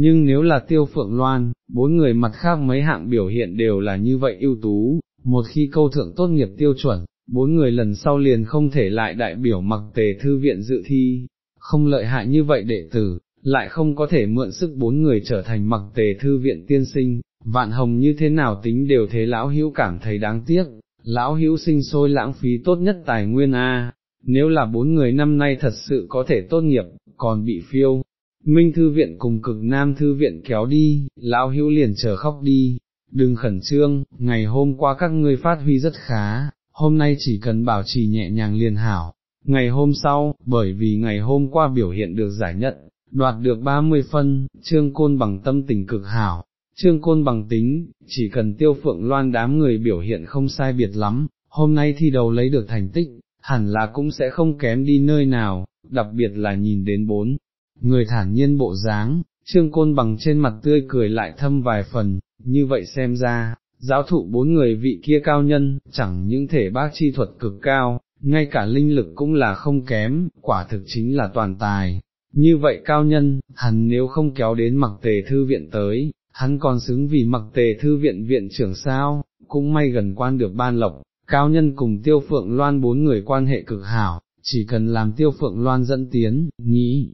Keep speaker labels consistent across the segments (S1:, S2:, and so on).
S1: nhưng nếu là tiêu phượng loan, bốn người mặt khác mấy hạng biểu hiện đều là như vậy ưu tú, một khi câu thượng tốt nghiệp tiêu chuẩn, bốn người lần sau liền không thể lại đại biểu mặc tề thư viện dự thi, không lợi hại như vậy đệ tử, lại không có thể mượn sức bốn người trở thành mặc tề thư viện tiên sinh, vạn hồng như thế nào tính đều thế lão hữu cảm thấy đáng tiếc, lão hữu sinh sôi lãng phí tốt nhất tài nguyên A, nếu là bốn người năm nay thật sự có thể tốt nghiệp, còn bị phiêu. Minh Thư Viện cùng cực Nam Thư Viện kéo đi, lão hữu liền chờ khóc đi, đừng khẩn trương, ngày hôm qua các ngươi phát huy rất khá, hôm nay chỉ cần bảo trì nhẹ nhàng liền hảo, ngày hôm sau, bởi vì ngày hôm qua biểu hiện được giải nhận, đoạt được 30 phân, trương côn bằng tâm tình cực hảo, trương côn bằng tính, chỉ cần tiêu phượng loan đám người biểu hiện không sai biệt lắm, hôm nay thi đầu lấy được thành tích, hẳn là cũng sẽ không kém đi nơi nào, đặc biệt là nhìn đến bốn, người thản nhiên bộ dáng, trương côn bằng trên mặt tươi cười lại thâm vài phần, như vậy xem ra, giáo thụ bốn người vị kia cao nhân, chẳng những thể bác chi thuật cực cao, ngay cả linh lực cũng là không kém, quả thực chính là toàn tài. Như vậy cao nhân, hắn nếu không kéo đến mặc tề thư viện tới, hắn còn xứng vì mặc tề thư viện viện trưởng sao, cũng may gần quan được ban lộc, cao nhân cùng tiêu phượng loan bốn người quan hệ cực hảo, chỉ cần làm tiêu phượng loan dẫn tiến, nghĩ,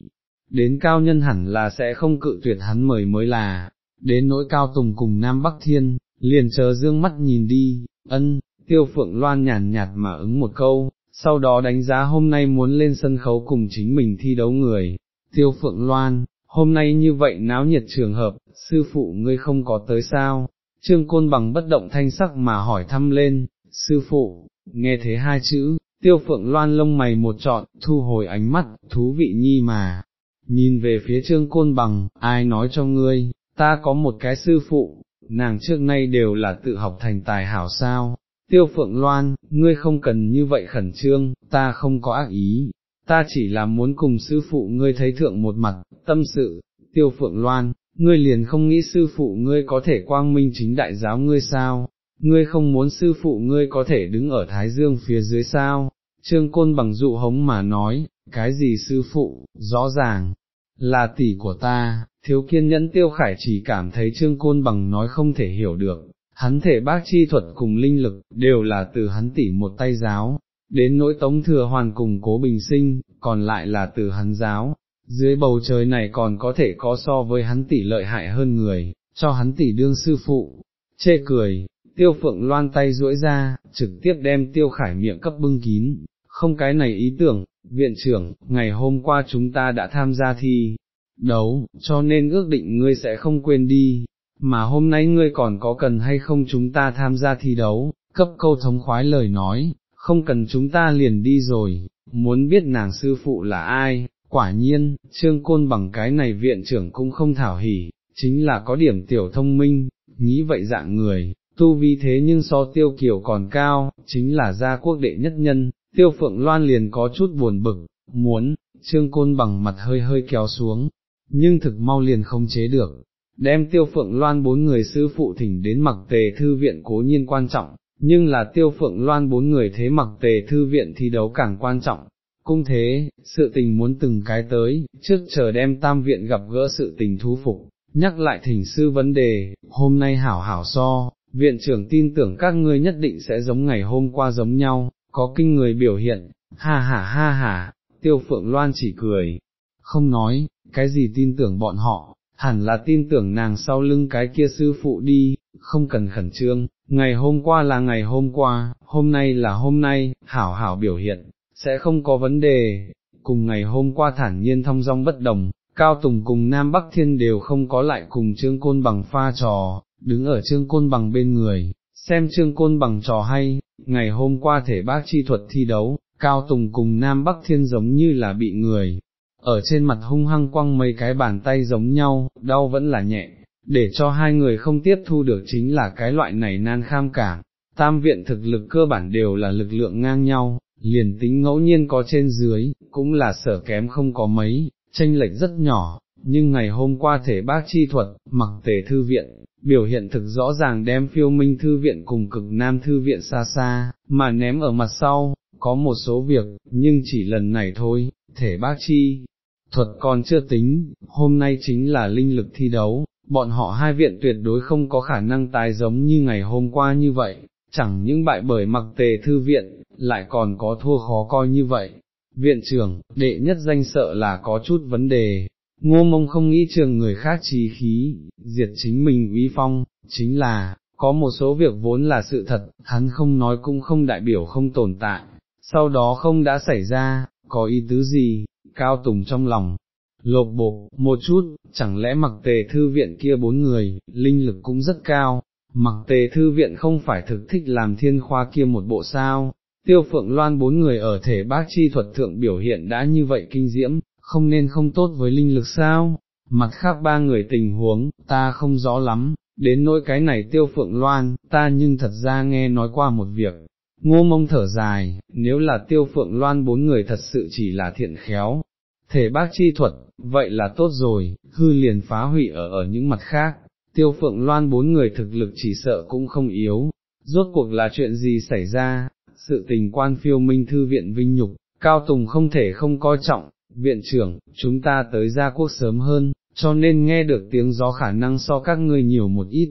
S1: đến cao nhân hẳn là sẽ không cự tuyệt hắn mời mới là, đến nỗi cao tùng cùng Nam Bắc Thiên, liền chờ dương mắt nhìn đi, ân, tiêu phượng loan nhàn nhạt mà ứng một câu, sau đó đánh giá hôm nay muốn lên sân khấu cùng chính mình thi đấu người, tiêu phượng loan, hôm nay như vậy náo nhiệt trường hợp, sư phụ ngươi không có tới sao, trương côn bằng bất động thanh sắc mà hỏi thăm lên, sư phụ, nghe thế hai chữ, tiêu phượng loan lông mày một trọn, thu hồi ánh mắt, thú vị nhi mà, nhìn về phía trương côn bằng, ai nói cho ngươi, ta có một cái sư phụ, nàng trước nay đều là tự học thành tài hảo sao, tiêu phượng loan, ngươi không cần như vậy khẩn trương, ta không có ác ý, ta chỉ là muốn cùng sư phụ ngươi thấy thượng một mặt, tâm sự, tiêu phượng loan, ngươi liền không nghĩ sư phụ ngươi có thể quang minh chính đại giáo ngươi sao, ngươi không muốn sư phụ ngươi có thể đứng ở Thái Dương phía dưới sao, trương côn bằng dụ hống mà nói, cái gì sư phụ, rõ ràng, là tỷ của ta, thiếu kiên nhẫn tiêu khải chỉ cảm thấy trương côn bằng nói không thể hiểu được, hắn thể bác chi thuật cùng linh lực, đều là từ hắn tỷ một tay giáo, đến nỗi tống thừa hoàn cùng cố bình sinh, còn lại là từ hắn giáo, dưới bầu trời này còn có thể có so với hắn tỷ lợi hại hơn người, cho hắn tỷ đương sư phụ, chê cười, tiêu phượng loan tay duỗi ra, trực tiếp đem tiêu khải miệng cấp bưng kín, không cái này ý tưởng, viện trưởng, ngày hôm qua chúng ta đã tham gia thi, đấu, cho nên ước định ngươi sẽ không quên đi, mà hôm nay ngươi còn có cần hay không chúng ta tham gia thi đấu, cấp câu thống khoái lời nói, không cần chúng ta liền đi rồi, muốn biết nàng sư phụ là ai, quả nhiên, trương côn bằng cái này viện trưởng cũng không thảo hỉ, chính là có điểm tiểu thông minh, nghĩ vậy dạng người, tu vi thế nhưng so tiêu kiều còn cao, chính là gia quốc đệ nhất nhân, tiêu phượng loan liền có chút buồn bực, muốn, trương côn bằng mặt hơi hơi kéo xuống, nhưng thực mau liền không chế được, đem tiêu phượng loan bốn người sư phụ thỉnh đến mặc tề thư viện cố nhiên quan trọng, nhưng là tiêu phượng loan bốn người thế mặc tề thư viện thi đấu càng quan trọng. Cung thế, sự tình muốn từng cái tới, trước chờ đem tam viện gặp gỡ sự tình thú phục, nhắc lại thỉnh sư vấn đề, hôm nay hảo hảo so, viện trưởng tin tưởng các ngươi nhất định sẽ giống ngày hôm qua giống nhau, có kinh người biểu hiện, ha ha ha ha, tiêu phượng loan chỉ cười, không nói, cái gì tin tưởng bọn họ, hẳn là tin tưởng nàng sau lưng cái kia sư phụ đi, không cần khẩn trương, ngày hôm qua là ngày hôm qua, hôm nay là hôm nay, hảo hảo biểu hiện, sẽ không có vấn đề, cùng ngày hôm qua thản nhiên thông dong bất đồng, Cao Tùng cùng Nam Bắc Thiên đều không có lại cùng Trương Côn bằng pha trò, đứng ở Trương Côn bằng bên người, xem Trương Côn bằng trò hay, ngày hôm qua thể bác chi thuật thi đấu, Cao Tùng cùng Nam Bắc Thiên giống như là bị người, ở trên mặt hung hăng quăng mấy cái bàn tay giống nhau, đau vẫn là nhẹ, để cho hai người không tiếp thu được chính là cái loại này nan kham cả. Tam viện thực lực cơ bản đều là lực lượng ngang nhau, liền tính ngẫu nhiên có trên dưới, cũng là sở kém không có mấy, tranh lệch rất nhỏ, nhưng ngày hôm qua thể bác chi thuật, mặc tề thư viện, biểu hiện thực rõ ràng đem phiêu minh thư viện cùng cực nam thư viện xa xa, mà ném ở mặt sau, có một số việc, nhưng chỉ lần này thôi, thể bác chi thuật còn chưa tính, hôm nay chính là linh lực thi đấu, bọn họ hai viện tuyệt đối không có khả năng tái giống như ngày hôm qua như vậy, chẳng những bại bởi mặc tề thư viện, lại còn có thua khó coi như vậy. Viện trưởng, đệ nhất danh sợ là có chút vấn đề, ngô mông không nghĩ trường người khác trí khí, diệt chính mình uy phong, chính là, có một số việc vốn là sự thật, hắn không nói cũng không đại biểu không tồn tại, sau đó không đã xảy ra, có ý tứ gì, cao tùng trong lòng, lột bộ, một chút, chẳng lẽ mặc tề thư viện kia bốn người, linh lực cũng rất cao, mặc tề thư viện không phải thực thích làm thiên khoa kia một bộ sao, tiêu phượng loan bốn người ở thể bác chi thuật thượng biểu hiện đã như vậy kinh diễm, không nên không tốt với linh lực sao, mặt khác ba người tình huống, ta không rõ lắm, đến nỗi cái này tiêu phượng loan, ta nhưng thật ra nghe nói qua một việc. Ngô mông thở dài, nếu là tiêu phượng loan bốn người thật sự chỉ là thiện khéo, thể bác chi thuật, vậy là tốt rồi, hư liền phá hủy ở ở những mặt khác, tiêu phượng loan bốn người thực lực chỉ sợ cũng không yếu, rốt cuộc là chuyện gì xảy ra, sự tình quan phiêu minh thư viện vinh nhục, cao tùng không thể không coi trọng, viện trưởng, chúng ta tới gia quốc sớm hơn, cho nên nghe được tiếng gió khả năng so các ngươi nhiều một ít.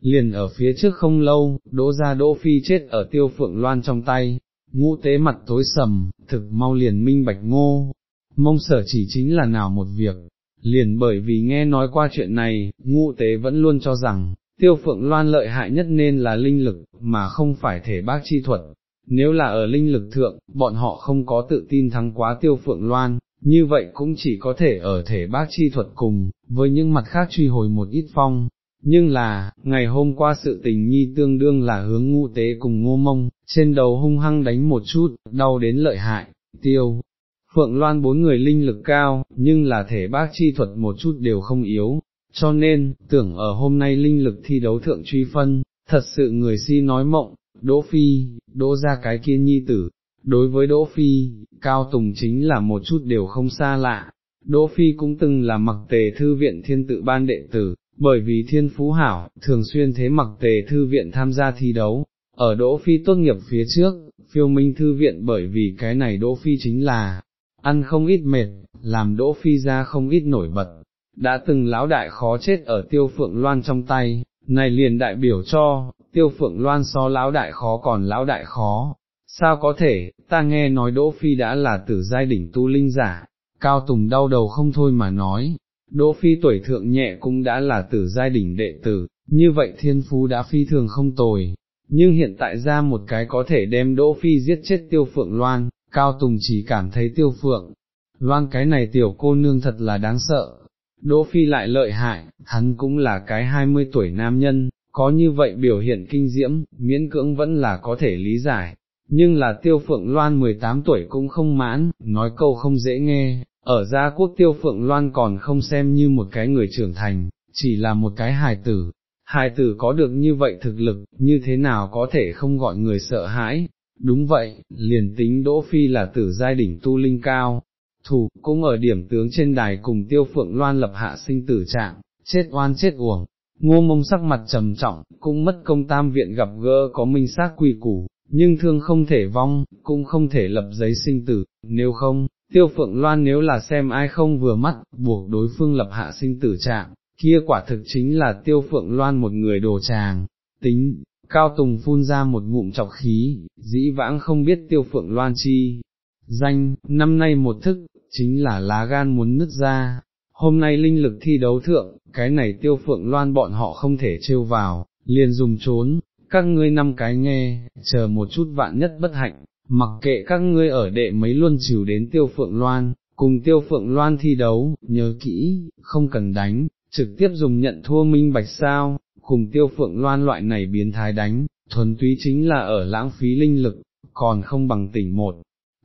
S1: Liền ở phía trước không lâu, đỗ ra đỗ phi chết ở tiêu phượng loan trong tay, ngũ tế mặt tối sầm, thực mau liền minh bạch ngô, mông sở chỉ chính là nào một việc, liền bởi vì nghe nói qua chuyện này, ngũ tế vẫn luôn cho rằng, tiêu phượng loan lợi hại nhất nên là linh lực, mà không phải thể bác chi thuật. Nếu là ở linh lực thượng, bọn họ không có tự tin thắng quá tiêu phượng loan, như vậy cũng chỉ có thể ở thể bác chi thuật cùng, với những mặt khác truy hồi một ít phong. Nhưng là, ngày hôm qua sự tình nhi tương đương là hướng ngu tế cùng ngô mông, trên đầu hung hăng đánh một chút, đau đến lợi hại, tiêu. Phượng Loan bốn người linh lực cao, nhưng là thể bác chi thuật một chút đều không yếu, cho nên, tưởng ở hôm nay linh lực thi đấu thượng truy phân, thật sự người si nói mộng, Đỗ Phi, Đỗ ra cái kia nhi tử, đối với Đỗ Phi, Cao Tùng chính là một chút đều không xa lạ, Đỗ Phi cũng từng là mặc tề thư viện thiên tự ban đệ tử, bởi vì thiên phú hảo, thường xuyên thế mặc tề thư viện tham gia thi đấu, ở Đỗ Phi tốt nghiệp phía trước, phiêu minh thư viện bởi vì cái này Đỗ Phi chính là, ăn không ít mệt, làm Đỗ Phi ra không ít nổi bật, đã từng lão đại khó chết ở tiêu phượng loan trong tay, này liền đại biểu cho, tiêu phượng loan so lão đại khó còn lão đại khó, sao có thể, ta nghe nói Đỗ Phi đã là tử giai đỉnh tu linh giả, Cao Tùng đau đầu không thôi mà nói, Đỗ Phi tuổi thượng nhẹ cũng đã là tử giai đỉnh đệ tử, như vậy thiên phú đã phi thường không tồi, nhưng hiện tại ra một cái có thể đem Đỗ Phi giết chết tiêu phượng loan, Cao Tùng chỉ cảm thấy tiêu phượng, loan cái này tiểu cô nương thật là đáng sợ. Đỗ Phi lại lợi hại, hắn cũng là cái 20 tuổi nam nhân, có như vậy biểu hiện kinh diễm, miễn cưỡng vẫn là có thể lý giải, nhưng là tiêu phượng loan 18 tuổi cũng không mãn, nói câu không dễ nghe, ở gia quốc tiêu phượng loan còn không xem như một cái người trưởng thành, chỉ là một cái hài tử. Hài tử có được như vậy thực lực, như thế nào có thể không gọi người sợ hãi, đúng vậy, liền tính Đỗ Phi là tử giai đỉnh tu linh cao, thủ, cũng ở điểm tướng trên đài cùng tiêu phượng loan lập hạ sinh tử trạng, chết oan chết uổng, ngô mông sắc mặt trầm trọng, cũng mất công tam viện gặp gỡ có minh xác quy củ, nhưng thương không thể vong, cũng không thể lập giấy sinh tử, nếu không, tiêu phượng loan nếu là xem ai không vừa mắt, buộc đối phương lập hạ sinh tử trạng, kia quả thực chính là tiêu phượng loan một người đồ tràng, tính, cao tùng phun ra một ngụm chọc khí, dĩ vãng không biết tiêu phượng loan chi, danh, năm nay một thức, chính là lá gan muốn nứt ra, hôm nay linh lực thi đấu thượng, cái này tiêu phượng loan bọn họ không thể trêu vào, liền dùng trốn, các ngươi năm cái nghe, chờ một chút vạn nhất bất hạnh, mặc kệ các ngươi ở đệ mấy luôn chiều đến tiêu phượng loan, cùng tiêu phượng loan thi đấu, nhớ kỹ, không cần đánh, trực tiếp dùng nhận thua minh bạch sao, cùng tiêu phượng loan loại này biến thái đánh, thuần túy chính là ở lãng phí linh lực, còn không bằng tỉnh một.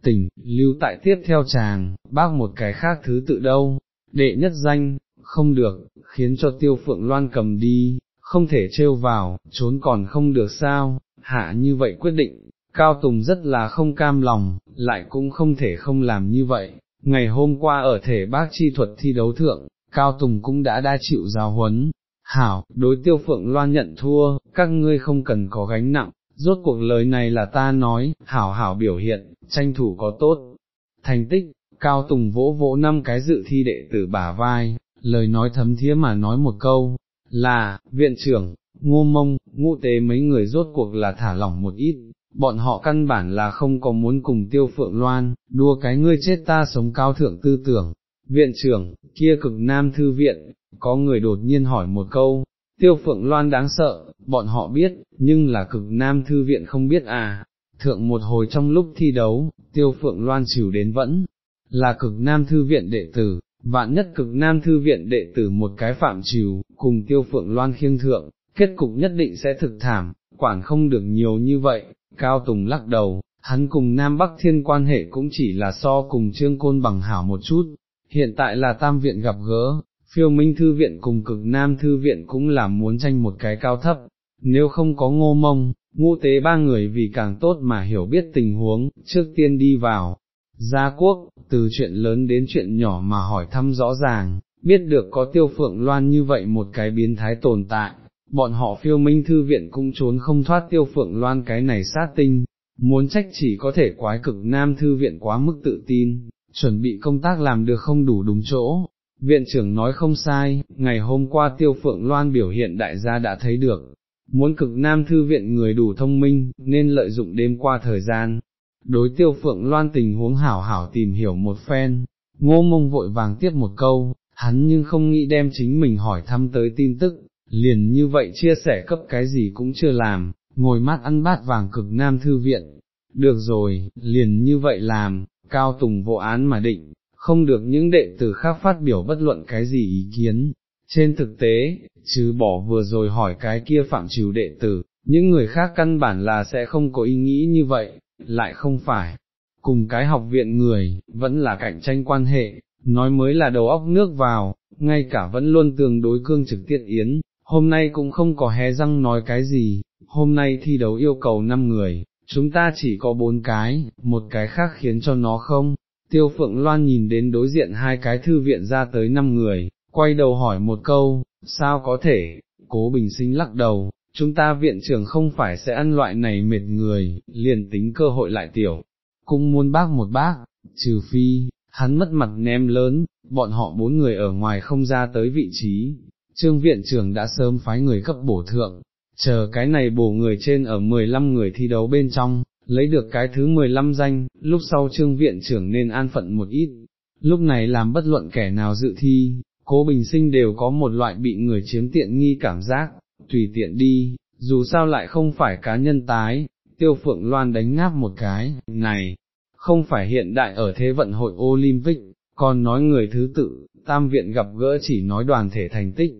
S1: Tỉnh, lưu tại tiếp theo chàng, bác một cái khác thứ tự đâu, đệ nhất danh, không được, khiến cho tiêu phượng loan cầm đi, không thể trêu vào, trốn còn không được sao, hạ như vậy quyết định, Cao Tùng rất là không cam lòng, lại cũng không thể không làm như vậy. Ngày hôm qua ở thể bác chi thuật thi đấu thượng, Cao Tùng cũng đã đa chịu giáo huấn. Hảo, đối tiêu phượng loan nhận thua, các ngươi không cần có gánh nặng, rốt cuộc lời này là ta nói, hảo hảo biểu hiện, tranh thủ có tốt. Thành tích, Cao Tùng vỗ vỗ năm cái dự thi đệ tử bả vai, lời nói thấm thía mà nói một câu, là, viện trưởng, ngô mông, ngũ tế mấy người rốt cuộc là thả lỏng một ít, bọn họ căn bản là không có muốn cùng tiêu phượng loan, đua cái ngươi chết ta sống cao thượng tư tưởng. Viện trưởng, kia cực nam thư viện, có người đột nhiên hỏi một câu, tiêu phượng loan đáng sợ, bọn họ biết, nhưng là cực nam thư viện không biết à, thượng một hồi trong lúc thi đấu, tiêu phượng loan chịu đến vẫn, là cực nam thư viện đệ tử, vạn nhất cực nam thư viện đệ tử một cái phạm chịu, cùng tiêu phượng loan khiêng thượng, kết cục nhất định sẽ thực thảm, quản không được nhiều như vậy, Cao Tùng lắc đầu, hắn cùng Nam Bắc Thiên quan hệ cũng chỉ là so cùng Trương Côn bằng hảo một chút, hiện tại là tam viện gặp gỡ, phiêu minh thư viện cùng cực Nam thư viện cũng là muốn tranh một cái cao thấp, nếu không có ngô mông, ngũ tế ba người vì càng tốt mà hiểu biết tình huống, trước tiên đi vào. Gia quốc, từ chuyện lớn đến chuyện nhỏ mà hỏi thăm rõ ràng, biết được có tiêu phượng loan như vậy một cái biến thái tồn tại, bọn họ phiêu minh thư viện cũng trốn không thoát tiêu phượng loan cái này sát tinh, muốn trách chỉ có thể quái cực nam thư viện quá mức tự tin, chuẩn bị công tác làm được không đủ đúng chỗ. Viện trưởng nói không sai, ngày hôm qua tiêu phượng loan biểu hiện đại gia đã thấy được, muốn cực nam thư viện người đủ thông minh, nên lợi dụng đêm qua thời gian. Đối tiêu phượng loan tình huống hảo hảo tìm hiểu một phen, ngô mông vội vàng tiếp một câu, hắn nhưng không nghĩ đem chính mình hỏi thăm tới tin tức, liền như vậy chia sẻ cấp cái gì cũng chưa làm, ngồi mát ăn bát vàng cực nam thư viện, được rồi, liền như vậy làm, cao tùng vô án mà định, không được những đệ tử khác phát biểu bất luận cái gì ý kiến. Trên thực tế, chứ bỏ vừa rồi hỏi cái kia phạm trừ đệ tử, những người khác căn bản là sẽ không có ý nghĩ như vậy, lại không phải. Cùng cái học viện người, vẫn là cạnh tranh quan hệ, nói mới là đầu óc nước vào, ngay cả vẫn luôn tương đối cương trực tiện yến, hôm nay cũng không có hé răng nói cái gì, hôm nay thi đấu yêu cầu 5 người, chúng ta chỉ có 4 cái, một cái khác khiến cho nó không. Tiêu Phượng Loan nhìn đến đối diện hai cái thư viện ra tới 5 người, quay đầu hỏi một câu, sao có thể, cố bình sinh lắc đầu, chúng ta viện trưởng không phải sẽ ăn loại này mệt người, liền tính cơ hội lại tiểu, cũng muốn bác một bác, trừ phi, hắn mất mặt ném lớn, bọn họ bốn người ở ngoài không ra tới vị trí, trương viện trưởng đã sớm phái người cấp bổ thượng, chờ cái này bổ người trên ở 15 người thi đấu bên trong, lấy được cái thứ 15 danh, lúc sau trương viện trưởng nên an phận một ít, lúc này làm bất luận kẻ nào dự thi, cố bình sinh đều có một loại bị người chiếm tiện nghi cảm giác, tùy tiện đi, dù sao lại không phải cá nhân tái, tiêu phượng loan đánh ngáp một cái, này, không phải hiện đại ở thế vận hội Olympic, còn nói người thứ tự, tam viện gặp gỡ chỉ nói đoàn thể thành tích,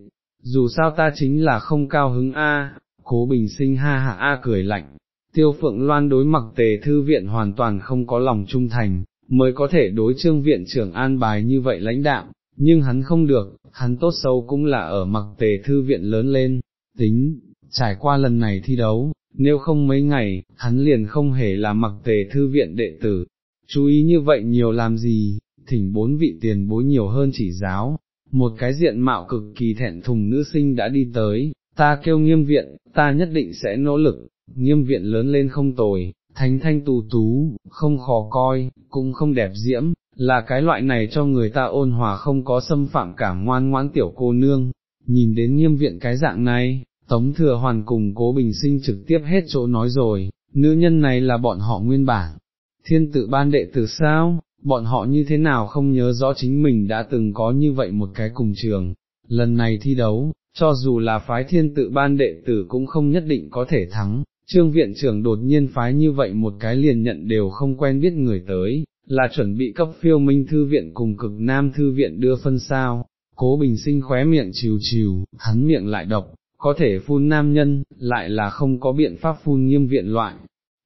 S1: dù sao ta chính là không cao hứng a, cố bình sinh ha hạ a cười lạnh, tiêu phượng loan đối mặc tề thư viện hoàn toàn không có lòng trung thành, mới có thể đối trương viện trưởng an bài như vậy lãnh đạm, nhưng hắn không được, hắn tốt xấu cũng là ở mặc tề thư viện lớn lên, tính, trải qua lần này thi đấu, nếu không mấy ngày, hắn liền không hề là mặc tề thư viện đệ tử, chú ý như vậy nhiều làm gì, thỉnh bốn vị tiền bối nhiều hơn chỉ giáo, một cái diện mạo cực kỳ thẹn thùng nữ sinh đã đi tới, ta kêu nghiêm viện, ta nhất định sẽ nỗ lực, nghiêm viện lớn lên không tồi, thánh thanh tù tú, không khó coi, cũng không đẹp diễm, là cái loại này cho người ta ôn hòa không có xâm phạm cảm ngoan ngoãn tiểu cô nương, nhìn đến nghiêm viện cái dạng này, tống thừa hoàn cùng cố bình sinh trực tiếp hết chỗ nói rồi, nữ nhân này là bọn họ nguyên bản, thiên tự ban đệ tử sao, bọn họ như thế nào không nhớ rõ chính mình đã từng có như vậy một cái cùng trường, lần này thi đấu, cho dù là phái thiên tự ban đệ tử cũng không nhất định có thể thắng, trương viện trưởng đột nhiên phái như vậy một cái liền nhận đều không quen biết người tới, là chuẩn bị cấp phiêu minh thư viện cùng cực nam thư viện đưa phân sao, cố bình sinh khóe miệng chiều chiều, hắn miệng lại độc, có thể phun nam nhân, lại là không có biện pháp phun nghiêm viện loại.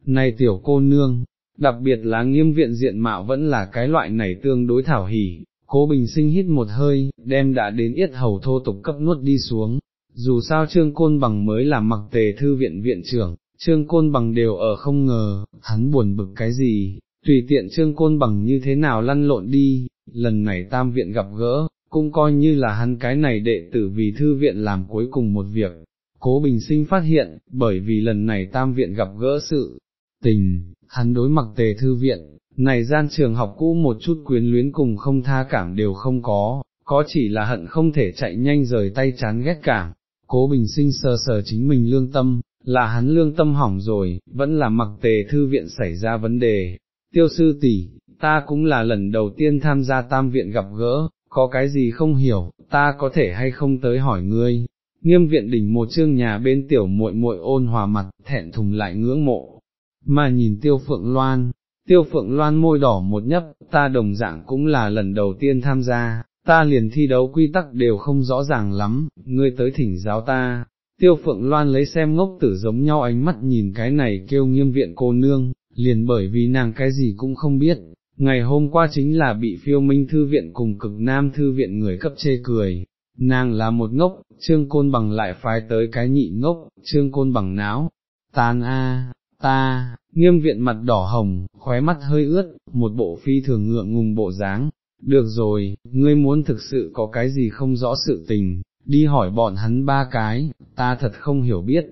S1: Này tiểu cô nương, đặc biệt là nghiêm viện diện mạo vẫn là cái loại này tương đối thảo hỉ, cố bình sinh hít một hơi, đem đã đến yết hầu thô tục cấp nuốt đi xuống, dù sao trương côn bằng mới là mặc tề thư viện viện trưởng, trương côn bằng đều ở không ngờ, hắn buồn bực cái gì, tùy tiện trương côn bằng như thế nào lăn lộn đi, lần này tam viện gặp gỡ, cũng coi như là hắn cái này đệ tử vì thư viện làm cuối cùng một việc. Cố Bình Sinh phát hiện, bởi vì lần này tam viện gặp gỡ sự tình, hắn đối mặc tề thư viện, này gian trường học cũ một chút quyến luyến cùng không tha cảm đều không có, có chỉ là hận không thể chạy nhanh rời tay chán ghét cảm, cố bình sinh sờ sờ chính mình lương tâm, là hắn lương tâm hỏng rồi, vẫn là mặc tề thư viện xảy ra vấn đề, tiêu sư tỷ, ta cũng là lần đầu tiên tham gia tam viện gặp gỡ, có cái gì không hiểu, ta có thể hay không tới hỏi ngươi. Nghiêm viện đỉnh một chương nhà bên tiểu muội muội ôn hòa mặt, thẹn thùng lại ngưỡng mộ, mà nhìn tiêu phượng loan, tiêu phượng loan môi đỏ một nhấp, ta đồng dạng cũng là lần đầu tiên tham gia, ta liền thi đấu quy tắc đều không rõ ràng lắm, ngươi tới thỉnh giáo ta. Tiêu phượng loan lấy xem ngốc tử giống nhau ánh mắt nhìn cái này kêu nghiêm viện cô nương, liền bởi vì nàng cái gì cũng không biết, ngày hôm qua chính là bị phiêu minh thư viện cùng cực nam thư viện người cấp chê cười, nàng là một ngốc, trương côn bằng lại phái tới cái nhị ngốc, trương côn bằng náo, tan a, ta, nghiêm viện mặt đỏ hồng, khóe mắt hơi ướt, một bộ phi thường ngượng ngùng bộ dáng. Được rồi, ngươi muốn thực sự có cái gì không rõ sự tình, đi hỏi bọn hắn ba cái, ta thật không hiểu biết.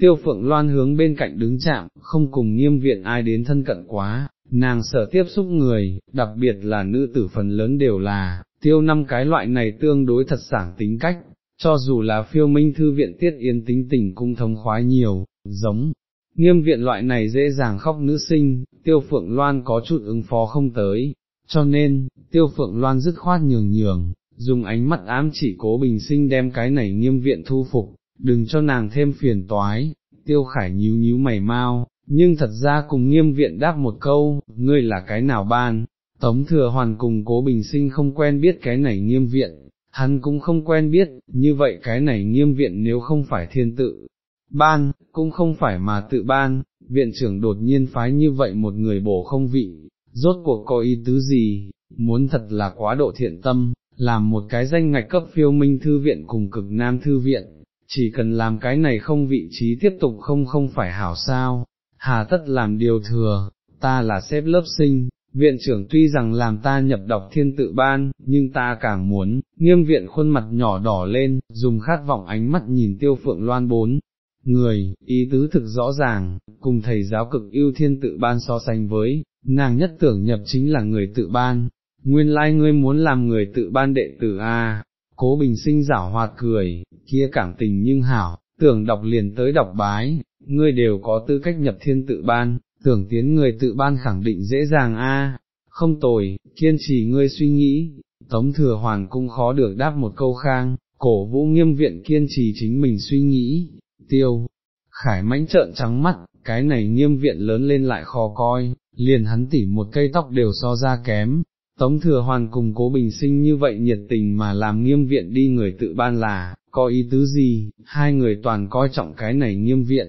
S1: Tiêu phượng loan hướng bên cạnh đứng chạm, không cùng nghiêm viện ai đến thân cận quá, nàng sợ tiếp xúc người, đặc biệt là nữ tử phần lớn đều là, tiêu năm cái loại này tương đối thật sảng tính cách, cho dù là phiêu minh thư viện tiết yên tính tình cung thông khoái nhiều, giống, nghiêm viện loại này dễ dàng khóc nữ sinh, tiêu phượng loan có chút ứng phó không tới, cho nên, tiêu phượng loan dứt khoát nhường nhường, dùng ánh mắt ám chỉ cố bình sinh đem cái này nghiêm viện thu phục, đừng cho nàng thêm phiền toái, tiêu khải nhíu nhíu mày mau, nhưng thật ra cùng nghiêm viện đáp một câu, ngươi là cái nào ban, tống thừa hoàn cùng cố bình sinh không quen biết cái này nghiêm viện, hắn cũng không quen biết, như vậy cái này nghiêm viện nếu không phải thiên tự, ban, cũng không phải mà tự ban, viện trưởng đột nhiên phái như vậy một người bổ không vị, rốt cuộc có ý tứ gì, muốn thật là quá độ thiện tâm, làm một cái danh ngạch cấp phiêu minh thư viện cùng cực nam thư viện, chỉ cần làm cái này không vị trí tiếp tục không không phải hảo sao, hà tất làm điều thừa, ta là xếp lớp sinh, viện trưởng tuy rằng làm ta nhập đọc thiên tự ban, nhưng ta càng muốn, nghiêm viện khuôn mặt nhỏ đỏ lên, dùng khát vọng ánh mắt nhìn tiêu phượng loan bốn. Người, ý tứ thực rõ ràng, cùng thầy giáo cực yêu thiên tự ban so sánh với, nàng nhất tưởng nhập chính là người tự ban, nguyên lai like ngươi muốn làm người tự ban đệ tử A, cố bình sinh giảo hoạt cười, kia cảm tình nhưng hảo, tưởng đọc liền tới đọc bái, ngươi đều có tư cách nhập thiên tự ban, tưởng tiến người tự ban khẳng định dễ dàng a, không tồi, kiên trì ngươi suy nghĩ, tống thừa hoàn cung khó được đáp một câu khang, cổ vũ nghiêm viện kiên trì chính mình suy nghĩ, tiêu, khải mãnh trợn trắng mắt, cái này nghiêm viện lớn lên lại khó coi, liền hắn tỉ một cây tóc đều so ra kém. Tống thừa hoàn cùng cố bình sinh như vậy nhiệt tình mà làm nghiêm viện đi người tự ban là, có ý tứ gì, hai người toàn coi trọng cái này nghiêm viện,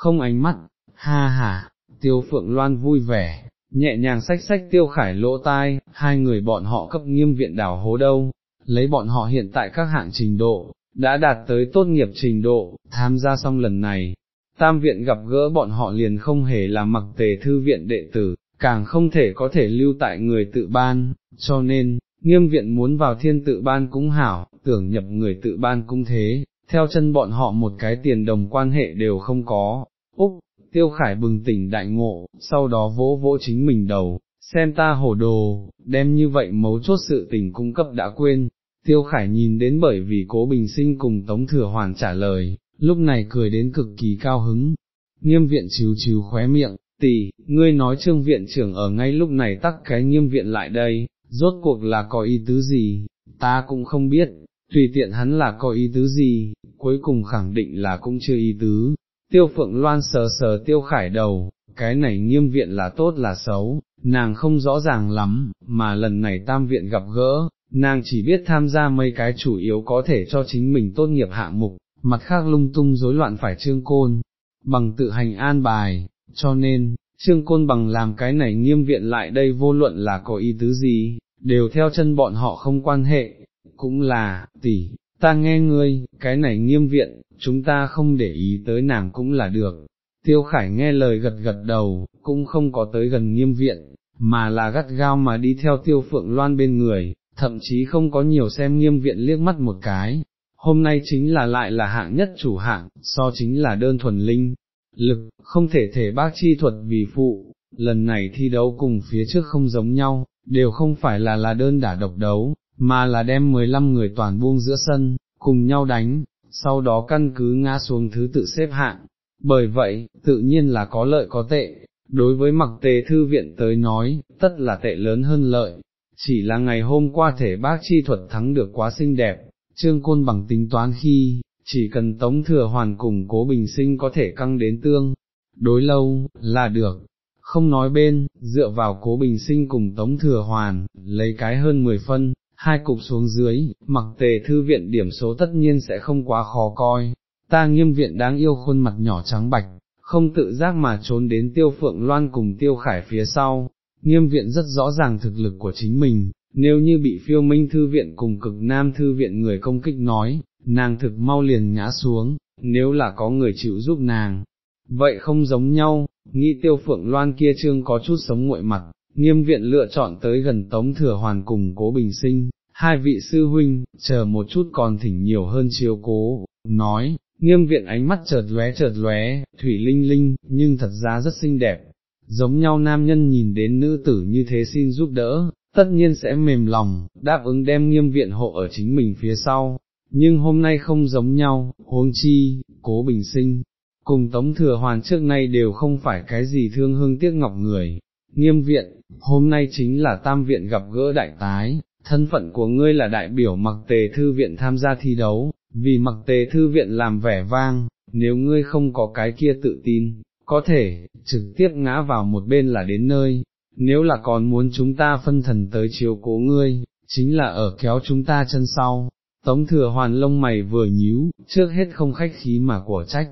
S1: không ánh mắt, ha ha, tiêu phượng loan vui vẻ, nhẹ nhàng sách sách tiêu khải lỗ tai, hai người bọn họ cấp nghiêm viện đảo hố đâu, lấy bọn họ hiện tại các hạng trình độ, đã đạt tới tốt nghiệp trình độ, tham gia xong lần này, tam viện gặp gỡ bọn họ liền không hề là mặc tề thư viện đệ tử, càng không thể có thể lưu tại người tự ban, cho nên, nghiêm viện muốn vào thiên tự ban cũng hảo, tưởng nhập người tự ban cũng thế, theo chân bọn họ một cái tiền đồng quan hệ đều không có, Úc, tiêu khải bừng tỉnh đại ngộ, sau đó vỗ vỗ chính mình đầu, xem ta hồ đồ, đem như vậy mấu chốt sự tình cung cấp đã quên, tiêu khải nhìn đến bởi vì cố bình sinh cùng tống thừa hoàn trả lời, lúc này cười đến cực kỳ cao hứng, nghiêm viện chiều chiều khóe miệng, tỷ, ngươi nói trương viện trưởng ở ngay lúc này tắc cái nghiêm viện lại đây, rốt cuộc là có ý tứ gì, ta cũng không biết, tùy tiện hắn là có ý tứ gì, cuối cùng khẳng định là cũng chưa ý tứ. Tiêu phượng loan sờ sờ tiêu khải đầu, cái này nghiêm viện là tốt là xấu, nàng không rõ ràng lắm, mà lần này tam viện gặp gỡ, nàng chỉ biết tham gia mấy cái chủ yếu có thể cho chính mình tốt nghiệp hạng mục, mặt khác lung tung rối loạn phải trương côn, bằng tự hành an bài, cho nên, trương côn bằng làm cái này nghiêm viện lại đây vô luận là có ý tứ gì, đều theo chân bọn họ không quan hệ, cũng là, tỷ, ta nghe ngươi, cái này nghiêm viện, chúng ta không để ý tới nàng cũng là được. Tiêu Khải nghe lời gật gật đầu, cũng không có tới gần nghiêm viện, mà là gắt gao mà đi theo tiêu phượng loan bên người, thậm chí không có nhiều xem nghiêm viện liếc mắt một cái. Hôm nay chính là lại là hạng nhất chủ hạng, so chính là đơn thuần linh, lực, không thể thể bác chi thuật vì phụ, lần này thi đấu cùng phía trước không giống nhau, đều không phải là là đơn đả độc đấu, mà là đem 15 người toàn buông giữa sân, cùng nhau đánh, sau đó căn cứ ngã xuống thứ tự xếp hạng. Bởi vậy, tự nhiên là có lợi có tệ, đối với mặc tề thư viện tới nói, tất là tệ lớn hơn lợi, chỉ là ngày hôm qua thể bác chi thuật thắng được quá xinh đẹp, trương côn bằng tính toán khi, chỉ cần tống thừa hoàn cùng cố bình sinh có thể căng đến tương, đối lâu, là được. Không nói bên, dựa vào cố bình sinh cùng tống thừa hoàn, lấy cái hơn 10 phân, hai cục xuống dưới, mặc tề thư viện điểm số tất nhiên sẽ không quá khó coi, ta nghiêm viện đáng yêu khuôn mặt nhỏ trắng bạch, không tự giác mà trốn đến tiêu phượng loan cùng tiêu khải phía sau, nghiêm viện rất rõ ràng thực lực của chính mình, nếu như bị phiêu minh thư viện cùng cực nam thư viện người công kích nói, nàng thực mau liền ngã xuống, nếu là có người chịu giúp nàng. Vậy không giống nhau, nghĩ tiêu phượng loan kia trương có chút sống nguội mặt, nghiêm viện lựa chọn tới gần tống thừa hoàn cùng cố bình sinh, hai vị sư huynh, chờ một chút còn thỉnh nhiều hơn chiếu cố, nói, nghiêm viện ánh mắt chợt lóe chợt lóe, thủy linh linh, nhưng thật ra rất xinh đẹp, giống nhau nam nhân nhìn đến nữ tử như thế xin giúp đỡ, tất nhiên sẽ mềm lòng, đáp ứng đem nghiêm viện hộ ở chính mình phía sau, nhưng hôm nay không giống nhau, huống chi, cố bình sinh, cùng tống thừa hoàn trước nay đều không phải cái gì thương hương tiếc ngọc người, nghiêm viện, hôm nay chính là tam viện gặp gỡ đại tái, thân phận của ngươi là đại biểu mặc tề thư viện tham gia thi đấu, vì mặc tề thư viện làm vẻ vang, nếu ngươi không có cái kia tự tin, có thể, trực tiếp ngã vào một bên là đến nơi, nếu là còn muốn chúng ta phân thần tới chiếu cố ngươi, chính là ở kéo chúng ta chân sau. Tống thừa hoàn lông mày vừa nhíu, trước hết không khách khí mà của trách.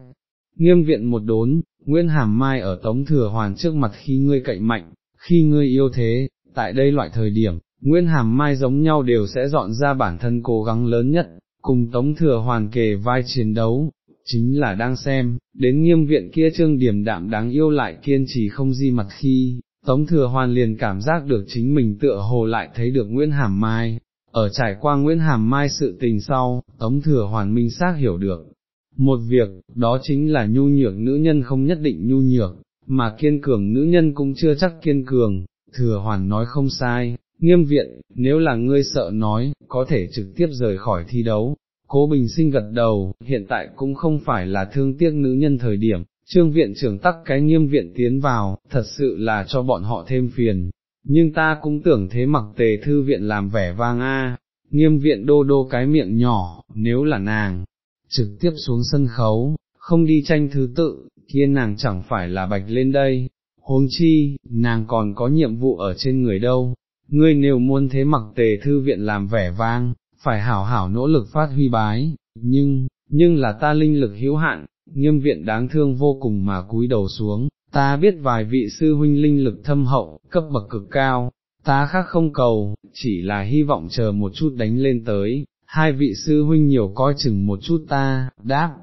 S1: Nghiêm viện một đốn, Nguyễn Hàm Mai ở Tống thừa hoàn trước mặt khi ngươi cậy mạnh, khi ngươi yêu thế, tại đây loại thời điểm, Nguyễn Hàm Mai giống nhau đều sẽ dọn ra bản thân cố gắng lớn nhất, cùng Tống Thừa Hoàn kề vai chiến đấu, chính là đang xem, đến nghiêm viện kia trương điểm đạm đáng yêu lại kiên trì không di mặt khi, Tống Thừa Hoàn liền cảm giác được chính mình tựa hồ lại thấy được Nguyễn Hàm Mai, ở trải qua Nguyễn Hàm Mai sự tình sau, Tống Thừa Hoàn minh xác hiểu được. Một việc, đó chính là nhu nhược nữ nhân không nhất định nhu nhược, mà kiên cường nữ nhân cũng chưa chắc kiên cường, Thừa Hoàn nói không sai, Nghiêm viện, nếu là ngươi sợ nói, có thể trực tiếp rời khỏi thi đấu. Cố Bình Sinh gật đầu, hiện tại cũng không phải là thương tiếc nữ nhân thời điểm, trương viện trưởng tắc cái nghiêm viện tiến vào, thật sự là cho bọn họ thêm phiền, nhưng ta cũng tưởng thế mặc tề thư viện làm vẻ vang a. nghiêm viện đô đô cái miệng nhỏ, nếu là nàng, trực tiếp xuống sân khấu, không đi tranh thứ tự, kia nàng chẳng phải là bạch lên đây, huống chi, nàng còn có nhiệm vụ ở trên người đâu, ngươi nếu muốn thế mặc tề thư viện làm vẻ vang, phải hảo hảo nỗ lực phát huy bái, nhưng, nhưng là ta linh lực hữu hạn, nghiêm viện đáng thương vô cùng mà cúi đầu xuống, ta biết vài vị sư huynh linh lực thâm hậu, cấp bậc cực cao, ta khác không cầu, chỉ là hy vọng chờ một chút đánh lên tới, hai vị sư huynh nhiều coi chừng một chút ta, đáp,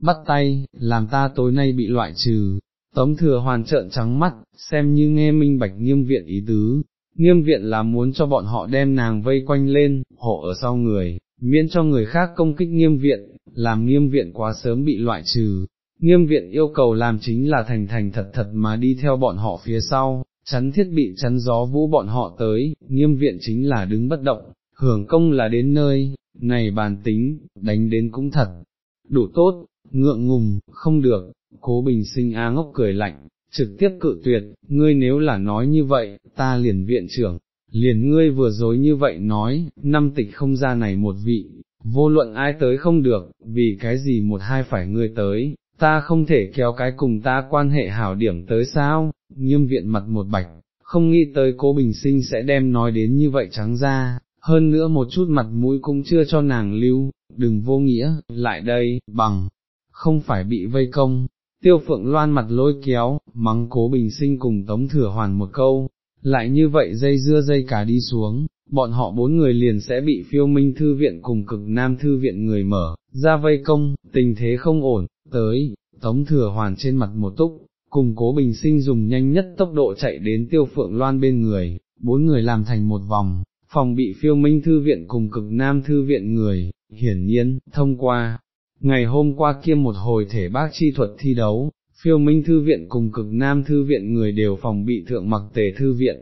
S1: bắt tay, làm ta tối nay bị loại trừ. Tống thừa hoàn trợn trắng mắt, xem như nghe minh bạch nghiêm viện ý tứ, nghiêm viện là muốn cho bọn họ đem nàng vây quanh lên, hộ ở sau người, miễn cho người khác công kích nghiêm viện, làm nghiêm viện quá sớm bị loại trừ. Nghiêm viện yêu cầu làm chính là thành thành thật thật mà đi theo bọn họ phía sau, chắn thiết bị chắn gió vũ bọn họ tới, nghiêm viện chính là đứng bất động, hưởng công là đến nơi, này bàn tính, đánh đến cũng thật, đủ tốt, ngượng ngùng, không được, cố bình sinh á ngốc cười lạnh, trực tiếp cự tuyệt, ngươi nếu là nói như vậy, ta liền viện trưởng, liền ngươi vừa dối như vậy nói, năm tịch không ra này một vị, vô luận ai tới không được, vì cái gì một hai phải ngươi tới, ta không thể kéo cái cùng ta quan hệ hảo điểm tới sao, nghiêm viện mặt một bạch, không nghĩ tới cố bình sinh sẽ đem nói đến như vậy trắng ra, hơn nữa một chút mặt mũi cũng chưa cho nàng lưu, đừng vô nghĩa, lại đây, bằng, không phải bị vây công, tiêu phượng loan mặt lôi kéo, mắng cố bình sinh cùng tống thừa hoàn một câu, lại như vậy dây dưa dây cả đi xuống, bọn họ bốn người liền sẽ bị phiêu minh thư viện cùng cực nam thư viện người mở, ra vây công, tình thế không ổn, tới, tống thừa hoàn trên mặt một túc, cùng cố bình sinh dùng nhanh nhất tốc độ chạy đến tiêu phượng loan bên người, bốn người làm thành một vòng, phòng bị phiêu minh thư viện cùng cực nam thư viện người, hiển nhiên, thông qua, Ngày hôm qua kia một hồi thể bác chi thuật thi đấu, phiêu minh thư viện cùng cực nam thư viện người đều phòng bị thượng mặc tề thư viện,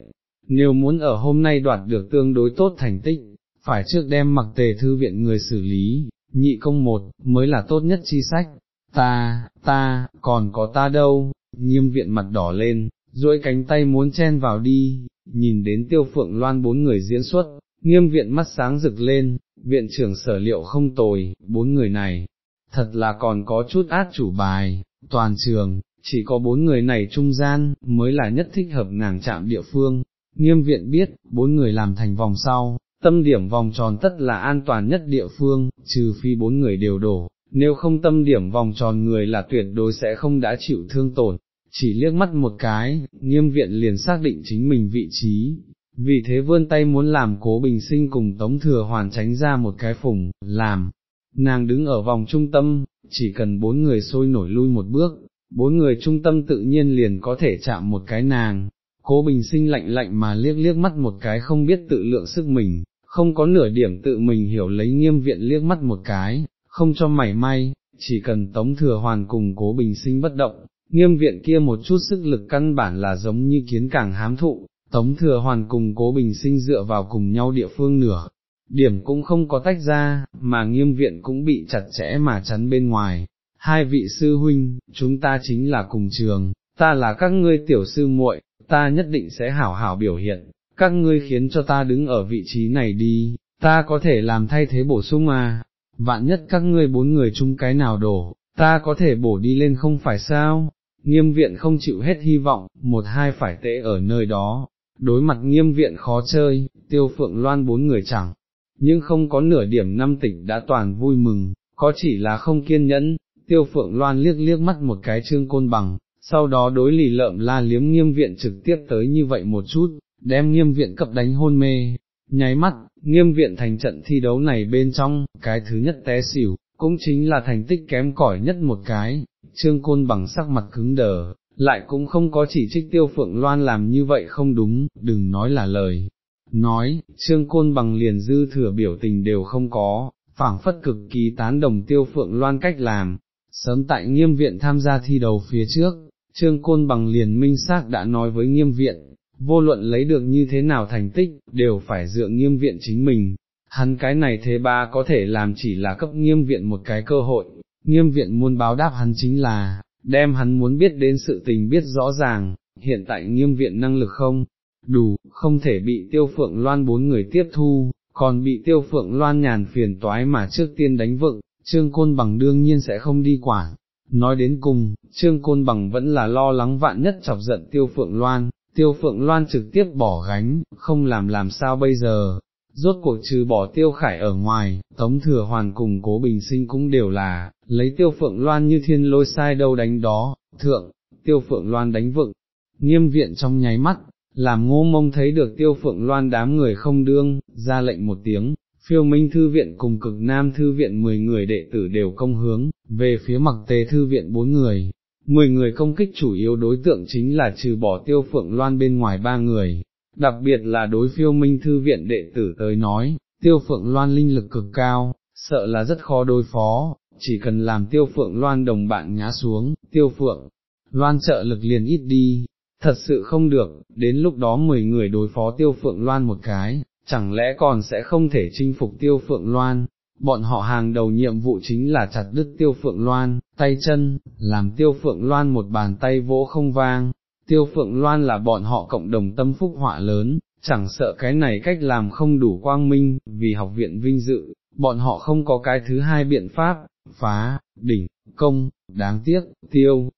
S1: nếu muốn ở hôm nay đoạt được tương đối tốt thành tích, phải trước đem mặc tề thư viện người xử lý, nhị công một, mới là tốt nhất chi sách, ta, ta, còn có ta đâu, nghiêm viện mặt đỏ lên, duỗi cánh tay muốn chen vào đi, nhìn đến tiêu phượng loan bốn người diễn xuất, nghiêm viện mắt sáng rực lên, viện trưởng sở liệu không tồi, bốn người này, thật là còn có chút át chủ bài, toàn trường, chỉ có bốn người này trung gian, mới là nhất thích hợp nàng chạm địa phương, nghiêm viện biết, bốn người làm thành vòng sau, tâm điểm vòng tròn tất là an toàn nhất địa phương, trừ phi bốn người đều đổ, nếu không tâm điểm vòng tròn người là tuyệt đối sẽ không đã chịu thương tổn, chỉ liếc mắt một cái, nghiêm viện liền xác định chính mình vị trí, vì thế vươn tay muốn làm cố bình sinh cùng tống thừa hoàn tránh ra một cái phùng, làm, nàng đứng ở vòng trung tâm, chỉ cần bốn người sôi nổi lui một bước, bốn người trung tâm tự nhiên liền có thể chạm một cái nàng, cố bình sinh lạnh lạnh mà liếc liếc mắt một cái không biết tự lượng sức mình, không có nửa điểm tự mình hiểu lấy nghiêm viện liếc mắt một cái, không cho mảy may, chỉ cần tống thừa hoàn cùng cố bình sinh bất động, nghiêm viện kia một chút sức lực căn bản là giống như kiến càng hám thụ, tống thừa hoàn cùng cố bình sinh dựa vào cùng nhau địa phương nửa, điểm cũng không có tách ra, mà nghiêm viện cũng bị chặt chẽ mà chắn bên ngoài. Hai vị sư huynh, chúng ta chính là cùng trường, ta là các ngươi tiểu sư muội, ta nhất định sẽ hảo hảo biểu hiện, các ngươi khiến cho ta đứng ở vị trí này đi, ta có thể làm thay thế bổ sung à, vạn nhất các ngươi bốn người chung cái nào đổ, ta có thể bổ đi lên không phải sao, nghiêm viện không chịu hết hy vọng, một hai phải tệ ở nơi đó, đối mặt nghiêm viện khó chơi, tiêu phượng loan bốn người chẳng, nhưng không có nửa điểm năm tỉnh đã toàn vui mừng, có chỉ là không kiên nhẫn, tiêu phượng loan liếc liếc mắt một cái trương côn bằng, sau đó đối lì lợm la liếm nghiêm viện trực tiếp tới như vậy một chút, đem nghiêm viện cập đánh hôn mê, nháy mắt, nghiêm viện thành trận thi đấu này bên trong, cái thứ nhất té xỉu, cũng chính là thành tích kém cỏi nhất một cái, trương côn bằng sắc mặt cứng đờ, lại cũng không có chỉ trích tiêu phượng loan làm như vậy không đúng, đừng nói là lời. Nói, trương côn bằng liền dư thừa biểu tình đều không có, phảng phất cực kỳ tán đồng tiêu phượng loan cách làm, sớm tại nghiêm viện tham gia thi đấu phía trước, trương côn bằng liền minh xác đã nói với nghiêm viện, vô luận lấy được như thế nào thành tích, đều phải dựa nghiêm viện chính mình, hắn cái này thế ba có thể làm chỉ là cấp nghiêm viện một cái cơ hội, nghiêm viện muốn báo đáp hắn chính là, đem hắn muốn biết đến sự tình biết rõ ràng, hiện tại nghiêm viện năng lực không, đủ, không thể bị tiêu phượng loan bốn người tiếp thu, còn bị tiêu phượng loan nhàn phiền toái mà trước tiên đánh vựng, trương côn bằng đương nhiên sẽ không đi quản. Nói đến cùng, Trương Côn Bằng vẫn là lo lắng vạn nhất chọc giận Tiêu Phượng Loan, Tiêu Phượng Loan trực tiếp bỏ gánh, không làm làm sao bây giờ, rốt cuộc trừ bỏ Tiêu Khải ở ngoài, Tống Thừa Hoàn cùng Cố Bình Sinh cũng đều là, lấy Tiêu Phượng Loan như thiên lôi sai đâu đánh đó, thượng, Tiêu Phượng Loan đánh vựng, nghiêm viện trong nháy mắt, làm ngô mông thấy được Tiêu Phượng Loan đám người không đương, ra lệnh một tiếng, phiêu minh thư viện cùng cực nam thư viện 10 người đệ tử đều công hướng, về phía mặc tế thư viện 4 người, 10 người công kích chủ yếu đối tượng chính là trừ bỏ tiêu phượng loan bên ngoài ba người, đặc biệt là đối phiêu minh thư viện đệ tử tới nói, tiêu phượng loan linh lực cực cao, sợ là rất khó đối phó, chỉ cần làm tiêu phượng loan đồng bạn nhá xuống, tiêu phượng, loan trợ lực liền ít đi, thật sự không được, đến lúc đó 10 người đối phó tiêu phượng loan một cái, chẳng lẽ còn sẽ không thể chinh phục tiêu phượng loan, bọn họ hàng đầu nhiệm vụ chính là chặt đứt tiêu phượng loan, tay chân, làm tiêu phượng loan một bàn tay vỗ không vang, tiêu phượng loan là bọn họ cộng đồng tâm phúc họa lớn, chẳng sợ cái này cách làm không đủ quang minh, vì học viện vinh dự, bọn họ không có cái thứ hai biện pháp, phá, đỉnh, công, đáng tiếc, tiêu.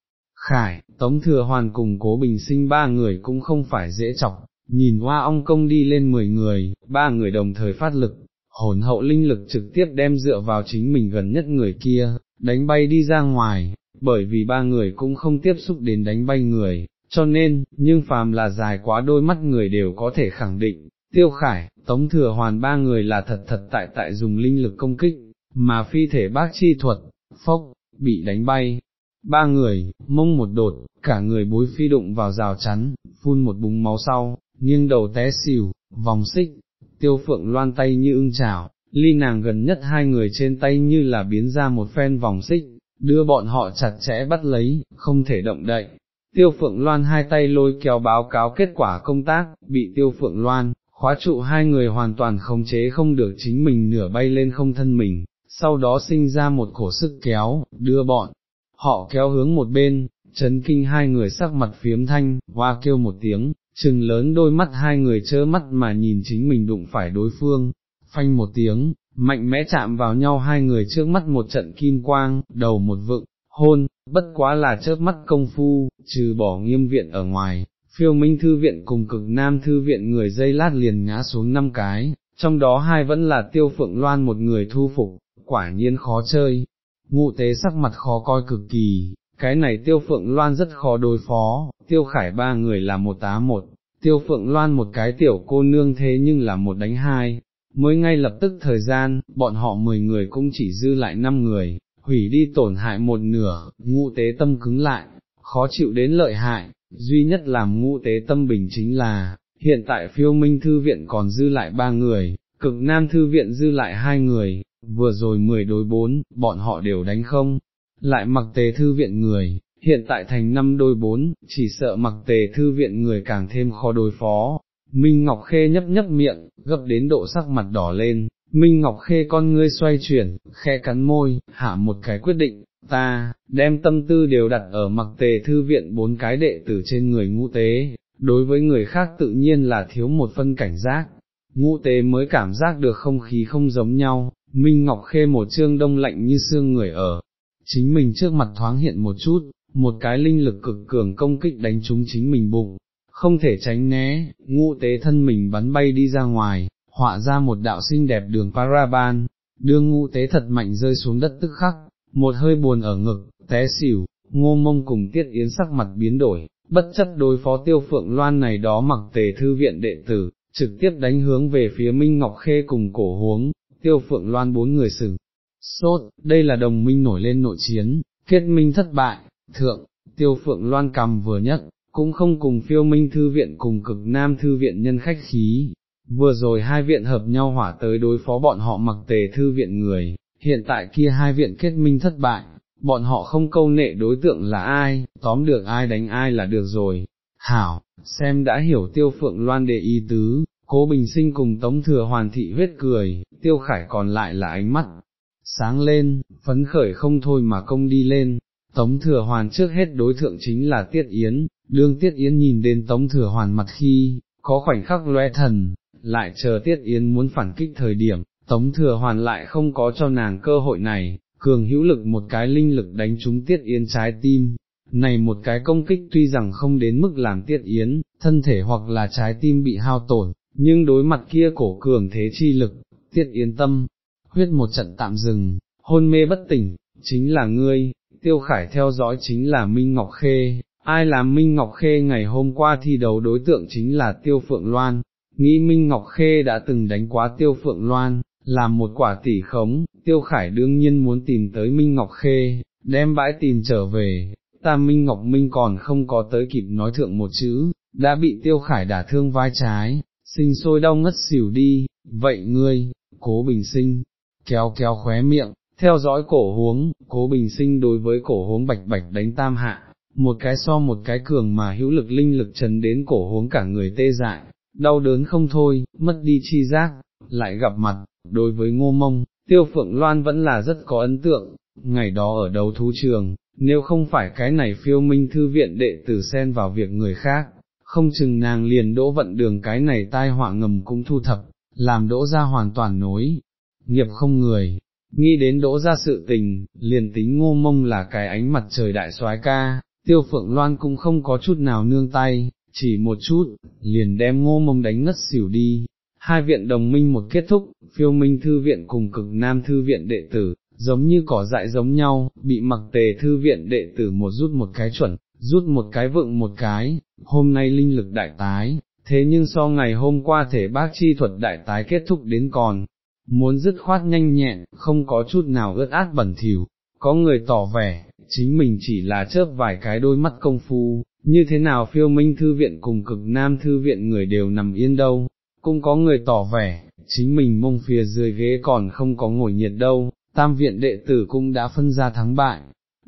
S1: Khải, Tống Thừa Hoàn cùng Cố Bình Sinh ba người cũng không phải dễ chọc, nhìn hoa ong công đi lên 10 người, ba người đồng thời phát lực, hồn hậu linh lực trực tiếp đem dựa vào chính mình gần nhất người kia, đánh bay đi ra ngoài, bởi vì ba người cũng không tiếp xúc đến đánh bay người, cho nên, nhưng phàm là dài quá đôi mắt người đều có thể khẳng định, tiêu khải, tống thừa hoàn ba người là thật thật tại tại dùng linh lực công kích, mà phi thể bác chi thuật, phốc, bị đánh bay. Ba người, mông một đột, cả người bối phi đụng vào rào chắn, phun một búng máu sau, nghiêng đầu té xỉu, vòng xích, tiêu phượng loan tay như ưng chảo, ly nàng gần nhất hai người trên tay như là biến ra một phen vòng xích, đưa bọn họ chặt chẽ bắt lấy, không thể động đậy. Tiêu Phượng Loan hai tay lôi kéo báo cáo kết quả công tác, bị Tiêu Phượng Loan, khóa trụ hai người hoàn toàn khống chế không được chính mình nửa bay lên không thân mình, sau đó sinh ra một cổ sức kéo, đưa bọn, họ kéo hướng một bên, chấn kinh hai người sắc mặt phiếm thanh, hoa kêu một tiếng, trừng lớn đôi mắt hai người chớ mắt mà nhìn chính mình đụng phải đối phương, phanh một tiếng, mạnh mẽ chạm vào nhau hai người trước mắt một trận kim quang, đầu một vựng, hôn, bất quá là chớp mắt công phu, trừ bỏ nghiêm viện ở ngoài, phiêu minh thư viện cùng cực nam thư viện người dây lát liền ngã xuống năm cái, trong đó hai vẫn là tiêu phượng loan một người thu phục, quả nhiên khó chơi, ngụ tế sắc mặt khó coi cực kỳ, cái này tiêu phượng loan rất khó đối phó, tiêu khải ba người là một tá một, tiêu phượng loan một cái tiểu cô nương thế nhưng là một đánh hai, mới ngay lập tức thời gian, bọn họ mười người cũng chỉ dư lại năm người, hủy đi tổn hại một nửa, ngũ tế tâm cứng lại, khó chịu đến lợi hại, duy nhất làm ngũ tế tâm bình chính là, hiện tại phiêu minh thư viện còn dư lại ba người, cực nam thư viện dư lại hai người, vừa rồi mười đối bốn, bọn họ đều đánh không, lại mặc tề thư viện người, hiện tại thành năm đôi bốn, chỉ sợ mặc tề thư viện người càng thêm khó đối phó. Minh Ngọc Khê nhấp nhấp miệng, gấp đến độ sắc mặt đỏ lên, Minh Ngọc Khê con ngươi xoay chuyển, khe cắn môi, hạ một cái quyết định, ta, đem tâm tư đều đặt ở mặc tề thư viện bốn cái đệ tử trên người ngũ tế, đối với người khác tự nhiên là thiếu một phân cảnh giác, ngũ tế mới cảm giác được không khí không giống nhau, Minh Ngọc Khê một trương đông lạnh như xương người ở, chính mình trước mặt thoáng hiện một chút, một cái linh lực cực cường công kích đánh trúng chính mình bụng, không thể tránh né, ngũ tế thân mình bắn bay đi ra ngoài, họa ra một đạo xinh đẹp đường paraban, đưa ngũ tế thật mạnh rơi xuống đất tức khắc, một hơi buồn ở ngực, té xỉu, ngô mông cùng tiết yến sắc mặt biến đổi, bất chấp đối phó tiêu phượng loan này đó mặc tề thư viện đệ tử, trực tiếp đánh hướng về phía Minh Ngọc Khê cùng cổ huống, tiêu phượng loan bốn người sừng. Sốt, đây là đồng minh nổi lên nội chiến, kết minh thất bại, thượng, tiêu phượng loan cầm vừa nhất, cũng không cùng phiêu minh thư viện cùng cực nam thư viện nhân khách khí, vừa rồi hai viện hợp nhau hỏa tới đối phó bọn họ mặc tề thư viện người, hiện tại kia hai viện kết minh thất bại, bọn họ không câu nệ đối tượng là ai, tóm được ai đánh ai là được rồi. Hảo, xem đã hiểu tiêu phượng loan đề ý tứ, cố bình sinh cùng tống thừa hoàn thị huyết cười, tiêu khải còn lại là ánh mắt, sáng lên, phấn khởi không thôi mà công đi lên, tống thừa hoàn trước hết đối thượng chính là tiết yến, đương tiết yến nhìn đến tống thừa hoàn mặt khi, có khoảnh khắc loe thần, lại chờ tiết yến muốn phản kích thời điểm, tống thừa hoàn lại không có cho nàng cơ hội này, cường hữu lực một cái linh lực đánh trúng tiết yến trái tim. Này một cái công kích tuy rằng không đến mức làm tiết yến, thân thể hoặc là trái tim bị hao tổn, nhưng đối mặt kia cổ cường thế chi lực, tiết yên tâm, huyết một trận tạm dừng, hôn mê bất tỉnh, chính là ngươi, tiêu khải theo dõi chính là Minh Ngọc Khê, ai làm Minh Ngọc Khê ngày hôm qua thi đấu đối tượng chính là tiêu phượng loan, nghĩ Minh Ngọc Khê đã từng đánh quá tiêu phượng loan, làm một quả tỷ khống, tiêu khải đương nhiên muốn tìm tới Minh Ngọc Khê, đem bãi tìm trở về, ta Minh Ngọc Minh còn không có tới kịp nói thượng một chữ, đã bị tiêu khải đả thương vai trái, sinh sôi đau ngất xỉu đi, vậy ngươi, cố bình sinh, kéo kéo khóe miệng, theo dõi cổ huống, cố bình sinh đối với cổ huống bạch bạch đánh tam hạ, một cái so một cái cường mà hữu lực linh lực trần đến cổ huống cả người tê dại, đau đớn không thôi, mất đi chi giác, lại gặp mặt, đối với ngô mông, tiêu phượng loan vẫn là rất có ấn tượng, ngày đó ở đầu thú trường, nếu không phải cái này phiêu minh thư viện đệ tử xen vào việc người khác, không chừng nàng liền đỗ vận đường cái này tai họa ngầm cũng thu thập, làm đỗ ra hoàn toàn nối, nghiệp không người, nghĩ đến đỗ ra sự tình, liền tính ngô mông là cái ánh mặt trời đại soái ca, tiêu phượng loan cũng không có chút nào nương tay, chỉ một chút, liền đem ngô mông đánh ngất xỉu đi. Hai viện đồng minh một kết thúc, phiêu minh thư viện cùng cực nam thư viện đệ tử, giống như cỏ dại giống nhau, bị mặc tề thư viện đệ tử một rút một cái chuẩn, rút một cái vựng một cái, hôm nay linh lực đại tái, thế nhưng so ngày hôm qua thể bác chi thuật đại tái kết thúc đến còn, muốn dứt khoát nhanh nhẹn, không có chút nào ướt át bẩn thỉu, có người tỏ vẻ, chính mình chỉ là chớp vài cái đôi mắt công phu, như thế nào phiêu minh thư viện cùng cực nam thư viện người đều nằm yên đâu, cũng có người tỏ vẻ, chính mình mông phía dưới ghế còn không có ngồi nhiệt đâu, tam viện đệ tử cũng đã phân ra thắng bại,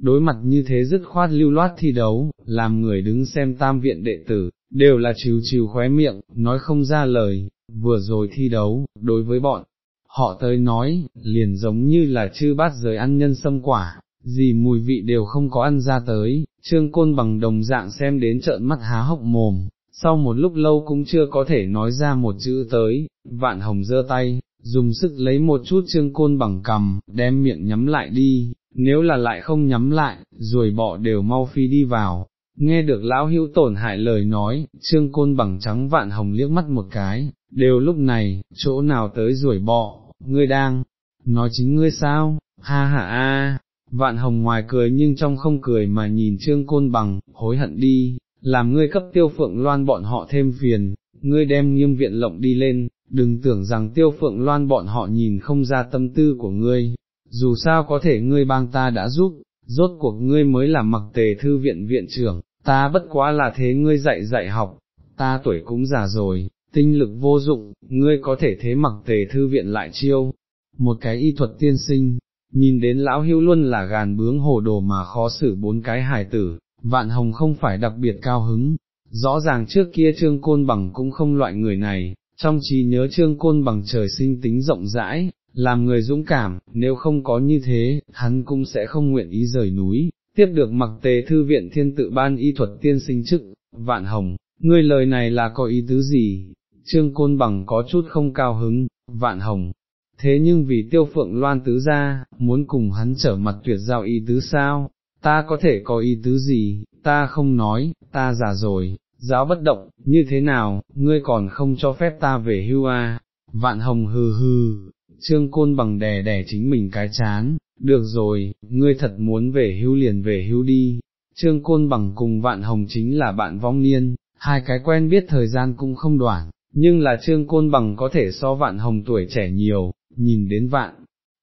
S1: đối mặt như thế dứt khoát lưu loát thi đấu, làm người đứng xem tam viện đệ tử, đều là chiều chiều khóe miệng, nói không ra lời, vừa rồi thi đấu, đối với bọn, họ tới nói, liền giống như là chư bát giới ăn nhân sâm quả, gì mùi vị đều không có ăn ra tới, trương côn bằng đồng dạng xem đến trợn mắt há hốc mồm, sau một lúc lâu cũng chưa có thể nói ra một chữ tới, vạn hồng giơ tay, dùng sức lấy một chút trương côn bằng cầm, đem miệng nhắm lại đi, nếu là lại không nhắm lại, rồi bọ đều mau phi đi vào. Nghe được lão hữu tổn hại lời nói, trương côn bằng trắng vạn hồng liếc mắt một cái, đều lúc này, chỗ nào tới ruồi bọ, ngươi đang, nói chính ngươi sao, ha ha a, vạn hồng ngoài cười nhưng trong không cười mà nhìn trương côn bằng, hối hận đi, làm ngươi cấp tiêu phượng loan bọn họ thêm phiền, ngươi đem nghiêm viện lộng đi lên, đừng tưởng rằng tiêu phượng loan bọn họ nhìn không ra tâm tư của ngươi, dù sao có thể ngươi bang ta đã giúp, rốt cuộc ngươi mới là mặc tề thư viện viện trưởng, ta bất quá là thế ngươi dạy dạy học, ta tuổi cũng già rồi, tinh lực vô dụng, ngươi có thể thế mặc tề thư viện lại chiêu, một cái y thuật tiên sinh, nhìn đến lão hưu luôn là gàn bướng hồ đồ mà khó xử bốn cái hài tử, vạn hồng không phải đặc biệt cao hứng, rõ ràng trước kia trương côn bằng cũng không loại người này, trong trí nhớ trương côn bằng trời sinh tính rộng rãi, làm người dũng cảm, nếu không có như thế, hắn cũng sẽ không nguyện ý rời núi, tiếp được mặc tề thư viện thiên tự ban y thuật tiên sinh chức, vạn hồng, ngươi lời này là có ý tứ gì, trương côn bằng có chút không cao hứng, vạn hồng, thế nhưng vì tiêu phượng loan tứ ra, muốn cùng hắn trở mặt tuyệt giao ý tứ sao, ta có thể có ý tứ gì, ta không nói, ta già rồi, giáo bất động, như thế nào, ngươi còn không cho phép ta về hưu à, vạn hồng hừ hừ, trương côn bằng đè đè chính mình cái chán, được rồi, ngươi thật muốn về hưu liền về hưu đi, trương côn bằng cùng vạn hồng chính là bạn vong niên, hai cái quen biết thời gian cũng không đoạn, nhưng là trương côn bằng có thể so vạn hồng tuổi trẻ nhiều, nhìn đến vạn.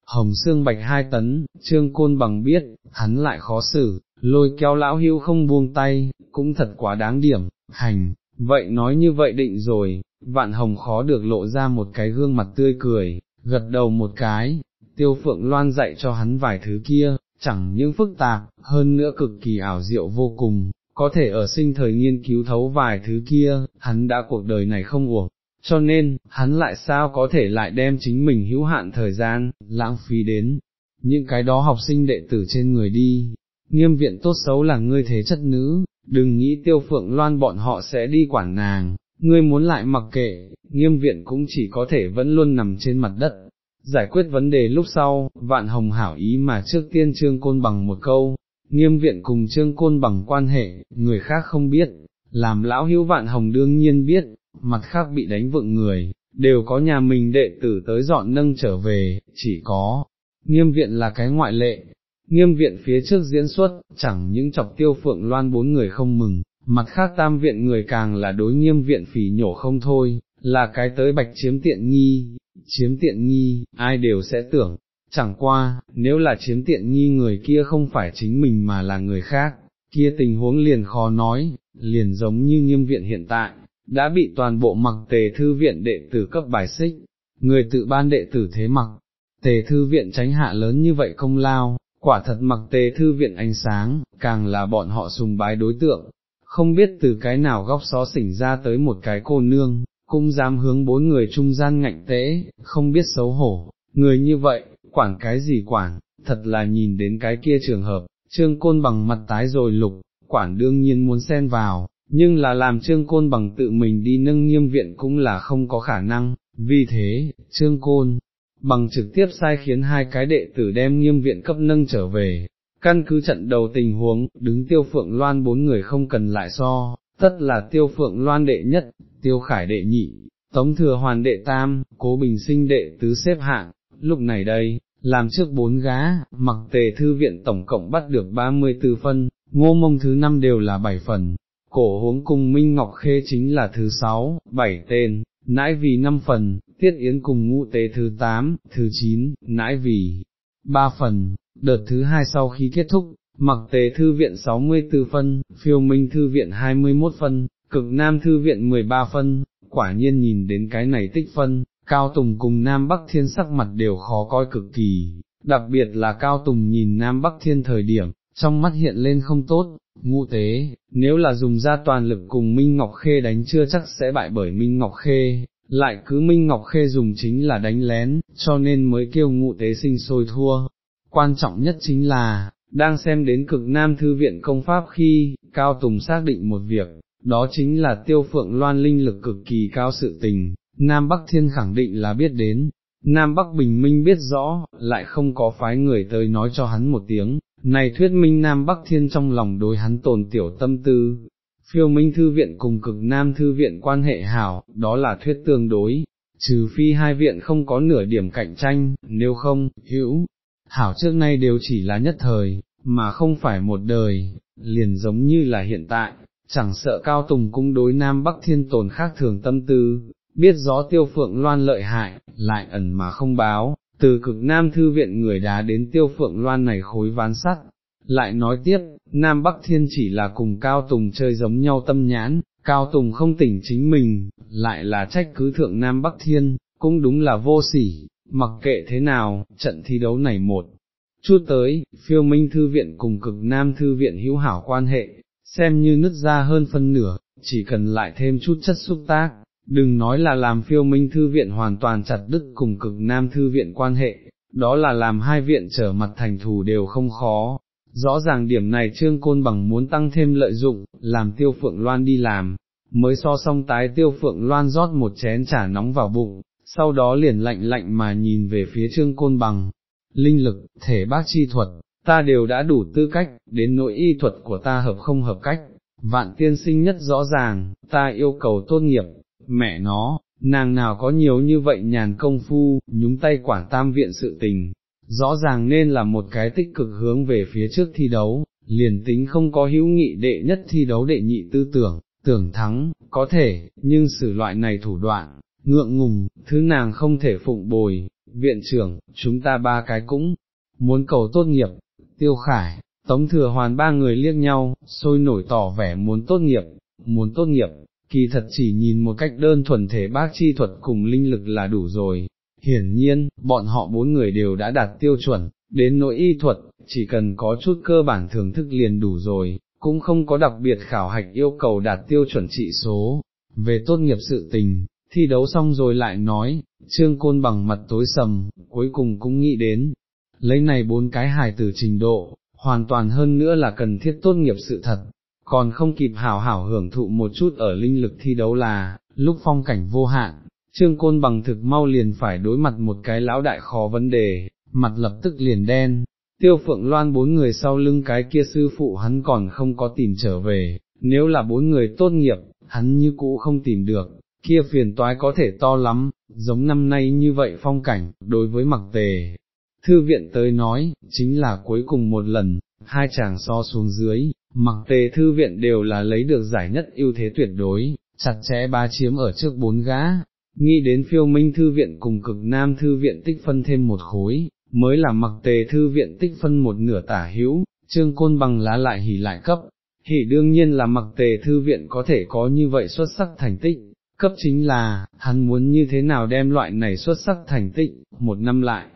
S1: Hồng xương bạch hai tấn, trương côn bằng biết, hắn lại khó xử, lôi kéo lão hưu không buông tay, cũng thật quá đáng điểm, hành, vậy nói như vậy định rồi, vạn hồng khó được lộ ra một cái gương mặt tươi cười, gật đầu một cái, tiêu phượng loan dạy cho hắn vài thứ kia, chẳng những phức tạp, hơn nữa cực kỳ ảo diệu vô cùng, có thể ở sinh thời nghiên cứu thấu vài thứ kia, hắn đã cuộc đời này không uổng, cho nên, hắn lại sao có thể lại đem chính mình hữu hạn thời gian, lãng phí đến, những cái đó học sinh đệ tử trên người đi, nghiêm viện tốt xấu là ngươi thế chất nữ, đừng nghĩ tiêu phượng loan bọn họ sẽ đi quản nàng, ngươi muốn lại mặc kệ, nghiêm viện cũng chỉ có thể vẫn luôn nằm trên mặt đất. Giải quyết vấn đề lúc sau, vạn hồng hảo ý mà trước tiên trương côn bằng một câu, nghiêm viện cùng trương côn bằng quan hệ, người khác không biết, làm lão hữu vạn hồng đương nhiên biết, mặt khác bị đánh vựng người, đều có nhà mình đệ tử tới dọn nâng trở về, chỉ có, nghiêm viện là cái ngoại lệ, nghiêm viện phía trước diễn xuất, chẳng những chọc tiêu phượng loan bốn người không mừng, mặt khác tam viện người càng là đối nghiêm viện phỉ nhổ không thôi, là cái tới bạch chiếm tiện nghi, chiếm tiện nghi, ai đều sẽ tưởng, chẳng qua, nếu là chiếm tiện nghi người kia không phải chính mình mà là người khác, kia tình huống liền khó nói, liền giống như nghiêm viện hiện tại, đã bị toàn bộ mặc tề thư viện đệ tử cấp bài xích, người tự ban đệ tử thế mặc, tề thư viện tránh hạ lớn như vậy công lao, quả thật mặc tế thư viện ánh sáng, càng là bọn họ sùng bái đối tượng, không biết từ cái nào góc xó xỉnh ra tới một cái cô nương, cũng dám hướng bốn người trung gian ngạnh tễ, không biết xấu hổ, người như vậy, quản cái gì quản, thật là nhìn đến cái kia trường hợp, trương côn bằng mặt tái rồi lục, quản đương nhiên muốn xen vào, nhưng là làm trương côn bằng tự mình đi nâng nghiêm viện cũng là không có khả năng, vì thế, trương côn, bằng trực tiếp sai khiến hai cái đệ tử đem nghiêm viện cấp nâng trở về, căn cứ trận đầu tình huống, đứng tiêu phượng loan bốn người không cần lại so, tất là tiêu phượng loan đệ nhất, tiêu khải đệ nhị, tống thừa hoàn đệ tam, cố bình sinh đệ tứ xếp hạng, lúc này đây, làm trước bốn gá, mặc tề thư viện tổng cộng bắt được 34 phân, ngô mông thứ năm đều là 7 phần, cổ huống cùng Minh Ngọc Khê chính là thứ sáu, bảy tên, nãi vì năm phần, tiết yến cùng ngũ tế thứ tám, thứ chín, nãi vì. Ba phần, đợt thứ hai sau khi kết thúc, mặc tế thư viện 64 phân, phiêu minh thư viện 21 phân, cực nam thư viện 13 phân, quả nhiên nhìn đến cái này tích phân, Cao Tùng cùng Nam Bắc Thiên sắc mặt đều khó coi cực kỳ, đặc biệt là Cao Tùng nhìn Nam Bắc Thiên thời điểm, trong mắt hiện lên không tốt, ngũ tế, nếu là dùng ra toàn lực cùng Minh Ngọc Khê đánh chưa chắc sẽ bại bởi Minh Ngọc Khê, lại cứ Minh Ngọc Khê dùng chính là đánh lén, cho nên mới kêu ngũ tế sinh sôi thua. Quan trọng nhất chính là, đang xem đến cực Nam Thư viện công pháp khi, Cao Tùng xác định một việc, đó chính là tiêu phượng loan linh lực cực kỳ cao sự tình, Nam Bắc Thiên khẳng định là biết đến, Nam Bắc Bình Minh biết rõ, lại không có phái người tới nói cho hắn một tiếng, này thuyết minh Nam Bắc Thiên trong lòng đối hắn tồn tiểu tâm tư. Phiêu Minh Thư Viện cùng cực Nam Thư Viện quan hệ hảo, đó là thuyết tương đối, trừ phi hai viện không có nửa điểm cạnh tranh, nếu không, hữu, hảo trước nay đều chỉ là nhất thời, mà không phải một đời, liền giống như là hiện tại, chẳng sợ Cao Tùng cung đối Nam Bắc Thiên tồn khác thường tâm tư, biết gió tiêu phượng loan lợi hại, lại ẩn mà không báo, từ cực Nam Thư viện người đá đến tiêu phượng loan này khối ván sắt. Lại nói tiếp, Nam Bắc Thiên chỉ là cùng Cao Tùng chơi giống nhau tâm nhãn, Cao Tùng không tỉnh chính mình, lại là trách cứ thượng Nam Bắc Thiên, cũng đúng là vô sỉ, mặc kệ thế nào, trận thi đấu này một. Chút tới, phiêu minh thư viện cùng cực Nam Thư viện hữu hảo quan hệ, xem như nứt ra hơn phân nửa, chỉ cần lại thêm chút chất xúc tác, đừng nói là làm phiêu minh thư viện hoàn toàn chặt đứt cùng cực nam thư viện quan hệ, đó là làm hai viện trở mặt thành thù đều không khó. Rõ ràng điểm này trương côn bằng muốn tăng thêm lợi dụng, làm tiêu phượng loan đi làm, mới so xong tái tiêu phượng loan rót một chén trà nóng vào bụng, sau đó liền lạnh lạnh mà nhìn về phía trương côn bằng. Linh lực, thể bác chi thuật, ta đều đã đủ tư cách, đến nỗi y thuật của ta hợp không hợp cách, vạn tiên sinh nhất rõ ràng, ta yêu cầu tốt nghiệp, mẹ nó, nàng nào có nhiều như vậy nhàn công phu, nhúng tay quản tam viện sự tình, rõ ràng nên là một cái tích cực hướng về phía trước thi đấu, liền tính không có hữu nghị đệ nhất thi đấu đệ nhị tư tưởng, tưởng thắng, có thể, nhưng xử loại này thủ đoạn, ngượng ngùng, thứ nàng không thể phụng bồi, viện trưởng, chúng ta ba cái cũng, muốn cầu tốt nghiệp, tiêu khải, tống thừa hoàn ba người liếc nhau, sôi nổi tỏ vẻ muốn tốt nghiệp, muốn tốt nghiệp, kỳ thật chỉ nhìn một cách đơn thuần thể bác chi thuật cùng linh lực là đủ rồi. Hiển nhiên, bọn họ bốn người đều đã đạt tiêu chuẩn, đến nỗi y thuật, chỉ cần có chút cơ bản thưởng thức liền đủ rồi, cũng không có đặc biệt khảo hạch yêu cầu đạt tiêu chuẩn trị số. Về tốt nghiệp sự tình, thi đấu xong rồi lại nói, trương côn bằng mặt tối sầm, cuối cùng cũng nghĩ đến, lấy này bốn cái hài tử trình độ, hoàn toàn hơn nữa là cần thiết tốt nghiệp sự thật, còn không kịp hảo hảo hưởng thụ một chút ở linh lực thi đấu là, lúc phong cảnh vô hạn, trương côn bằng thực mau liền phải đối mặt một cái lão đại khó vấn đề, mặt lập tức liền đen, tiêu phượng loan bốn người sau lưng cái kia sư phụ hắn còn không có tìm trở về, nếu là bốn người tốt nghiệp, hắn như cũ không tìm được, kia phiền toái có thể to lắm, giống năm nay như vậy phong cảnh, đối với mặc tề. Thư viện tới nói, chính là cuối cùng một lần, hai chàng so xuống dưới, mặc tề thư viện đều là lấy được giải nhất ưu thế tuyệt đối, chặt chẽ ba chiếm ở trước bốn gã, nghĩ đến phiêu minh thư viện cùng cực nam thư viện tích phân thêm một khối, mới là mặc tề thư viện tích phân một nửa tả hữu, trương côn bằng lá lại hỉ lại cấp, hỉ đương nhiên là mặc tề thư viện có thể có như vậy xuất sắc thành tích. Cấp chính là, hắn muốn như thế nào đem loại này xuất sắc thành tích, một năm lại,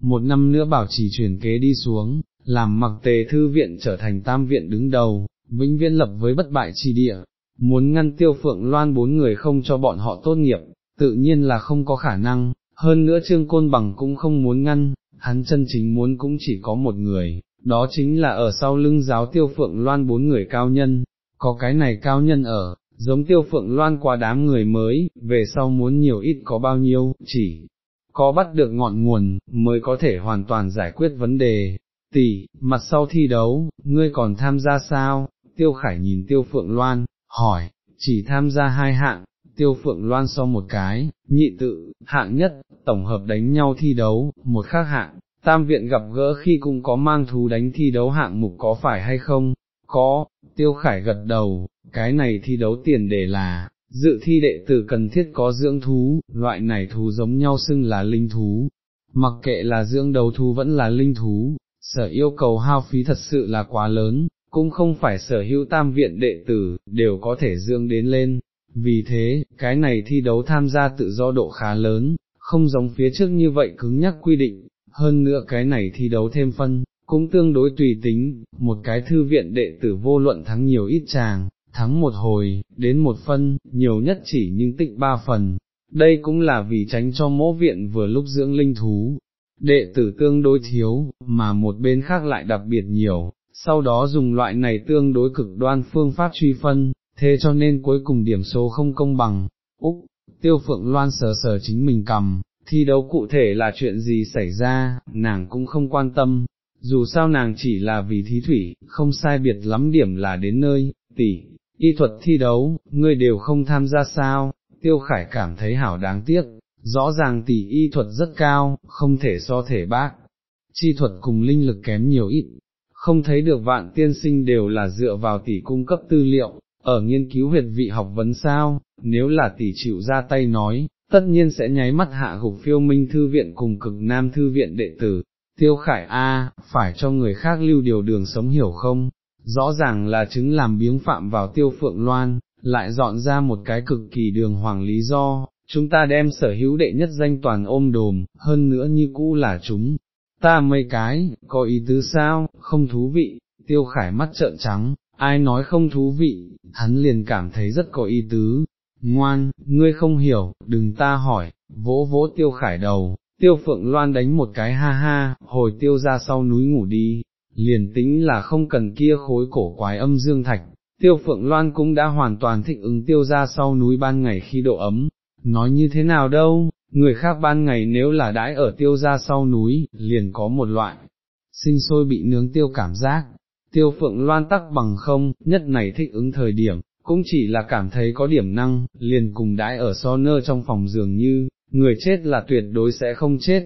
S1: một năm nữa bảo trì truyền kế đi xuống, làm mặc tề thư viện trở thành tam viện đứng đầu, vĩnh viễn lập với bất bại chi địa, muốn ngăn tiêu phượng loan bốn người không cho bọn họ tốt nghiệp, tự nhiên là không có khả năng, hơn nữa trương côn bằng cũng không muốn ngăn, hắn chân chính muốn cũng chỉ có một người, đó chính là ở sau lưng giáo tiêu phượng loan bốn người cao nhân, có cái này cao nhân ở, giống tiêu phượng loan qua đám người mới, về sau muốn nhiều ít có bao nhiêu, chỉ có bắt được ngọn nguồn, mới có thể hoàn toàn giải quyết vấn đề, tỷ, mặt sau thi đấu, ngươi còn tham gia sao? Tiêu Khải nhìn Tiêu Phượng Loan, hỏi, chỉ tham gia hai hạng, Tiêu Phượng Loan so một cái, nhị tự, hạng nhất, tổng hợp đánh nhau thi đấu, một khác hạng, tam viện gặp gỡ khi cũng có mang thú đánh thi đấu hạng mục có phải hay không? Có, Tiêu Khải gật đầu, cái này thi đấu tiền đề là, dự thi đệ tử cần thiết có dưỡng thú, loại này thú giống nhau xưng là linh thú, mặc kệ là dưỡng đầu thú vẫn là linh thú, sở yêu cầu hao phí thật sự là quá lớn, cũng không phải sở hữu tam viện đệ tử, đều có thể dương đến lên, vì thế, cái này thi đấu tham gia tự do độ khá lớn, không giống phía trước như vậy cứng nhắc quy định, hơn nữa cái này thi đấu thêm phân, cũng tương đối tùy tính, một cái thư viện đệ tử vô luận thắng nhiều ít chàng, thắng một hồi, đến một phân, nhiều nhất chỉ nhưng tịnh ba phần, đây cũng là vì tránh cho mỗ viện vừa lúc dưỡng linh thú, đệ tử tương đối thiếu, mà một bên khác lại đặc biệt nhiều, sau đó dùng loại này tương đối cực đoan phương pháp truy phân, thế cho nên cuối cùng điểm số không công bằng, Úc, tiêu phượng loan sờ sờ chính mình cầm, thi đấu cụ thể là chuyện gì xảy ra, nàng cũng không quan tâm, dù sao nàng chỉ là vì thí thủy, không sai biệt lắm điểm là đến nơi, tỷ, y thuật thi đấu, ngươi đều không tham gia sao, tiêu khải cảm thấy hảo đáng tiếc, rõ ràng tỷ y thuật rất cao, không thể so thể bác, chi thuật cùng linh lực kém nhiều ít, không thấy được vạn tiên sinh đều là dựa vào tỷ cung cấp tư liệu, ở nghiên cứu huyệt vị học vấn sao, nếu là tỷ chịu ra tay nói, tất nhiên sẽ nháy mắt hạ gục phiêu minh thư viện cùng cực nam thư viện đệ tử, tiêu khải A, phải cho người khác lưu điều đường sống hiểu không, rõ ràng là chứng làm biếng phạm vào tiêu phượng loan, lại dọn ra một cái cực kỳ đường hoàng lý do, chúng ta đem sở hữu đệ nhất danh toàn ôm đồm, hơn nữa như cũ là chúng. Ta mấy cái, có ý tứ sao, không thú vị, tiêu khải mắt trợn trắng, ai nói không thú vị, hắn liền cảm thấy rất có ý tứ. Ngoan, ngươi không hiểu, đừng ta hỏi, vỗ vỗ tiêu khải đầu, tiêu phượng loan đánh một cái ha ha, hồi tiêu ra sau núi ngủ đi, liền tính là không cần kia khối cổ quái âm dương thạch, tiêu phượng loan cũng đã hoàn toàn thích ứng tiêu ra sau núi ban ngày khi độ ấm, nói như thế nào đâu, người khác ban ngày nếu là đãi ở tiêu ra sau núi, liền có một loại, sinh sôi bị nướng tiêu cảm giác, tiêu phượng loan tắc bằng không, nhất này thích ứng thời điểm, cũng chỉ là cảm thấy có điểm năng, liền cùng đãi ở so nơ trong phòng giường như, người chết là tuyệt đối sẽ không chết,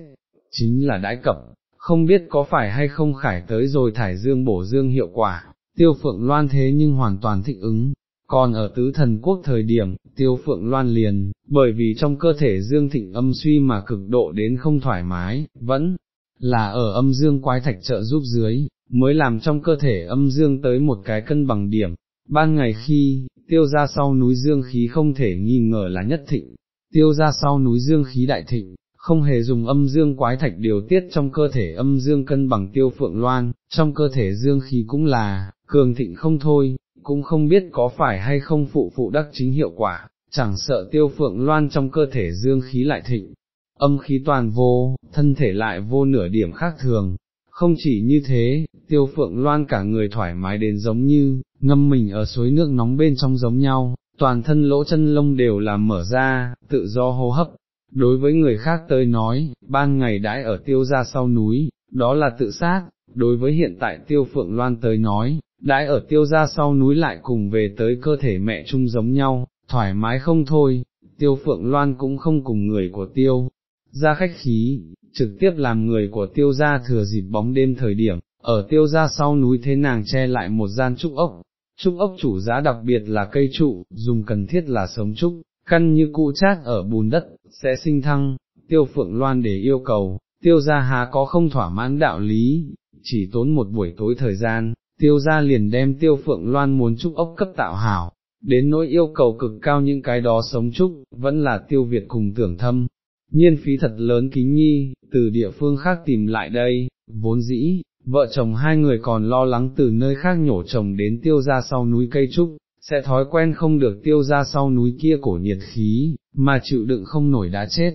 S1: chính là đãi cập, không biết có phải hay không khải tới rồi thải dương bổ dương hiệu quả, tiêu phượng loan thế nhưng hoàn toàn thích ứng. Còn ở tứ thần quốc thời điểm, tiêu phượng loan liền, bởi vì trong cơ thể dương thịnh âm suy mà cực độ đến không thoải mái, vẫn là ở âm dương quái thạch trợ giúp dưới, mới làm trong cơ thể âm dương tới một cái cân bằng điểm. Ban ngày khi, tiêu ra sau núi dương khí không thể nghi ngờ là nhất thịnh, tiêu ra sau núi dương khí đại thịnh, không hề dùng âm dương quái thạch điều tiết trong cơ thể âm dương cân bằng tiêu phượng loan, trong cơ thể dương khí cũng là, cường thịnh không thôi, cũng không biết có phải hay không phụ phụ đắc chính hiệu quả, chẳng sợ tiêu phượng loan trong cơ thể dương khí lại thịnh, âm khí toàn vô, thân thể lại vô nửa điểm khác thường. Không chỉ như thế, tiêu phượng loan cả người thoải mái đến giống như, ngâm mình ở suối nước nóng bên trong giống nhau, toàn thân lỗ chân lông đều là mở ra, tự do hô hấp. Đối với người khác tới nói, ban ngày đãi ở tiêu ra sau núi, đó là tự sát, đối với hiện tại tiêu phượng loan tới nói, đãi ở tiêu ra sau núi lại cùng về tới cơ thể mẹ chung giống nhau, thoải mái không thôi, tiêu phượng loan cũng không cùng người của tiêu, ra khách khí, trực tiếp làm người của tiêu gia thừa dịp bóng đêm thời điểm, ở tiêu gia sau núi thế nàng che lại một gian trúc ốc, trúc ốc chủ giá đặc biệt là cây trụ, dùng cần thiết là sống trúc, căn như cụ chát ở bùn đất, sẽ sinh thăng, tiêu phượng loan để yêu cầu, tiêu gia há có không thỏa mãn đạo lý, chỉ tốn một buổi tối thời gian, tiêu gia liền đem tiêu phượng loan muốn trúc ốc cấp tạo hảo, đến nỗi yêu cầu cực cao những cái đó sống trúc, vẫn là tiêu Việt cùng tưởng thâm. Nhiên phí thật lớn kính nhi, từ địa phương khác tìm lại đây, vốn dĩ, vợ chồng hai người còn lo lắng từ nơi khác nhổ chồng đến tiêu ra sau núi cây trúc, sẽ thói quen không được tiêu ra sau núi kia cổ nhiệt khí, mà chịu đựng không nổi đã chết.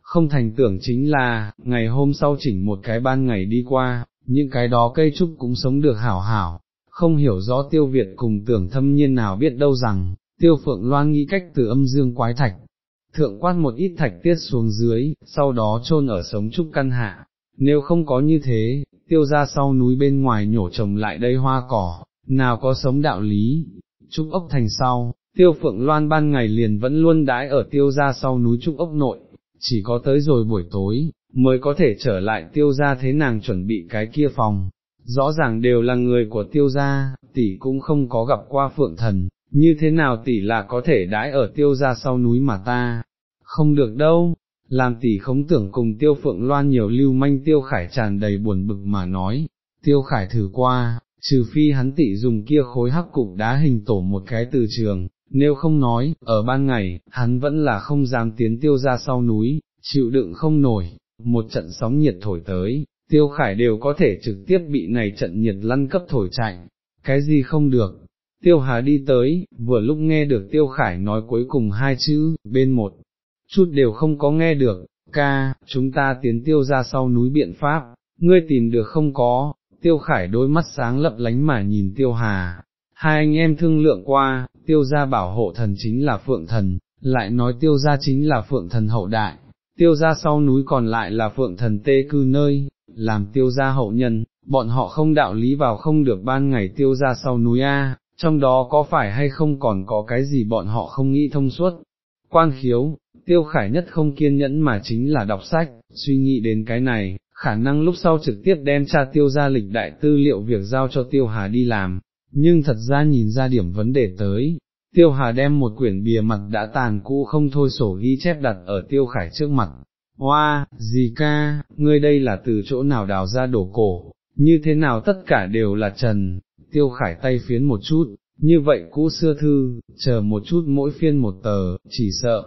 S1: Không thành tưởng chính là, ngày hôm sau chỉnh một cái ban ngày đi qua, những cái đó cây trúc cũng sống được hảo hảo, không hiểu rõ tiêu Việt cùng tưởng thâm nhiên nào biết đâu rằng, tiêu phượng loan nghĩ cách từ âm dương quái thạch, thượng quan một ít thạch tiết xuống dưới, sau đó chôn ở sống trúc căn hạ, nếu không có như thế, tiêu ra sau núi bên ngoài nhổ trồng lại đây hoa cỏ, nào có sống đạo lý, trúc ốc thành sau, tiêu phượng loan ban ngày liền vẫn luôn đái ở tiêu ra sau núi trúc ốc nội, chỉ có tới rồi buổi tối, mới có thể trở lại tiêu ra thế nàng chuẩn bị cái kia phòng. Rõ ràng đều là người của tiêu gia, tỷ cũng không có gặp qua phượng thần, như thế nào tỷ là có thể đãi ở tiêu gia sau núi mà ta, không được đâu, làm tỷ không tưởng cùng tiêu phượng loan nhiều lưu manh tiêu khải tràn đầy buồn bực mà nói, tiêu khải thử qua, trừ phi hắn tỷ dùng kia khối hắc cục đá hình tổ một cái từ trường, nếu không nói, ở ban ngày, hắn vẫn là không dám tiến tiêu ra sau núi, chịu đựng không nổi, một trận sóng nhiệt thổi tới, tiêu khải đều có thể trực tiếp bị này trận nhiệt lăn cấp thổi chạy, cái gì không được. Tiêu Hà đi tới, vừa lúc nghe được Tiêu Khải nói cuối cùng hai chữ, bên một, chút đều không có nghe được, ca, chúng ta tiến tiêu ra sau núi biện pháp, ngươi tìm được không có, Tiêu Khải đôi mắt sáng lấp lánh mà nhìn Tiêu Hà, hai anh em thương lượng qua, Tiêu gia bảo hộ thần chính là Phượng Thần, lại nói Tiêu gia chính là Phượng Thần hậu đại, Tiêu gia sau núi còn lại là Phượng Thần tê cư nơi, làm Tiêu gia hậu nhân, bọn họ không đạo lý vào không được ban ngày Tiêu gia sau núi A, trong đó có phải hay không còn có cái gì bọn họ không nghĩ thông suốt. Quan khiếu, Tiêu Khải nhất không kiên nhẫn mà chính là đọc sách, suy nghĩ đến cái này, khả năng lúc sau trực tiếp đem tra tiêu ra lịch đại tư liệu việc giao cho tiêu hà đi làm, nhưng thật ra nhìn ra điểm vấn đề tới, tiêu hà đem một quyển bìa mặt đã tàn cũ không thôi sổ ghi chép đặt ở tiêu khải trước mặt, hoa, gì ca, ngươi đây là từ chỗ nào đào ra đổ cổ, như thế nào tất cả đều là trần, tiêu khải tay phiến một chút, như vậy cũ xưa thư, chờ một chút mỗi phiên một tờ, chỉ sợ,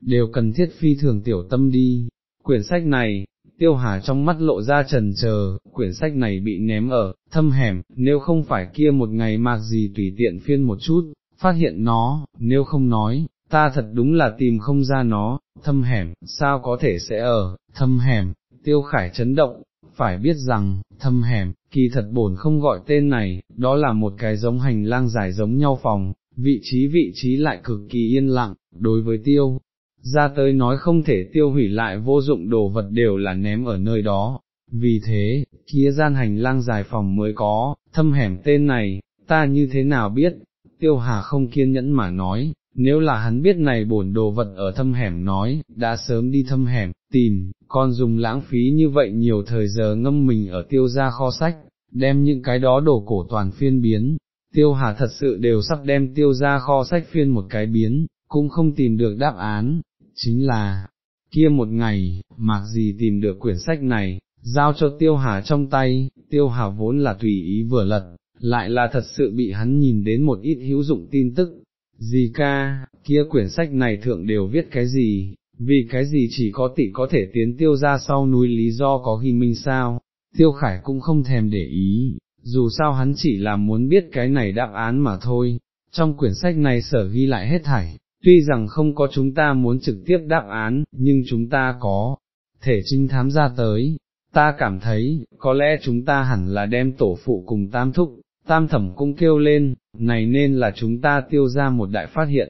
S1: đều cần thiết phi thường tiểu tâm đi, quyển sách này, tiêu hà trong mắt lộ ra trần chờ, quyển sách này bị ném ở, thâm hẻm, nếu không phải kia một ngày mạc gì tùy tiện phiên một chút, phát hiện nó, nếu không nói, ta thật đúng là tìm không ra nó, thâm hẻm, sao có thể sẽ ở, thâm hẻm, tiêu khải chấn động, phải biết rằng, thâm hẻm, kỳ thật bổn không gọi tên này, đó là một cái giống hành lang dài giống nhau phòng, vị trí vị trí lại cực kỳ yên lặng, đối với tiêu, ra tới nói không thể tiêu hủy lại vô dụng đồ vật đều là ném ở nơi đó, vì thế, kia gian hành lang dài phòng mới có, thâm hẻm tên này, ta như thế nào biết, tiêu hà không kiên nhẫn mà nói, nếu là hắn biết này bổn đồ vật ở thâm hẻm nói, đã sớm đi thâm hẻm, tìm, còn dùng lãng phí như vậy nhiều thời giờ ngâm mình ở tiêu gia kho sách, đem những cái đó đổ cổ toàn phiên biến, tiêu hà thật sự đều sắp đem tiêu gia kho sách phiên một cái biến, cũng không tìm được đáp án, chính là, kia một ngày, mặc gì tìm được quyển sách này, giao cho tiêu hà trong tay, tiêu hà vốn là tùy ý vừa lật, lại là thật sự bị hắn nhìn đến một ít hữu dụng tin tức, gì ca, kia quyển sách này thượng đều viết cái gì, vì cái gì chỉ có tỷ có thể tiến tiêu ra sau núi lý do có ghi minh sao, tiêu khải cũng không thèm để ý, dù sao hắn chỉ là muốn biết cái này đáp án mà thôi, trong quyển sách này sở ghi lại hết thảy, tuy rằng không có chúng ta muốn trực tiếp đáp án, nhưng chúng ta có, thể trinh thám ra tới, ta cảm thấy, có lẽ chúng ta hẳn là đem tổ phụ cùng tam thúc, tam thẩm cũng kêu lên, này nên là chúng ta tiêu ra một đại phát hiện.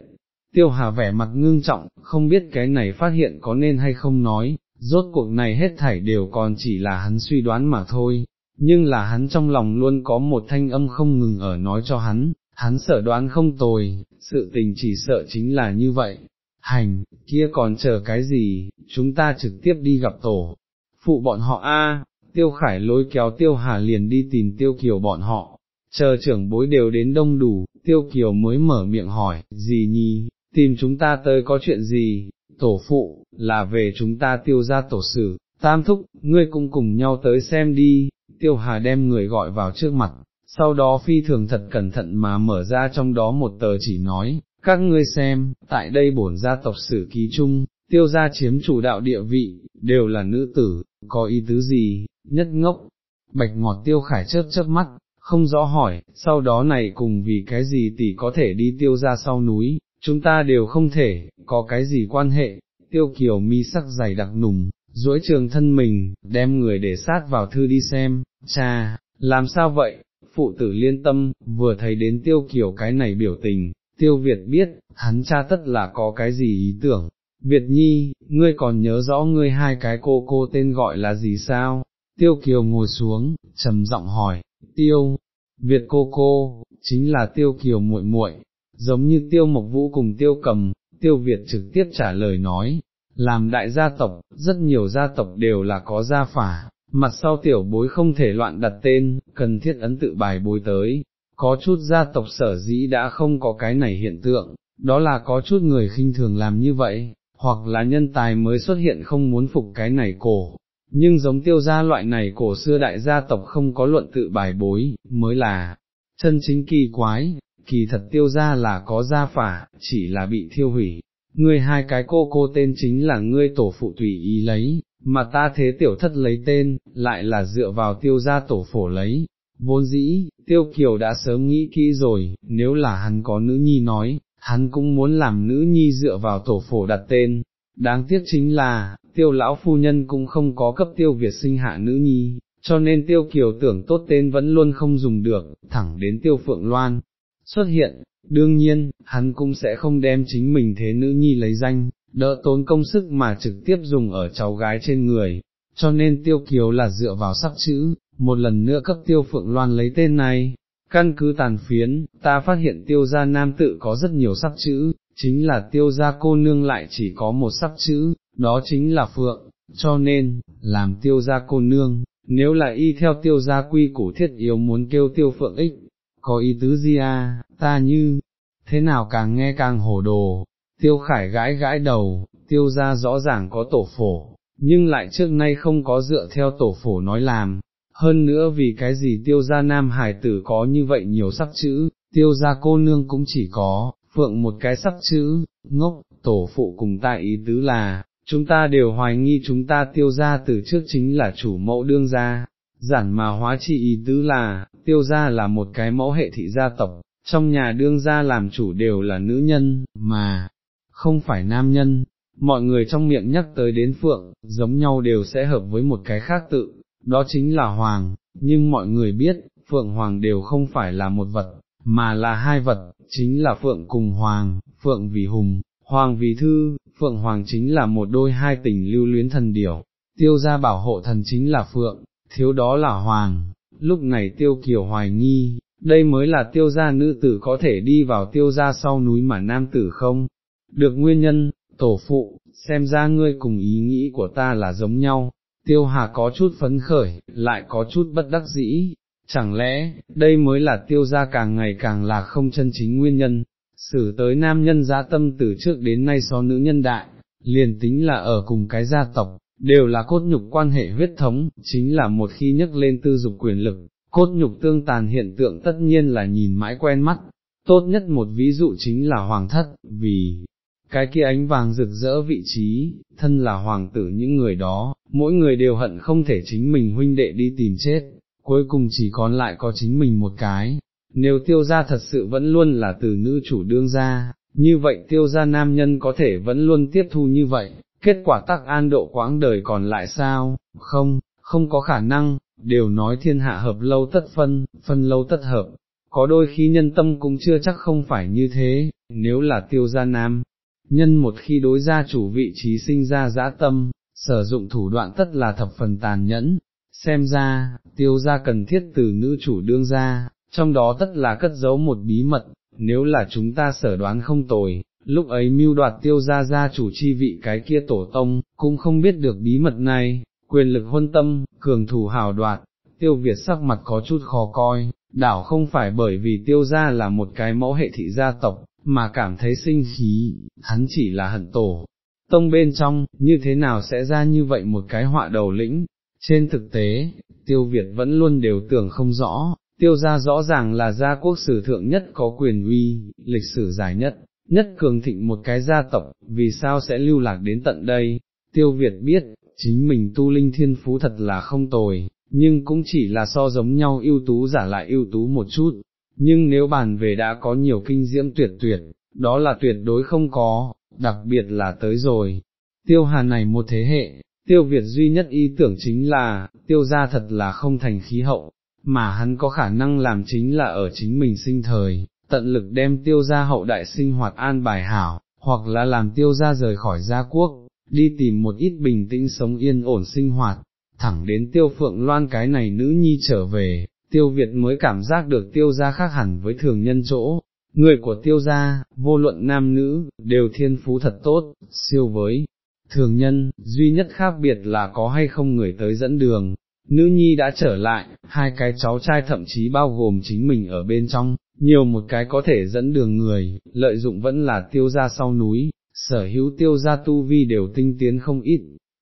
S1: Tiêu hà vẻ mặt ngưng trọng, không biết cái này phát hiện có nên hay không nói, rốt cuộc này hết thảy đều còn chỉ là hắn suy đoán mà thôi, nhưng là hắn trong lòng luôn có một thanh âm không ngừng ở nói cho hắn, hắn sợ đoán không tồi, sự tình chỉ sợ chính là như vậy, hành, kia còn chờ cái gì, chúng ta trực tiếp đi gặp tổ, phụ bọn họ a. tiêu khải lôi kéo tiêu hà liền đi tìm tiêu kiều bọn họ, chờ trưởng bối đều đến đông đủ, tiêu kiều mới mở miệng hỏi, gì nhi, tìm chúng ta tới có chuyện gì, tổ phụ, là về chúng ta tiêu ra tổ sử, tam thúc, ngươi cũng cùng nhau tới xem đi, tiêu hà đem người gọi vào trước mặt, sau đó phi thường thật cẩn thận mà mở ra trong đó một tờ chỉ nói, các ngươi xem, tại đây bổn gia tộc sử ký chung, tiêu gia chiếm chủ đạo địa vị, đều là nữ tử, có ý tứ gì, nhất ngốc, bạch ngọt tiêu khải chớp chớp mắt, không rõ hỏi, sau đó này cùng vì cái gì tỷ có thể đi tiêu ra sau núi, chúng ta đều không thể, có cái gì quan hệ, tiêu kiều mi sắc dày đặc nùng, duỗi trường thân mình, đem người để sát vào thư đi xem, cha, làm sao vậy, phụ tử liên tâm, vừa thấy đến tiêu kiều cái này biểu tình, tiêu Việt biết, hắn cha tất là có cái gì ý tưởng. Việt Nhi, ngươi còn nhớ rõ ngươi hai cái cô cô tên gọi là gì sao? Tiêu Kiều ngồi xuống, trầm giọng hỏi, Tiêu, Việt cô cô, chính là Tiêu Kiều muội muội, giống như Tiêu Mộc Vũ cùng Tiêu Cầm, Tiêu Việt trực tiếp trả lời nói, làm đại gia tộc, rất nhiều gia tộc đều là có gia phả, mặt sau tiểu bối không thể loạn đặt tên, cần thiết ấn tự bài bối tới, có chút gia tộc sở dĩ đã không có cái này hiện tượng, đó là có chút người khinh thường làm như vậy, hoặc là nhân tài mới xuất hiện không muốn phục cái này cổ. Nhưng giống tiêu gia loại này cổ xưa đại gia tộc không có luận tự bài bối, mới là chân chính kỳ quái, kỳ thật tiêu gia là có gia phả, chỉ là bị thiêu hủy. Ngươi hai cái cô cô tên chính là ngươi tổ phụ tùy ý lấy, mà ta thế tiểu thất lấy tên, lại là dựa vào tiêu gia tổ phổ lấy. Vốn dĩ, tiêu kiều đã sớm nghĩ kỹ rồi, nếu là hắn có nữ nhi nói, hắn cũng muốn làm nữ nhi dựa vào tổ phổ đặt tên. Đáng tiếc chính là, tiêu lão phu nhân cũng không có cấp tiêu Việt sinh hạ nữ nhi, cho nên tiêu kiều tưởng tốt tên vẫn luôn không dùng được, thẳng đến tiêu phượng loan. Xuất hiện, đương nhiên, hắn cũng sẽ không đem chính mình thế nữ nhi lấy danh, đỡ tốn công sức mà trực tiếp dùng ở cháu gái trên người, cho nên tiêu kiều là dựa vào sắc chữ, một lần nữa cấp tiêu phượng loan lấy tên này. Căn cứ tàn phiến, ta phát hiện tiêu gia nam tự có rất nhiều sắc chữ, chính là tiêu gia cô nương lại chỉ có một sắc chữ, đó chính là phượng, cho nên, làm tiêu gia cô nương, nếu là y theo tiêu gia quy củ thiết yếu muốn kêu tiêu phượng ích, có ý tứ gì à, ta như, thế nào càng nghe càng hổ đồ, tiêu khải gãi gãi đầu, tiêu gia rõ ràng có tổ phổ, nhưng lại trước nay không có dựa theo tổ phổ nói làm, hơn nữa vì cái gì tiêu gia nam hải tử có như vậy nhiều sắc chữ, tiêu gia cô nương cũng chỉ có, phượng một cái sắc chữ, ngốc, tổ phụ cùng ta ý tứ là, chúng ta đều hoài nghi chúng ta tiêu gia từ trước chính là chủ mẫu đương gia, giản mà hóa trị ý tứ là, tiêu gia là một cái mẫu hệ thị gia tộc, trong nhà đương gia làm chủ đều là nữ nhân, mà, không phải nam nhân, mọi người trong miệng nhắc tới đến phượng, giống nhau đều sẽ hợp với một cái khác tự, đó chính là hoàng, nhưng mọi người biết, phượng hoàng đều không phải là một vật, mà là hai vật, chính là phượng cùng hoàng, phượng vì hùng, hoàng vì thư, phượng hoàng chính là một đôi hai tình lưu luyến thần điểu, tiêu gia bảo hộ thần chính là phượng, thiếu đó là hoàng, lúc này tiêu kiều hoài nghi, đây mới là tiêu gia nữ tử có thể đi vào tiêu gia sau núi mà nam tử không, được nguyên nhân, tổ phụ, xem ra ngươi cùng ý nghĩ của ta là giống nhau, tiêu hà có chút phấn khởi, lại có chút bất đắc dĩ, chẳng lẽ, đây mới là tiêu gia càng ngày càng là không chân chính nguyên nhân, xử tới nam nhân giá tâm từ trước đến nay so nữ nhân đại, liền tính là ở cùng cái gia tộc, đều là cốt nhục quan hệ huyết thống, chính là một khi nhắc lên tư dục quyền lực, cốt nhục tương tàn hiện tượng tất nhiên là nhìn mãi quen mắt, tốt nhất một ví dụ chính là hoàng thất, vì cái kia ánh vàng rực rỡ vị trí, thân là hoàng tử những người đó, mỗi người đều hận không thể chính mình huynh đệ đi tìm chết, cuối cùng chỉ còn lại có chính mình một cái, nếu tiêu gia thật sự vẫn luôn là từ nữ chủ đương gia, như vậy tiêu gia nam nhân có thể vẫn luôn tiếp thu như vậy, kết quả tắc an độ quãng đời còn lại sao, không, không có khả năng, đều nói thiên hạ hợp lâu tất phân, phân lâu tất hợp, có đôi khi nhân tâm cũng chưa chắc không phải như thế, nếu là tiêu gia nam, nhân một khi đối gia chủ vị trí sinh ra dã tâm, sử dụng thủ đoạn tất là thập phần tàn nhẫn, xem ra, tiêu gia cần thiết từ nữ chủ đương gia, trong đó tất là cất giấu một bí mật, nếu là chúng ta sở đoán không tồi, lúc ấy mưu đoạt tiêu gia gia chủ chi vị cái kia tổ tông, cũng không biết được bí mật này, quyền lực huân tâm, cường thủ hào đoạt, tiêu Việt sắc mặt có chút khó coi, đảo không phải bởi vì tiêu gia là một cái mẫu hệ thị gia tộc, mà cảm thấy sinh khí, hắn chỉ là hận tổ. Tông bên trong, như thế nào sẽ ra như vậy một cái họa đầu lĩnh, trên thực tế, tiêu Việt vẫn luôn đều tưởng không rõ, tiêu gia rõ ràng là gia quốc sử thượng nhất có quyền uy, lịch sử dài nhất, nhất cường thịnh một cái gia tộc, vì sao sẽ lưu lạc đến tận đây, tiêu Việt biết, chính mình tu linh thiên phú thật là không tồi, nhưng cũng chỉ là so giống nhau ưu tú giả lại ưu tú một chút, nhưng nếu bàn về đã có nhiều kinh diễm tuyệt tuyệt, đó là tuyệt đối không có, đặc biệt là tới rồi. Tiêu hà này một thế hệ, tiêu Việt duy nhất ý tưởng chính là, tiêu gia thật là không thành khí hậu, mà hắn có khả năng làm chính là ở chính mình sinh thời, tận lực đem tiêu gia hậu đại sinh hoạt an bài hảo, hoặc là làm tiêu gia rời khỏi gia quốc, đi tìm một ít bình tĩnh sống yên ổn sinh hoạt, thẳng đến tiêu phượng loan cái này nữ nhi trở về, tiêu Việt mới cảm giác được tiêu gia khác hẳn với thường nhân chỗ, người của tiêu gia, vô luận nam nữ, đều thiên phú thật tốt, siêu với thường nhân, duy nhất khác biệt là có hay không người tới dẫn đường. Nữ nhi đã trở lại, hai cái cháu trai thậm chí bao gồm chính mình ở bên trong, nhiều một cái có thể dẫn đường người, lợi dụng vẫn là tiêu gia sau núi, sở hữu tiêu gia tu vi đều tinh tiến không ít,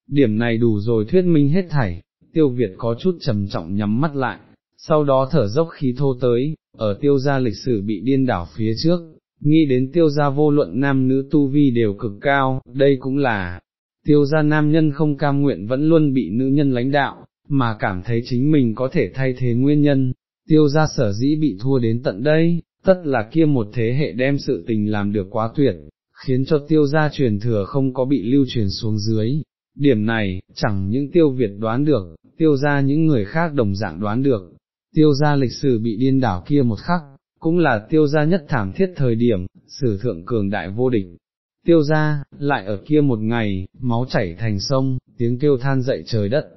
S1: điểm này đủ rồi thuyết minh hết thảy, tiêu Việt có chút trầm trọng nhắm mắt lại, sau đó thở dốc khí thô tới, ở tiêu gia lịch sử bị điên đảo phía trước, nghĩ đến tiêu gia vô luận nam nữ tu vi đều cực cao, đây cũng là tiêu gia nam nhân không cam nguyện vẫn luôn bị nữ nhân lãnh đạo, mà cảm thấy chính mình có thể thay thế nguyên nhân, tiêu gia sở dĩ bị thua đến tận đây, tất là kia một thế hệ đem sự tình làm được quá tuyệt, khiến cho tiêu gia truyền thừa không có bị lưu truyền xuống dưới. Điểm này, chẳng những tiêu Việt đoán được, tiêu gia những người khác đồng dạng đoán được, tiêu gia lịch sử bị điên đảo kia một khắc, cũng là tiêu gia nhất thảm thiết thời điểm, sử thượng cường đại vô địch. Tiêu gia, lại ở kia một ngày, máu chảy thành sông, tiếng kêu than dậy trời đất.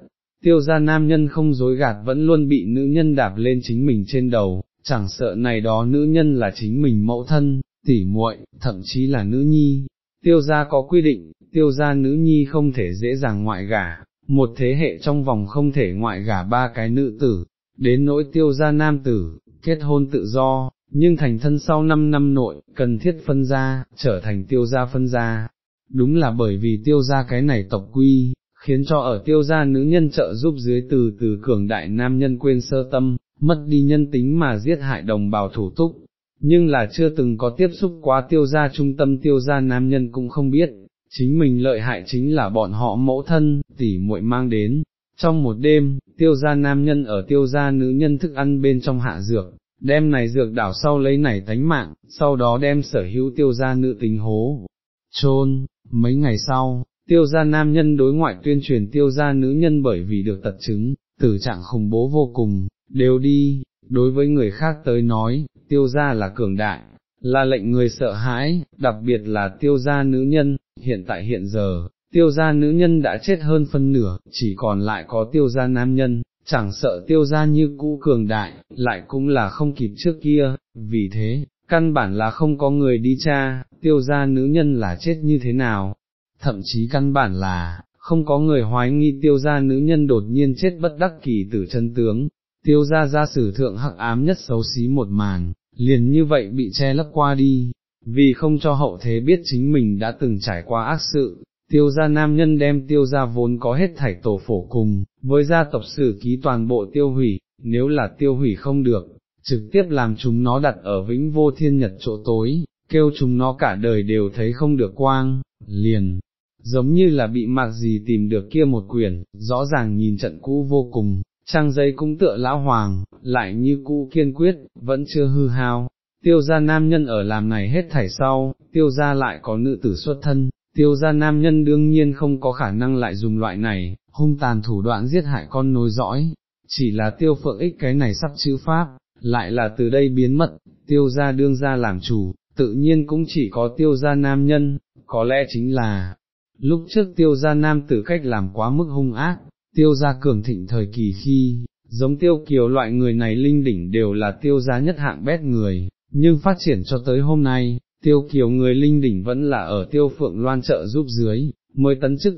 S1: Tiêu gia nam nhân không dối gạt vẫn luôn bị nữ nhân đạp lên chính mình trên đầu, chẳng sợ này đó nữ nhân là chính mình mẫu thân, tỉ muội, thậm chí là nữ nhi. Tiêu gia có quy định, tiêu gia nữ nhi không thể dễ dàng ngoại gả, một thế hệ trong vòng không thể ngoại gả ba cái nữ tử, đến nỗi tiêu gia nam tử, kết hôn tự do, nhưng thành thân sau 5 năm nội, cần thiết phân gia, trở thành tiêu gia phân gia. Đúng là bởi vì tiêu gia cái này tộc quy, khiến cho ở tiêu gia nữ nhân trợ giúp dưới từ từ cường đại nam nhân quên sơ tâm, mất đi nhân tính mà giết hại đồng bào thủ túc, nhưng là chưa từng có tiếp xúc quá tiêu gia trung tâm tiêu gia nam nhân cũng không biết, chính mình lợi hại chính là bọn họ mẫu thân, tỉ muội mang đến. Trong một đêm, tiêu gia nam nhân ở tiêu gia nữ nhân thức ăn bên trong hạ dược, đem này dược đảo sau lấy này tánh mạng, sau đó đem sở hữu tiêu gia nữ tính hố, chôn mấy ngày sau, tiêu gia nam nhân đối ngoại tuyên truyền tiêu gia nữ nhân bởi vì được tật chứng, tử trạng khủng bố vô cùng, đều đi, đối với người khác tới nói, tiêu gia là cường đại, là lệnh người sợ hãi, đặc biệt là tiêu gia nữ nhân, hiện tại hiện giờ, tiêu gia nữ nhân đã chết hơn phân nửa, chỉ còn lại có tiêu gia nam nhân, chẳng sợ tiêu gia như cũ cường đại, lại cũng là không kịp trước kia, vì thế, căn bản là không có người đi tra, tiêu gia nữ nhân là chết như thế nào, thậm chí căn bản là, không có người hoái nghi tiêu gia nữ nhân đột nhiên chết bất đắc kỳ tử chân tướng, tiêu gia gia sử thượng hắc ám nhất xấu xí một màn, liền như vậy bị che lấp qua đi, vì không cho hậu thế biết chính mình đã từng trải qua ác sự, tiêu gia nam nhân đem tiêu gia vốn có hết thảy tổ phổ cùng, với gia tộc sử ký toàn bộ tiêu hủy, nếu là tiêu hủy không được, trực tiếp làm chúng nó đặt ở vĩnh vô thiên nhật chỗ tối, kêu chúng nó cả đời đều thấy không được quang, liền, giống như là bị mạc gì tìm được kia một quyển, rõ ràng nhìn trận cũ vô cùng, trang giấy cũng tựa lão hoàng, lại như cũ kiên quyết, vẫn chưa hư hao. Tiêu gia nam nhân ở làm này hết thảy sau, tiêu gia lại có nữ tử xuất thân, tiêu gia nam nhân đương nhiên không có khả năng lại dùng loại này, hung tàn thủ đoạn giết hại con nối dõi, chỉ là tiêu phượng ích cái này sắp chữ pháp, lại là từ đây biến mất, tiêu gia đương gia làm chủ, tự nhiên cũng chỉ có tiêu gia nam nhân, có lẽ chính là, lúc trước tiêu gia nam tử cách làm quá mức hung ác, tiêu gia cường thịnh thời kỳ khi, giống tiêu kiều loại người này linh đỉnh đều là tiêu gia nhất hạng bét người, nhưng phát triển cho tới hôm nay, tiêu kiều người linh đỉnh vẫn là ở tiêu phượng loan trợ giúp dưới, mới tấn chức,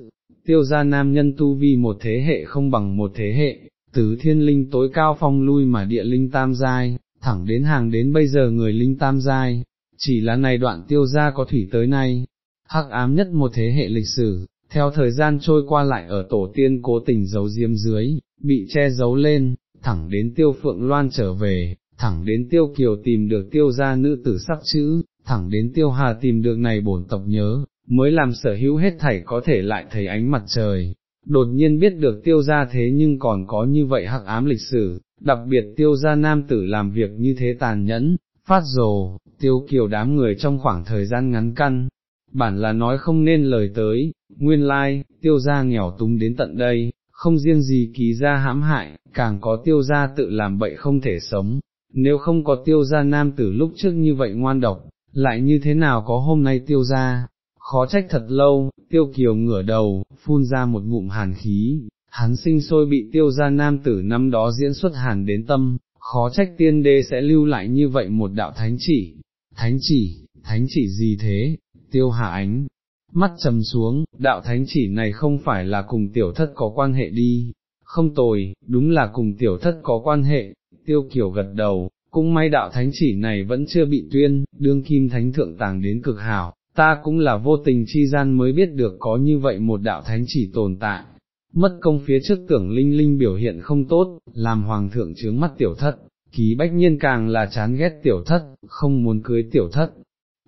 S1: tiêu gia nam nhân tu vi một thế hệ không bằng một thế hệ, tứ thiên linh tối cao phong lui mà địa linh tam giai, thẳng đến hàng đến bây giờ người linh tam giai, chỉ là này đoạn tiêu gia có thủy tới nay, hắc ám nhất một thế hệ lịch sử, theo thời gian trôi qua lại ở tổ tiên cố tình giấu diêm dưới, bị che giấu lên, thẳng đến tiêu phượng loan trở về, thẳng đến tiêu kiều tìm được tiêu gia nữ tử sắc chữ, thẳng đến tiêu hà tìm được này bổn tộc nhớ, mới làm sở hữu hết thảy có thể lại thấy ánh mặt trời. Đột nhiên biết được tiêu gia thế nhưng còn có như vậy hắc ám lịch sử, đặc biệt tiêu gia nam tử làm việc như thế tàn nhẫn, phát rồ, tiêu kiều đám người trong khoảng thời gian ngắn căn, bản là nói không nên lời tới, nguyên lai, tiêu gia nghèo túng đến tận đây, không riêng gì ký gia hãm hại, càng có tiêu gia tự làm bậy không thể sống, nếu không có tiêu gia nam tử lúc trước như vậy ngoan độc, lại như thế nào có hôm nay tiêu gia, khó trách thật lâu, tiêu kiều ngửa đầu, phun ra một ngụm hàn khí, hắn sinh sôi bị tiêu gia nam tử năm đó diễn xuất hàn đến tâm, khó trách tiên đê sẽ lưu lại như vậy một đạo thánh chỉ, thánh chỉ, thánh chỉ gì thế, tiêu hạ ánh, mắt trầm xuống, đạo thánh chỉ này không phải là cùng tiểu thất có quan hệ đi, không tồi, đúng là cùng tiểu thất có quan hệ, tiêu kiểu gật đầu, cũng may đạo thánh chỉ này vẫn chưa bị tuyên, đương kim thánh thượng tàng đến cực hảo, ta cũng là vô tình chi gian mới biết được có như vậy một đạo thánh chỉ tồn tại. Mất công phía trước tưởng linh linh biểu hiện không tốt, làm hoàng thượng chướng mắt tiểu thất, ký bách nhiên càng là chán ghét tiểu thất, không muốn cưới tiểu thất.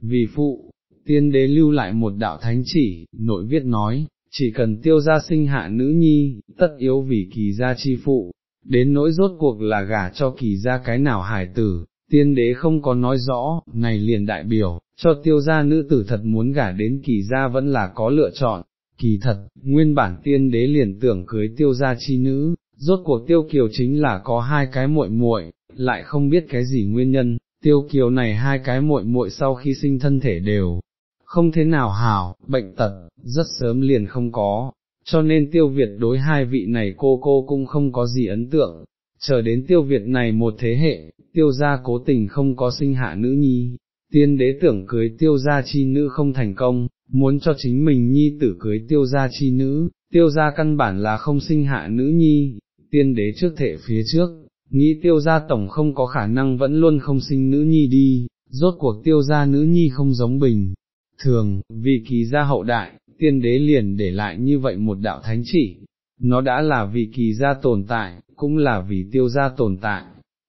S1: Vì phụ, tiên đế lưu lại một đạo thánh chỉ, nội viết nói, chỉ cần tiêu gia sinh hạ nữ nhi, tất yếu vì kỳ gia chi phụ, đến nỗi rốt cuộc là gả cho kỳ gia cái nào hải tử, tiên đế không có nói rõ, này liền đại biểu, cho tiêu gia nữ tử thật muốn gả đến kỳ gia vẫn là có lựa chọn, kỳ thật, nguyên bản tiên đế liền tưởng cưới tiêu gia chi nữ, rốt cuộc tiêu kiều chính là có hai cái muội muội, lại không biết cái gì nguyên nhân, tiêu kiều này hai cái muội muội sau khi sinh thân thể đều không thế nào hảo, bệnh tật, rất sớm liền không có, cho nên tiêu Việt đối hai vị này cô cô cũng không có gì ấn tượng, chờ đến tiêu Việt này một thế hệ, tiêu gia cố tình không có sinh hạ nữ nhi, tiên đế tưởng cưới tiêu gia chi nữ không thành công, muốn cho chính mình nhi tử cưới tiêu gia chi nữ, tiêu gia căn bản là không sinh hạ nữ nhi, tiên đế trước thể phía trước, nghĩ tiêu gia tổng không có khả năng vẫn luôn không sinh nữ nhi đi, rốt cuộc tiêu gia nữ nhi không giống bình. Thường, vì kỳ gia hậu đại, tiên đế liền để lại như vậy một đạo thánh chỉ, nó đã là vì kỳ gia tồn tại, cũng là vì tiêu gia tồn tại.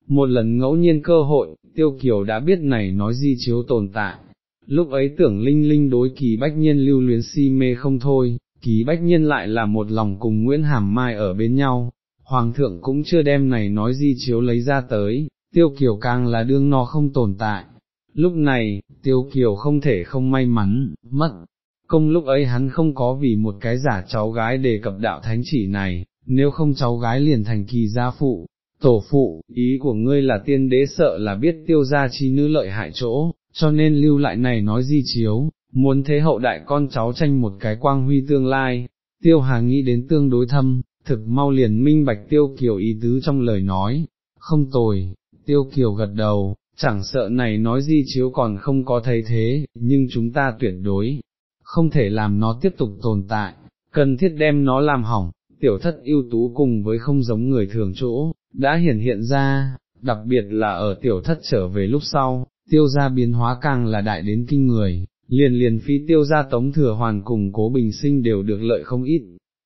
S1: Một lần ngẫu nhiên cơ hội, tiêu kiều đã biết này nói di chiếu tồn tại, lúc ấy tưởng linh linh đối kỳ bách nhiên lưu luyến si mê không thôi, kỳ bách nhiên lại là một lòng cùng Nguyễn Hàm Mai ở bên nhau, Hoàng thượng cũng chưa đem này nói di chiếu lấy ra tới, tiêu kiều càng là đương nó không tồn tại. Lúc này, tiêu kiều không thể không may mắn, mất, công lúc ấy hắn không có vì một cái giả cháu gái đề cập đạo thánh chỉ này, nếu không cháu gái liền thành kỳ gia phụ, tổ phụ, ý của ngươi là tiên đế sợ là biết tiêu gia chi nữ lợi hại chỗ, cho nên lưu lại này nói di chiếu, muốn thế hậu đại con cháu tranh một cái quang huy tương lai, tiêu hà nghĩ đến tương đối thâm, thực mau liền minh bạch tiêu kiều ý tứ trong lời nói, không tồi, tiêu kiều gật đầu, chẳng sợ này nói di chiếu còn không có thấy thế, nhưng chúng ta tuyệt đối, không thể làm nó tiếp tục tồn tại, cần thiết đem nó làm hỏng, tiểu thất ưu tú cùng với không giống người thường chỗ, đã hiển hiện ra, đặc biệt là ở tiểu thất trở về lúc sau, tiêu gia biến hóa càng là đại đến kinh người, liền liền phi tiêu gia tống thừa hoàn cùng cố bình sinh đều được lợi không ít,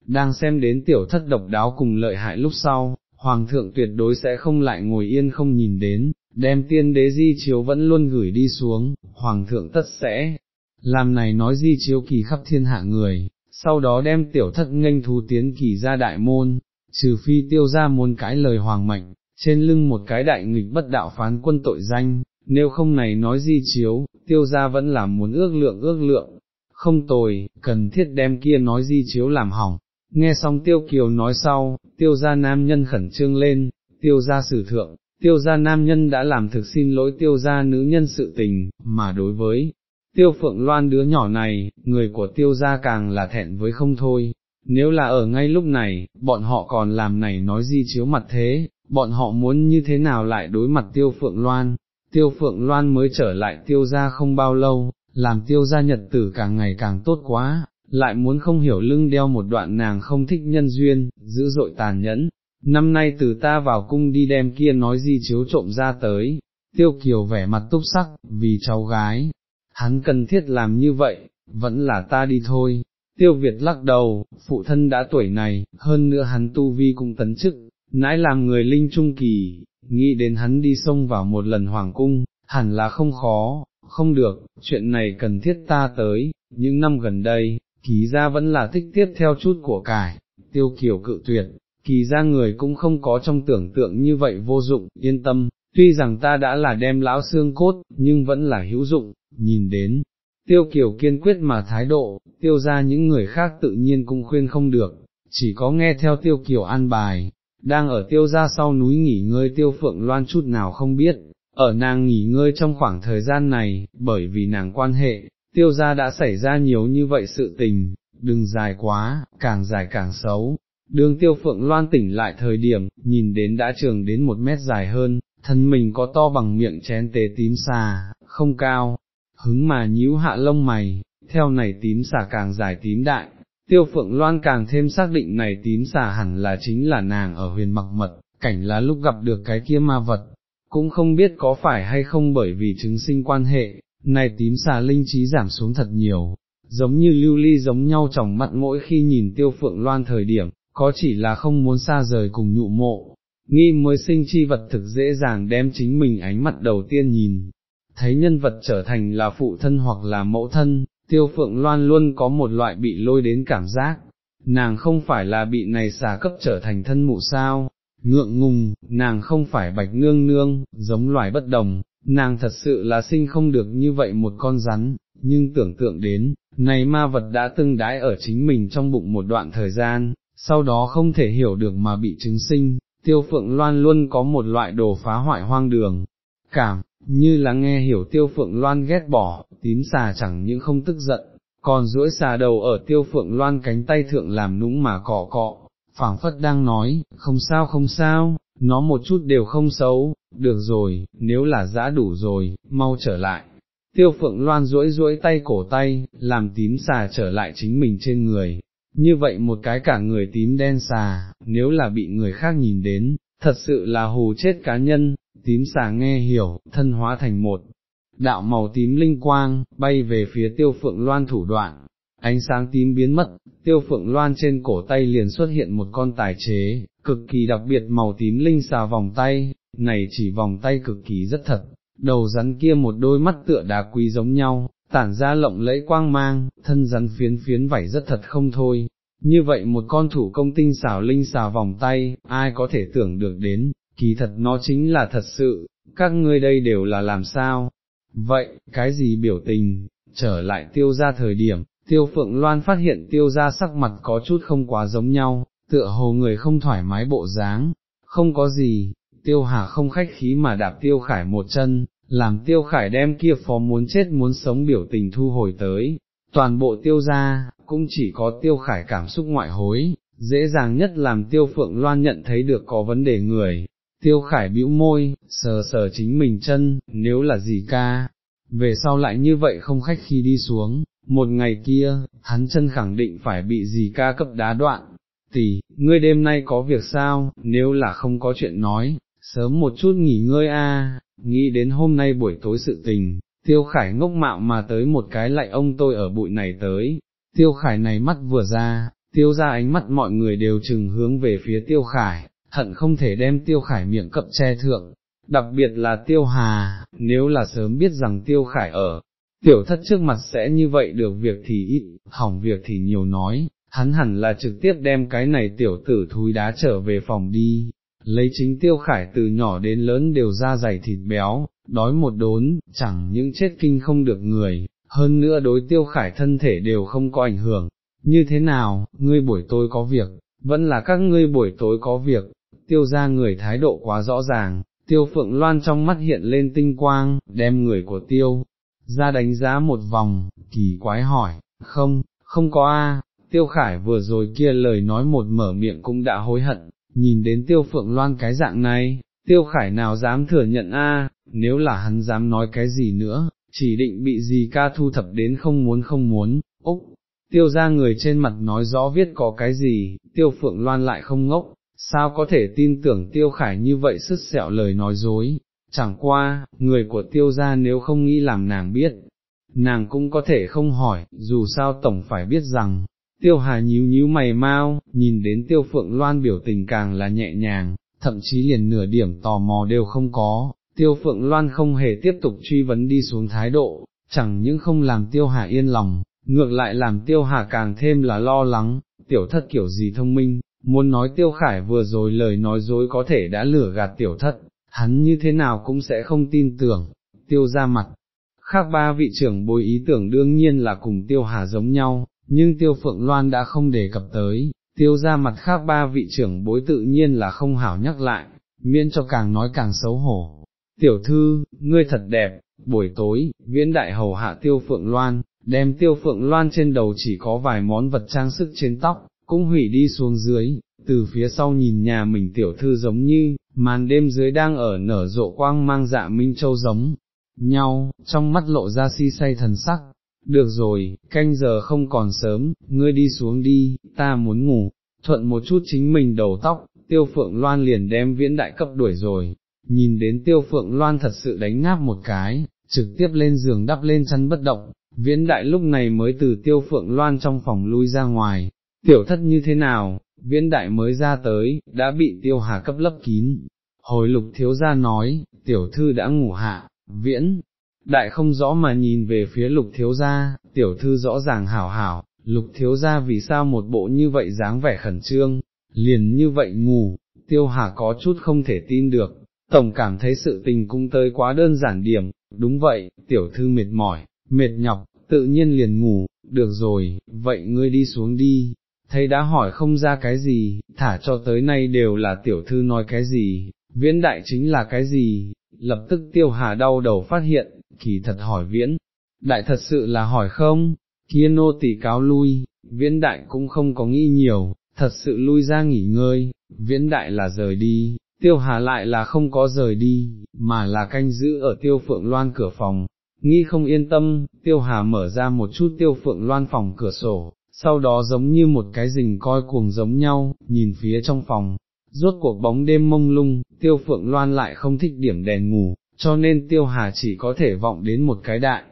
S1: đang xem đến tiểu thất độc đáo cùng lợi hại lúc sau, hoàng thượng tuyệt đối sẽ không lại ngồi yên không nhìn đến, đem tiên đế di chiếu vẫn luôn gửi đi xuống, hoàng thượng tất sẽ, làm này nói di chiếu kỳ khắp thiên hạ người, sau đó đem tiểu thất nghênh thú tiến kỳ ra đại môn, trừ phi tiêu ra muốn cái lời hoàng mệnh, trên lưng một cái đại nghịch bất đạo phán quân tội danh, nếu không này nói di chiếu, tiêu ra vẫn là muốn ước lượng ước lượng, không tồi, cần thiết đem kia nói di chiếu làm hỏng. Nghe xong tiêu kiều nói sau, tiêu gia nam nhân khẩn trương lên, tiêu gia sử thượng, tiêu gia nam nhân đã làm thực xin lỗi tiêu gia nữ nhân sự tình, mà đối với tiêu phượng loan đứa nhỏ này, người của tiêu gia càng là thẹn với không thôi, nếu là ở ngay lúc này, bọn họ còn làm này nói di chiếu mặt thế, bọn họ muốn như thế nào lại đối mặt tiêu phượng loan, tiêu phượng loan mới trở lại tiêu gia không bao lâu, làm tiêu gia nhật tử càng ngày càng tốt quá, lại muốn không hiểu lưng đeo một đoạn nàng không thích nhân duyên, dữ dội tàn nhẫn. Năm nay từ ta vào cung đi đem kia nói di chiếu trộm ra tới, tiêu kiều vẻ mặt túc sắc, vì cháu gái, hắn cần thiết làm như vậy, vẫn là ta đi thôi. Tiêu Việt lắc đầu, phụ thân đã tuổi này, hơn nữa hắn tu vi cũng tấn chức, nãi làm người linh trung kỳ, nghĩ đến hắn đi xông vào một lần hoàng cung, hẳn là không khó, không được, chuyện này cần thiết ta tới, những năm gần đây, kỳ ra vẫn là thích tiếp theo chút của cải, tiêu kiều cự tuyệt, kỳ ra người cũng không có trong tưởng tượng như vậy vô dụng, yên tâm, tuy rằng ta đã là đem lão xương cốt, nhưng vẫn là hữu dụng, nhìn đến, tiêu kiều kiên quyết mà thái độ, tiêu ra những người khác tự nhiên cũng khuyên không được, chỉ có nghe theo tiêu kiều an bài, đang ở tiêu ra sau núi nghỉ ngơi tiêu phượng loan chút nào không biết, ở nàng nghỉ ngơi trong khoảng thời gian này, bởi vì nàng quan hệ, tiêu ra đã xảy ra nhiều như vậy sự tình, đừng dài quá, càng dài càng xấu. Đường tiêu phượng loan tỉnh lại thời điểm, nhìn đến đã trường đến một mét dài hơn, thân mình có to bằng miệng chén tế tím xà, không cao, hứng mà nhíu hạ lông mày, theo này tím xà càng dài tím đại, tiêu phượng loan càng thêm xác định này tím xà hẳn là chính là nàng ở huyền mặc mật, cảnh là lúc gặp được cái kia ma vật, cũng không biết có phải hay không bởi vì chứng sinh quan hệ, này tím xà linh trí giảm xuống thật nhiều, giống như lưu ly giống nhau trong mặt mỗi khi nhìn tiêu phượng loan thời điểm, có chỉ là không muốn xa rời cùng nhụ mộ, nghi mới sinh chi vật thực dễ dàng đem chính mình ánh mặt đầu tiên nhìn, thấy nhân vật trở thành là phụ thân hoặc là mẫu thân, tiêu phượng loan luôn có một loại bị lôi đến cảm giác, nàng không phải là bị này xà cấp trở thành thân mụ sao, ngượng ngùng, nàng không phải bạch nương nương, giống loài bất đồng, nàng thật sự là sinh không được như vậy một con rắn, nhưng tưởng tượng đến, này ma vật đã từng đái ở chính mình trong bụng một đoạn thời gian, sau đó không thể hiểu được mà bị chứng sinh, tiêu phượng loan luôn có một loại đồ phá hoại hoang đường, cảm, như là nghe hiểu tiêu phượng loan ghét bỏ, tím xà chẳng những không tức giận, còn duỗi xà đầu ở tiêu phượng loan cánh tay thượng làm nũng mà cọ cọ, phảng phất đang nói, không sao không sao, nó một chút đều không xấu, được rồi, nếu là giã đủ rồi, mau trở lại. Tiêu phượng loan duỗi duỗi tay cổ tay, làm tím xà trở lại chính mình trên người, như vậy một cái cả người tím đen xà, nếu là bị người khác nhìn đến, thật sự là hù chết cá nhân, tím xà nghe hiểu, thân hóa thành một đạo màu tím linh quang, bay về phía tiêu phượng loan thủ đoạn, ánh sáng tím biến mất, tiêu phượng loan trên cổ tay liền xuất hiện một con tài chế, cực kỳ đặc biệt màu tím linh xà vòng tay, này chỉ vòng tay cực kỳ rất thật, đầu rắn kia một đôi mắt tựa đá quý giống nhau, tản ra lộng lẫy quang mang, thân rắn phiến phiến vảy rất thật không thôi. Như vậy một con thủ công tinh xảo linh xà vòng tay, ai có thể tưởng được đến, kỳ thật nó chính là thật sự, các ngươi đây đều là làm sao? Vậy, cái gì biểu tình, trở lại tiêu ra thời điểm, tiêu phượng loan phát hiện tiêu ra sắc mặt có chút không quá giống nhau, tựa hồ người không thoải mái bộ dáng, không có gì, tiêu hà không khách khí mà đạp tiêu khải một chân, làm tiêu khải đem kia phó muốn chết muốn sống biểu tình thu hồi tới, toàn bộ tiêu ra, cũng chỉ có tiêu khải cảm xúc ngoại hối, dễ dàng nhất làm tiêu phượng loan nhận thấy được có vấn đề người. Tiêu khải bĩu môi, sờ sờ chính mình chân, nếu là gì ca, về sau lại như vậy không khách khi đi xuống, một ngày kia, hắn chân khẳng định phải bị gì ca cấp đá đoạn, tỷ, ngươi đêm nay có việc sao, nếu là không có chuyện nói, sớm một chút nghỉ ngơi a. nghĩ đến hôm nay buổi tối sự tình, tiêu khải ngốc mạo mà tới một cái lại ông tôi ở bụi này tới, tiêu khải này mắt vừa ra, tiêu ra ánh mắt mọi người đều chừng hướng về phía tiêu khải, hận không thể đem tiêu khải miệng cậm che thượng, đặc biệt là tiêu hà, nếu là sớm biết rằng tiêu khải ở, tiểu thất trước mặt sẽ như vậy được việc thì ít, hỏng việc thì nhiều nói, hắn hẳn là trực tiếp đem cái này tiểu tử thúi đá trở về phòng đi, lấy chính tiêu khải từ nhỏ đến lớn đều ra dày thịt béo, đói một đốn, chẳng những chết kinh không được người, hơn nữa đối tiêu khải thân thể đều không có ảnh hưởng, như thế nào, ngươi buổi tối có việc, vẫn là các ngươi buổi tối có việc, tiêu ra người thái độ quá rõ ràng, tiêu phượng loan trong mắt hiện lên tinh quang, đem người của tiêu, ra đánh giá một vòng, kỳ quái hỏi, không, không có a. tiêu khải vừa rồi kia lời nói một mở miệng cũng đã hối hận, nhìn đến tiêu phượng loan cái dạng này, tiêu khải nào dám thừa nhận a? nếu là hắn dám nói cái gì nữa, chỉ định bị gì ca thu thập đến không muốn không muốn, úc, tiêu ra người trên mặt nói rõ viết có cái gì, tiêu phượng loan lại không ngốc, sao có thể tin tưởng tiêu khải như vậy sứt sẹo lời nói dối, chẳng qua, người của tiêu gia nếu không nghĩ làm nàng biết, nàng cũng có thể không hỏi, dù sao tổng phải biết rằng, tiêu hà nhíu nhíu mày mau, nhìn đến tiêu phượng loan biểu tình càng là nhẹ nhàng, thậm chí liền nửa điểm tò mò đều không có, tiêu phượng loan không hề tiếp tục truy vấn đi xuống thái độ, chẳng những không làm tiêu hà yên lòng, ngược lại làm tiêu hà càng thêm là lo lắng, tiểu thất kiểu gì thông minh, muốn nói tiêu khải vừa rồi lời nói dối có thể đã lửa gạt tiểu thất, hắn như thế nào cũng sẽ không tin tưởng, tiêu ra mặt. Khác ba vị trưởng bồi ý tưởng đương nhiên là cùng tiêu hà giống nhau, nhưng tiêu phượng loan đã không đề cập tới, tiêu ra mặt khác ba vị trưởng bối tự nhiên là không hảo nhắc lại, miễn cho càng nói càng xấu hổ. Tiểu thư, ngươi thật đẹp, buổi tối, viễn đại hầu hạ tiêu phượng loan, đem tiêu phượng loan trên đầu chỉ có vài món vật trang sức trên tóc, cũng hủy đi xuống dưới, từ phía sau nhìn nhà mình tiểu thư giống như, màn đêm dưới đang ở nở rộ quang mang dạ minh châu giống nhau, trong mắt lộ ra si say thần sắc. Được rồi, canh giờ không còn sớm, ngươi đi xuống đi, ta muốn ngủ, thuận một chút chính mình đầu tóc, tiêu phượng loan liền đem viễn đại cấp đuổi rồi, nhìn đến tiêu phượng loan thật sự đánh ngáp một cái, trực tiếp lên giường đắp lên chăn bất động, viễn đại lúc này mới từ tiêu phượng loan trong phòng lui ra ngoài, tiểu thất như thế nào, viễn đại mới ra tới, đã bị tiêu hà cấp lấp kín. Hồi lục thiếu gia nói, tiểu thư đã ngủ hạ, viễn, đại không rõ mà nhìn về phía lục thiếu gia, tiểu thư rõ ràng hảo hảo, lục thiếu gia vì sao một bộ như vậy dáng vẻ khẩn trương, liền như vậy ngủ, tiêu hà có chút không thể tin được, tổng cảm thấy sự tình cũng tới quá đơn giản điểm, đúng vậy, tiểu thư mệt mỏi, mệt nhọc, tự nhiên liền ngủ, được rồi, vậy ngươi đi xuống đi, thấy đã hỏi không ra cái gì, thả cho tới nay đều là tiểu thư nói cái gì, viễn đại chính là cái gì, lập tức tiêu hà đau đầu phát hiện, kỳ thật hỏi viễn, đại thật sự là hỏi không, kia nô tỳ cáo lui, viễn đại cũng không có nghĩ nhiều, thật sự lui ra nghỉ ngơi, viễn đại là rời đi, tiêu hà lại là không có rời đi, mà là canh giữ ở tiêu phượng loan cửa phòng, nghi không yên tâm, tiêu hà mở ra một chút tiêu phượng loan phòng cửa sổ, sau đó giống như một cái rình coi cuồng giống nhau, nhìn phía trong phòng, rốt cuộc bóng đêm mông lung, tiêu phượng loan lại không thích điểm đèn ngủ, cho nên tiêu hà chỉ có thể vọng đến một cái đại.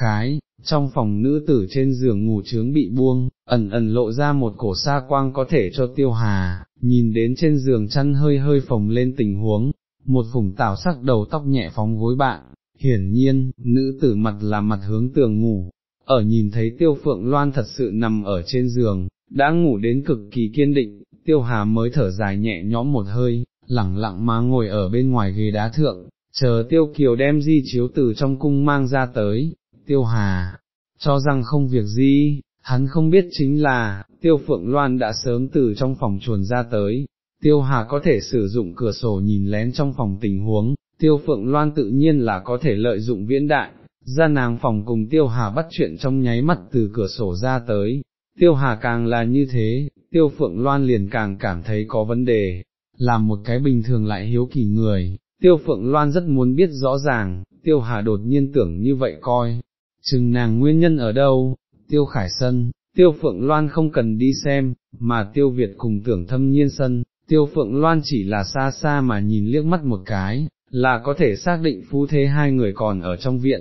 S1: Khái, trong phòng nữ tử trên giường ngủ trướng bị buông, ẩn ẩn lộ ra một cổ xa quang có thể cho tiêu hà, nhìn đến trên giường chăn hơi hơi phồng lên tình huống, một phùng tảo sắc đầu tóc nhẹ phóng gối bạn, hiển nhiên, nữ tử mặt là mặt hướng tường ngủ, ở nhìn thấy tiêu phượng loan thật sự nằm ở trên giường, đã ngủ đến cực kỳ kiên định, tiêu hà mới thở dài nhẹ nhõm một hơi, lẳng lặng mà ngồi ở bên ngoài ghế đá thượng, chờ tiêu kiều đem di chiếu từ trong cung mang ra tới, tiêu hà, cho rằng không việc gì, hắn không biết chính là, tiêu phượng loan đã sớm từ trong phòng chuồn ra tới, tiêu hà có thể sử dụng cửa sổ nhìn lén trong phòng tình huống, tiêu phượng loan tự nhiên là có thể lợi dụng viễn đại, ra nàng phòng cùng tiêu hà bắt chuyện trong nháy mắt từ cửa sổ ra tới, tiêu hà càng là như thế, tiêu phượng loan liền càng cảm thấy có vấn đề, làm một cái bình thường lại hiếu kỳ người, tiêu phượng loan rất muốn biết rõ ràng, tiêu hà đột nhiên tưởng như vậy coi, chừng nàng nguyên nhân ở đâu, tiêu khải sân, tiêu phượng loan không cần đi xem, mà tiêu Việt cùng tưởng thâm nhiên sân, tiêu phượng loan chỉ là xa xa mà nhìn liếc mắt một cái, là có thể xác định phú thế hai người còn ở trong viện,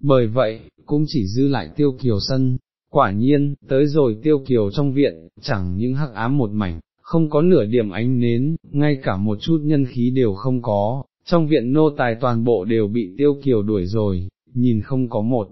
S1: bởi vậy, cũng chỉ dư lại tiêu kiều sân, quả nhiên, tới rồi tiêu kiều trong viện, chẳng những hắc ám một mảnh, không có nửa điểm ánh nến, ngay cả một chút nhân khí đều không có, trong viện nô tài toàn bộ đều bị tiêu kiều đuổi rồi, nhìn không có một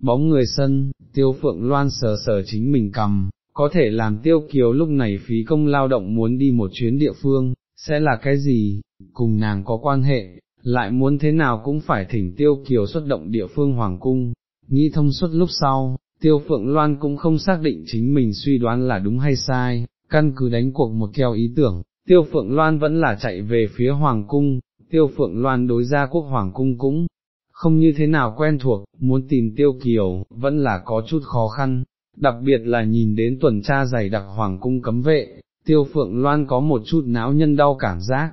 S1: bóng người sân, tiêu phượng loan sờ sờ chính mình cầm, có thể làm tiêu kiều lúc này phí công lao động muốn đi một chuyến địa phương, sẽ là cái gì, cùng nàng có quan hệ, lại muốn thế nào cũng phải thỉnh tiêu kiều xuất động địa phương hoàng cung, nghĩ thông suốt lúc sau, tiêu phượng loan cũng không xác định chính mình suy đoán là đúng hay sai, căn cứ đánh cuộc một keo ý tưởng, tiêu phượng loan vẫn là chạy về phía hoàng cung, tiêu phượng loan đối ra quốc hoàng cung cũng không như thế nào quen thuộc, muốn tìm tiêu kiều, vẫn là có chút khó khăn, đặc biệt là nhìn đến tuần tra dày đặc hoàng cung cấm vệ, tiêu phượng loan có một chút não nhân đau cảm giác,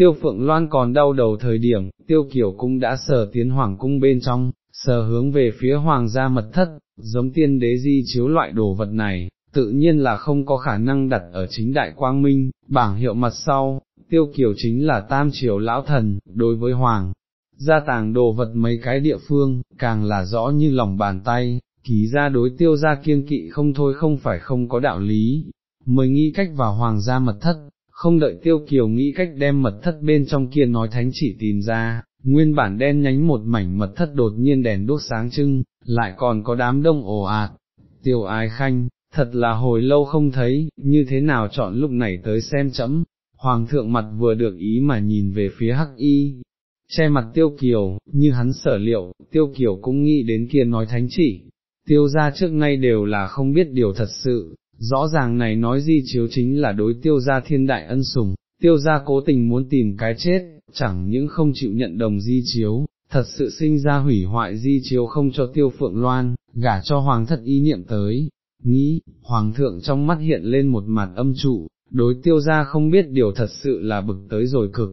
S1: tiêu phượng loan còn đau đầu thời điểm, tiêu kiều cũng đã sờ tiến hoàng cung bên trong, sờ hướng về phía hoàng gia mật thất, giống tiên đế di chiếu loại đồ vật này, tự nhiên là không có khả năng đặt ở chính đại quang minh, bảng hiệu mặt sau, tiêu kiều chính là tam triều lão thần, đối với hoàng. Gia tàng đồ vật mấy cái địa phương, càng là rõ như lòng bàn tay, ký ra đối tiêu gia kiên kỵ không thôi không phải không có đạo lý, mới nghĩ cách vào hoàng gia mật thất, không đợi tiêu kiều nghĩ cách đem mật thất bên trong kia nói thánh chỉ tìm ra, nguyên bản đen nhánh một mảnh mật thất đột nhiên đèn đốt sáng trưng, lại còn có đám đông ồ ạt, tiêu ái khanh, thật là hồi lâu không thấy, như thế nào chọn lúc này tới xem chấm, hoàng thượng mặt vừa được ý mà nhìn về phía hắc y, che mặt tiêu kiều, như hắn sở liệu, tiêu kiều cũng nghĩ đến kia nói thánh chỉ, tiêu ra trước nay đều là không biết điều thật sự, rõ ràng này nói di chiếu chính là đối tiêu gia thiên đại ân sủng, tiêu gia cố tình muốn tìm cái chết, chẳng những không chịu nhận đồng di chiếu, thật sự sinh ra hủy hoại di chiếu không cho tiêu phượng loan, gả cho hoàng thất ý niệm tới, nghĩ, hoàng thượng trong mắt hiện lên một mặt âm trụ, đối tiêu gia không biết điều thật sự là bực tới rồi cực.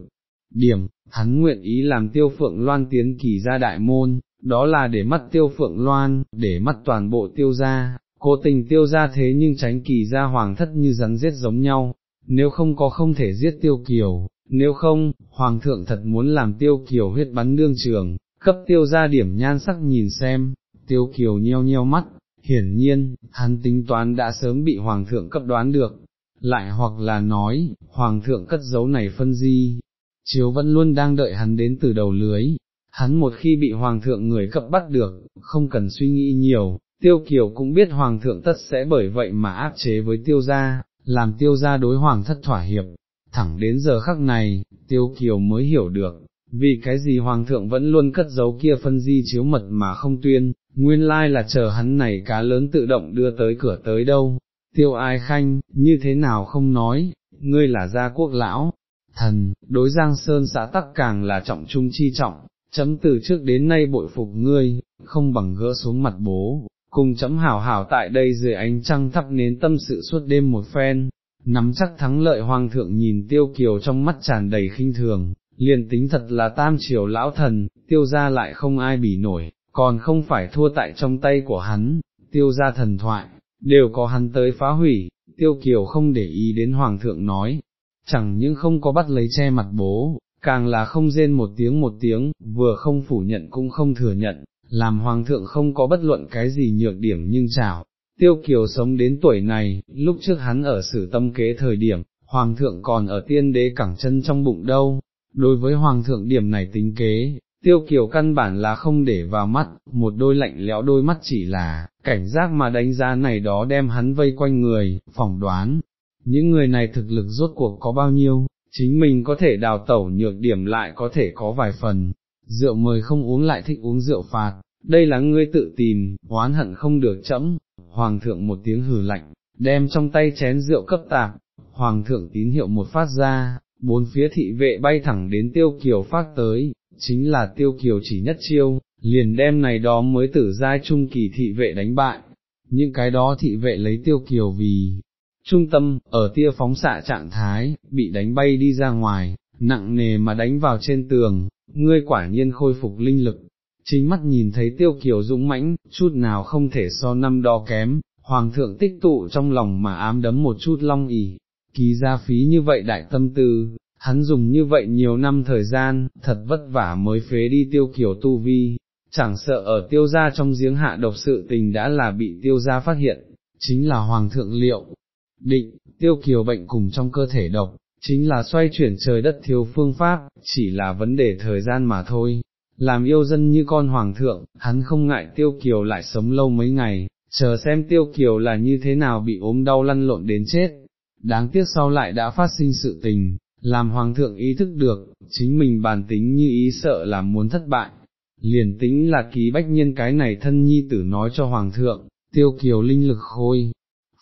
S1: Điểm, hắn nguyện ý làm tiêu phượng loan tiến kỳ ra đại môn, đó là để mắt tiêu phượng loan, để mắt toàn bộ tiêu gia, cố tình tiêu ra thế nhưng tránh kỳ ra hoàng thất như rắn giết giống nhau, nếu không có không thể giết tiêu kiều, nếu không, hoàng thượng thật muốn làm tiêu kiều huyết bắn đương trường, cấp tiêu ra điểm nhan sắc nhìn xem, tiêu kiều nheo nheo mắt, hiển nhiên, hắn tính toán đã sớm bị hoàng thượng cấp đoán được, lại hoặc là nói, hoàng thượng cất giấu này phân di, chiếu vẫn luôn đang đợi hắn đến từ đầu lưới, hắn một khi bị hoàng thượng người cập bắt được, không cần suy nghĩ nhiều, tiêu kiều cũng biết hoàng thượng tất sẽ bởi vậy mà áp chế với tiêu gia, làm tiêu gia đối hoàng thất thỏa hiệp, thẳng đến giờ khắc này, tiêu kiều mới hiểu được, vì cái gì hoàng thượng vẫn luôn cất giấu kia phân di chiếu mật mà không tuyên, nguyên lai là chờ hắn này cá lớn tự động đưa tới cửa tới đâu, tiêu ai khanh, như thế nào không nói, ngươi là gia quốc lão, thần, đối giang sơn xã tắc càng là trọng trung chi trọng, chấm từ trước đến nay bội phục ngươi, không bằng gỡ xuống mặt bố, cùng chấm hảo hảo tại đây dưới ánh trăng thắp nến tâm sự suốt đêm một phen, nắm chắc thắng lợi hoàng thượng nhìn tiêu kiều trong mắt tràn đầy khinh thường, liền tính thật là tam triều lão thần, tiêu ra lại không ai bỉ nổi, còn không phải thua tại trong tay của hắn, tiêu ra thần thoại, đều có hắn tới phá hủy, tiêu kiều không để ý đến hoàng thượng nói, chẳng những không có bắt lấy che mặt bố, càng là không rên một tiếng một tiếng, vừa không phủ nhận cũng không thừa nhận, làm hoàng thượng không có bất luận cái gì nhược điểm nhưng chảo. Tiêu Kiều sống đến tuổi này, lúc trước hắn ở sử tâm kế thời điểm, hoàng thượng còn ở tiên đế cẳng chân trong bụng đâu, đối với hoàng thượng điểm này tính kế, tiêu kiều căn bản là không để vào mắt, một đôi lạnh lẽo đôi mắt chỉ là, cảnh giác mà đánh giá này đó đem hắn vây quanh người, phỏng đoán, những người này thực lực rốt cuộc có bao nhiêu, chính mình có thể đào tẩu nhược điểm lại có thể có vài phần, rượu mời không uống lại thích uống rượu phạt, đây là ngươi tự tìm, oán hận không được chẫm, hoàng thượng một tiếng hừ lạnh, đem trong tay chén rượu cấp tạp, hoàng thượng tín hiệu một phát ra, bốn phía thị vệ bay thẳng đến tiêu kiều phát tới, chính là tiêu kiều chỉ nhất chiêu, liền đem này đó mới tử giai trung kỳ thị vệ đánh bại, những cái đó thị vệ lấy tiêu kiều vì trung tâm, ở tia phóng xạ trạng thái, bị đánh bay đi ra ngoài, nặng nề mà đánh vào trên tường, ngươi quả nhiên khôi phục linh lực, chính mắt nhìn thấy tiêu kiều dũng mãnh, chút nào không thể so năm đo kém, hoàng thượng tích tụ trong lòng mà ám đấm một chút long ỉ, ký ra phí như vậy đại tâm tư, hắn dùng như vậy nhiều năm thời gian, thật vất vả mới phế đi tiêu kiều tu vi, chẳng sợ ở tiêu gia trong giếng hạ độc sự tình đã là bị tiêu gia phát hiện, chính là hoàng thượng liệu, định, tiêu kiều bệnh cùng trong cơ thể độc, chính là xoay chuyển trời đất thiếu phương pháp, chỉ là vấn đề thời gian mà thôi. Làm yêu dân như con hoàng thượng, hắn không ngại tiêu kiều lại sống lâu mấy ngày, chờ xem tiêu kiều là như thế nào bị ốm đau lăn lộn đến chết, đáng tiếc sau lại đã phát sinh sự tình, làm hoàng thượng ý thức được, chính mình bản tính như ý sợ là muốn thất bại, liền tính là ký bách nhân cái này thân nhi tử nói cho hoàng thượng, tiêu kiều linh lực khôi,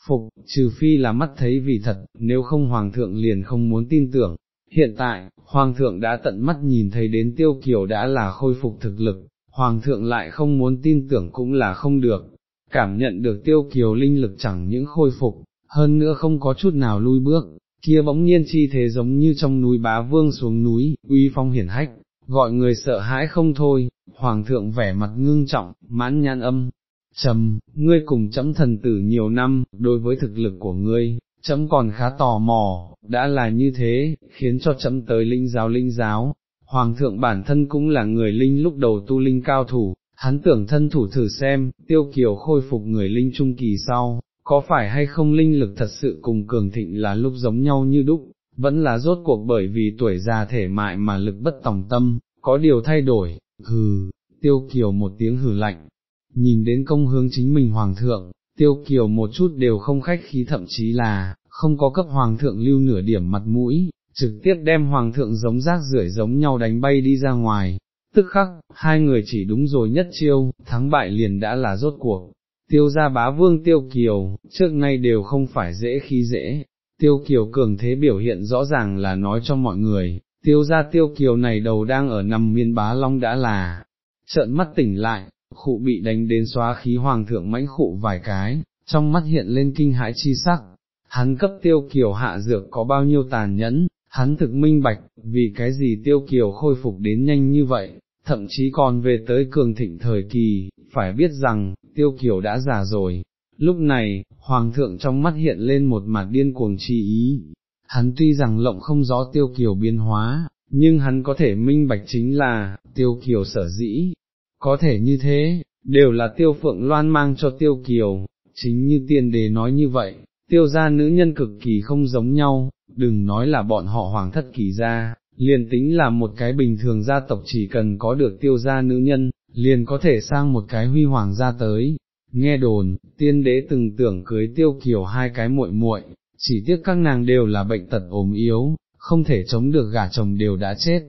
S1: phục, trừ phi là mắt thấy vì thật, nếu không hoàng thượng liền không muốn tin tưởng. Hiện tại, hoàng thượng đã tận mắt nhìn thấy đến tiêu kiều đã là khôi phục thực lực, hoàng thượng lại không muốn tin tưởng cũng là không được, cảm nhận được tiêu kiều linh lực chẳng những khôi phục, hơn nữa không có chút nào lui bước, kia bỗng nhiên chi thế giống như trong núi bá vương xuống núi, uy phong hiển hách, gọi người sợ hãi không thôi, hoàng thượng vẻ mặt ngưng trọng, mãn nhan âm, trầm, ngươi cùng chấm thần tử nhiều năm, đối với thực lực của ngươi, chấm còn khá tò mò, đã là như thế, khiến cho chấm tới linh giáo linh giáo, hoàng thượng bản thân cũng là người linh lúc đầu tu linh cao thủ, hắn tưởng thân thủ thử xem, tiêu kiều khôi phục người linh trung kỳ sau, có phải hay không linh lực thật sự cùng cường thịnh là lúc giống nhau như đúc, vẫn là rốt cuộc bởi vì tuổi già thể mại mà lực bất tòng tâm, có điều thay đổi, hừ, tiêu kiều một tiếng hừ lạnh, nhìn đến công hướng chính mình hoàng thượng, tiêu kiều một chút đều không khách khí thậm chí là, không có cấp hoàng thượng lưu nửa điểm mặt mũi, trực tiếp đem hoàng thượng giống rác rưởi giống nhau đánh bay đi ra ngoài, tức khắc, hai người chỉ đúng rồi nhất chiêu, thắng bại liền đã là rốt cuộc, tiêu gia bá vương tiêu kiều, trước nay đều không phải dễ khi dễ, tiêu kiều cường thế biểu hiện rõ ràng là nói cho mọi người, tiêu gia tiêu kiều này đầu đang ở nằm miên bá long đã là, trợn mắt tỉnh lại, khụ bị đánh đến xóa khí hoàng thượng mãnh khụ vài cái, trong mắt hiện lên kinh hãi chi sắc, hắn cấp tiêu kiều hạ dược có bao nhiêu tàn nhẫn, hắn thực minh bạch, vì cái gì tiêu kiều khôi phục đến nhanh như vậy, thậm chí còn về tới cường thịnh thời kỳ, phải biết rằng, tiêu kiều đã già rồi. Lúc này, hoàng thượng trong mắt hiện lên một mặt điên cuồng chi ý, hắn tuy rằng lộng không rõ tiêu kiều biến hóa, nhưng hắn có thể minh bạch chính là, tiêu kiều sở dĩ, có thể như thế, đều là tiêu phượng loan mang cho tiêu kiều, chính như tiên đề nói như vậy, tiêu gia nữ nhân cực kỳ không giống nhau, đừng nói là bọn họ hoàng thất kỳ gia, liền tính là một cái bình thường gia tộc chỉ cần có được tiêu gia nữ nhân, liền có thể sang một cái huy hoàng gia tới, nghe đồn, tiên đế từng tưởng cưới tiêu kiều hai cái muội muội, chỉ tiếc các nàng đều là bệnh tật ốm yếu, không thể chống được gả chồng đều đã chết.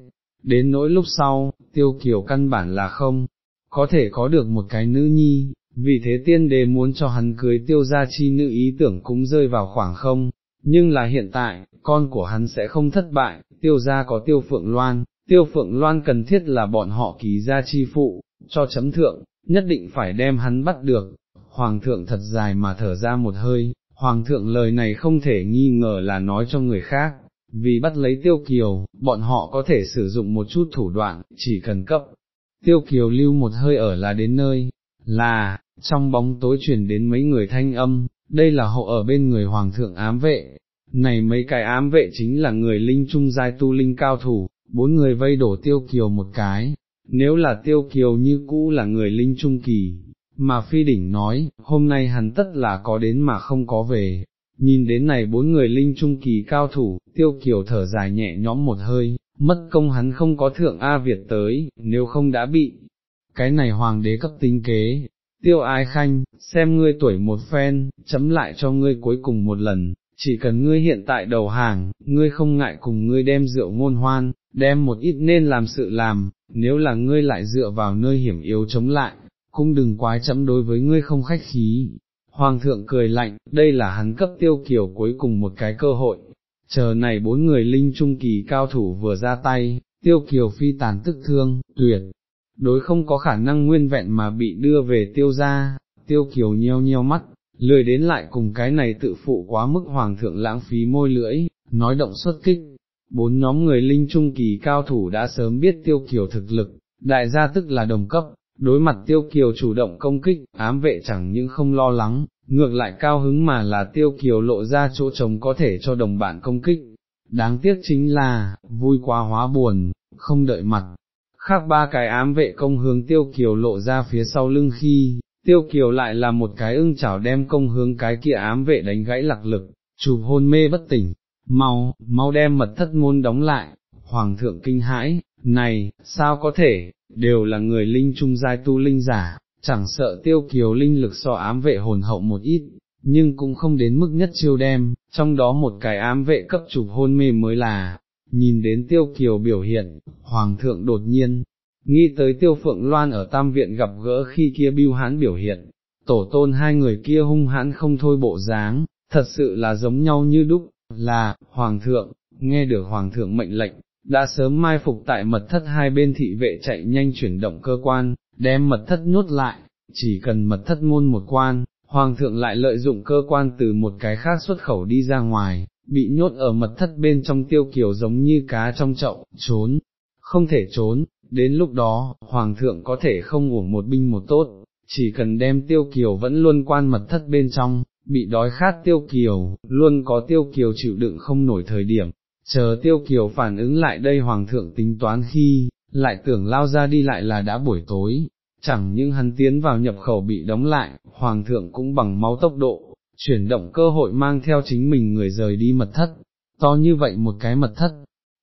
S1: Đến nỗi lúc sau, tiêu kiều căn bản là không, có thể có được một cái nữ nhi, vì thế tiên đế muốn cho hắn cưới tiêu gia chi nữ ý tưởng cũng rơi vào khoảng không, nhưng là hiện tại, con của hắn sẽ không thất bại, tiêu gia có tiêu phượng loan, tiêu phượng loan cần thiết là bọn họ ký gia chi phụ, cho chấm thượng, nhất định phải đem hắn bắt được, hoàng thượng thật dài mà thở ra một hơi, hoàng thượng lời này không thể nghi ngờ là nói cho người khác, vì bắt lấy tiêu kiều, bọn họ có thể sử dụng một chút thủ đoạn, chỉ cần cấp. Tiêu kiều lưu một hơi ở là đến nơi, là, trong bóng tối truyền đến mấy người thanh âm, đây là hộ ở bên người hoàng thượng ám vệ, này mấy cái ám vệ chính là người linh trung giai tu linh cao thủ, bốn người vây đổ tiêu kiều một cái, nếu là tiêu kiều như cũ là người linh trung kỳ, mà phi đỉnh nói, hôm nay hắn tất là có đến mà không có về, nhìn đến này bốn người linh trung kỳ cao thủ, tiêu kiều thở dài nhẹ nhõm một hơi, mất công hắn không có thượng A Việt tới, nếu không đã bị, cái này hoàng đế cấp tính kế, tiêu ái khanh, xem ngươi tuổi một phen, chấm lại cho ngươi cuối cùng một lần, chỉ cần ngươi hiện tại đầu hàng, ngươi không ngại cùng ngươi đem rượu ngôn hoan, đem một ít nên làm sự làm, nếu là ngươi lại dựa vào nơi hiểm yếu chống lại, cũng đừng quái chấm đối với ngươi không khách khí. Hoàng thượng cười lạnh, đây là hắn cấp tiêu kiều cuối cùng một cái cơ hội, chờ này bốn người linh trung kỳ cao thủ vừa ra tay, tiêu kiều phi tàn tức thương, tuyệt, đối không có khả năng nguyên vẹn mà bị đưa về tiêu ra, tiêu kiều nheo nheo mắt, lười đến lại cùng cái này tự phụ quá mức hoàng thượng lãng phí môi lưỡi, nói động xuất kích. Bốn nhóm người linh trung kỳ cao thủ đã sớm biết tiêu kiều thực lực, đại gia tức là đồng cấp, đối mặt tiêu kiều chủ động công kích, ám vệ chẳng những không lo lắng, ngược lại cao hứng mà là tiêu kiều lộ ra chỗ trống có thể cho đồng bạn công kích. Đáng tiếc chính là, vui quá hóa buồn, không đợi mặt, khác ba cái ám vệ công hướng tiêu kiều lộ ra phía sau lưng khi, tiêu kiều lại là một cái ưng chảo đem công hướng cái kia ám vệ đánh gãy lạc lực, chụp hôn mê bất tỉnh, mau, mau đem mật thất môn đóng lại, hoàng thượng kinh hãi, này, sao có thể, đều là người linh trung giai tu linh giả, chẳng sợ tiêu kiều linh lực so ám vệ hồn hậu một ít, nhưng cũng không đến mức nhất chiêu đem, trong đó một cái ám vệ cấp chụp hôn mê mới là, nhìn đến tiêu kiều biểu hiện, hoàng thượng đột nhiên, nghĩ tới tiêu phượng loan ở tam viện gặp gỡ khi kia biêu hán biểu hiện, tổ tôn hai người kia hung hãn không thôi bộ dáng, thật sự là giống nhau như đúc, là, hoàng thượng, nghe được hoàng thượng mệnh lệnh, đã sớm mai phục tại mật thất hai bên thị vệ chạy nhanh chuyển động cơ quan, đem mật thất nhốt lại, chỉ cần mật thất môn một quan, hoàng thượng lại lợi dụng cơ quan từ một cái khác xuất khẩu đi ra ngoài, bị nhốt ở mật thất bên trong tiêu kiều giống như cá trong chậu, trốn, không thể trốn, đến lúc đó, hoàng thượng có thể không uổng một binh một tốt, chỉ cần đem tiêu kiều vẫn luôn quan mật thất bên trong, bị đói khát tiêu kiều, luôn có tiêu kiều chịu đựng không nổi thời điểm, chờ tiêu kiều phản ứng lại đây hoàng thượng tính toán khi, lại tưởng lao ra đi lại là đã buổi tối, chẳng những hắn tiến vào nhập khẩu bị đóng lại, hoàng thượng cũng bằng máu tốc độ, chuyển động cơ hội mang theo chính mình người rời đi mật thất, to như vậy một cái mật thất,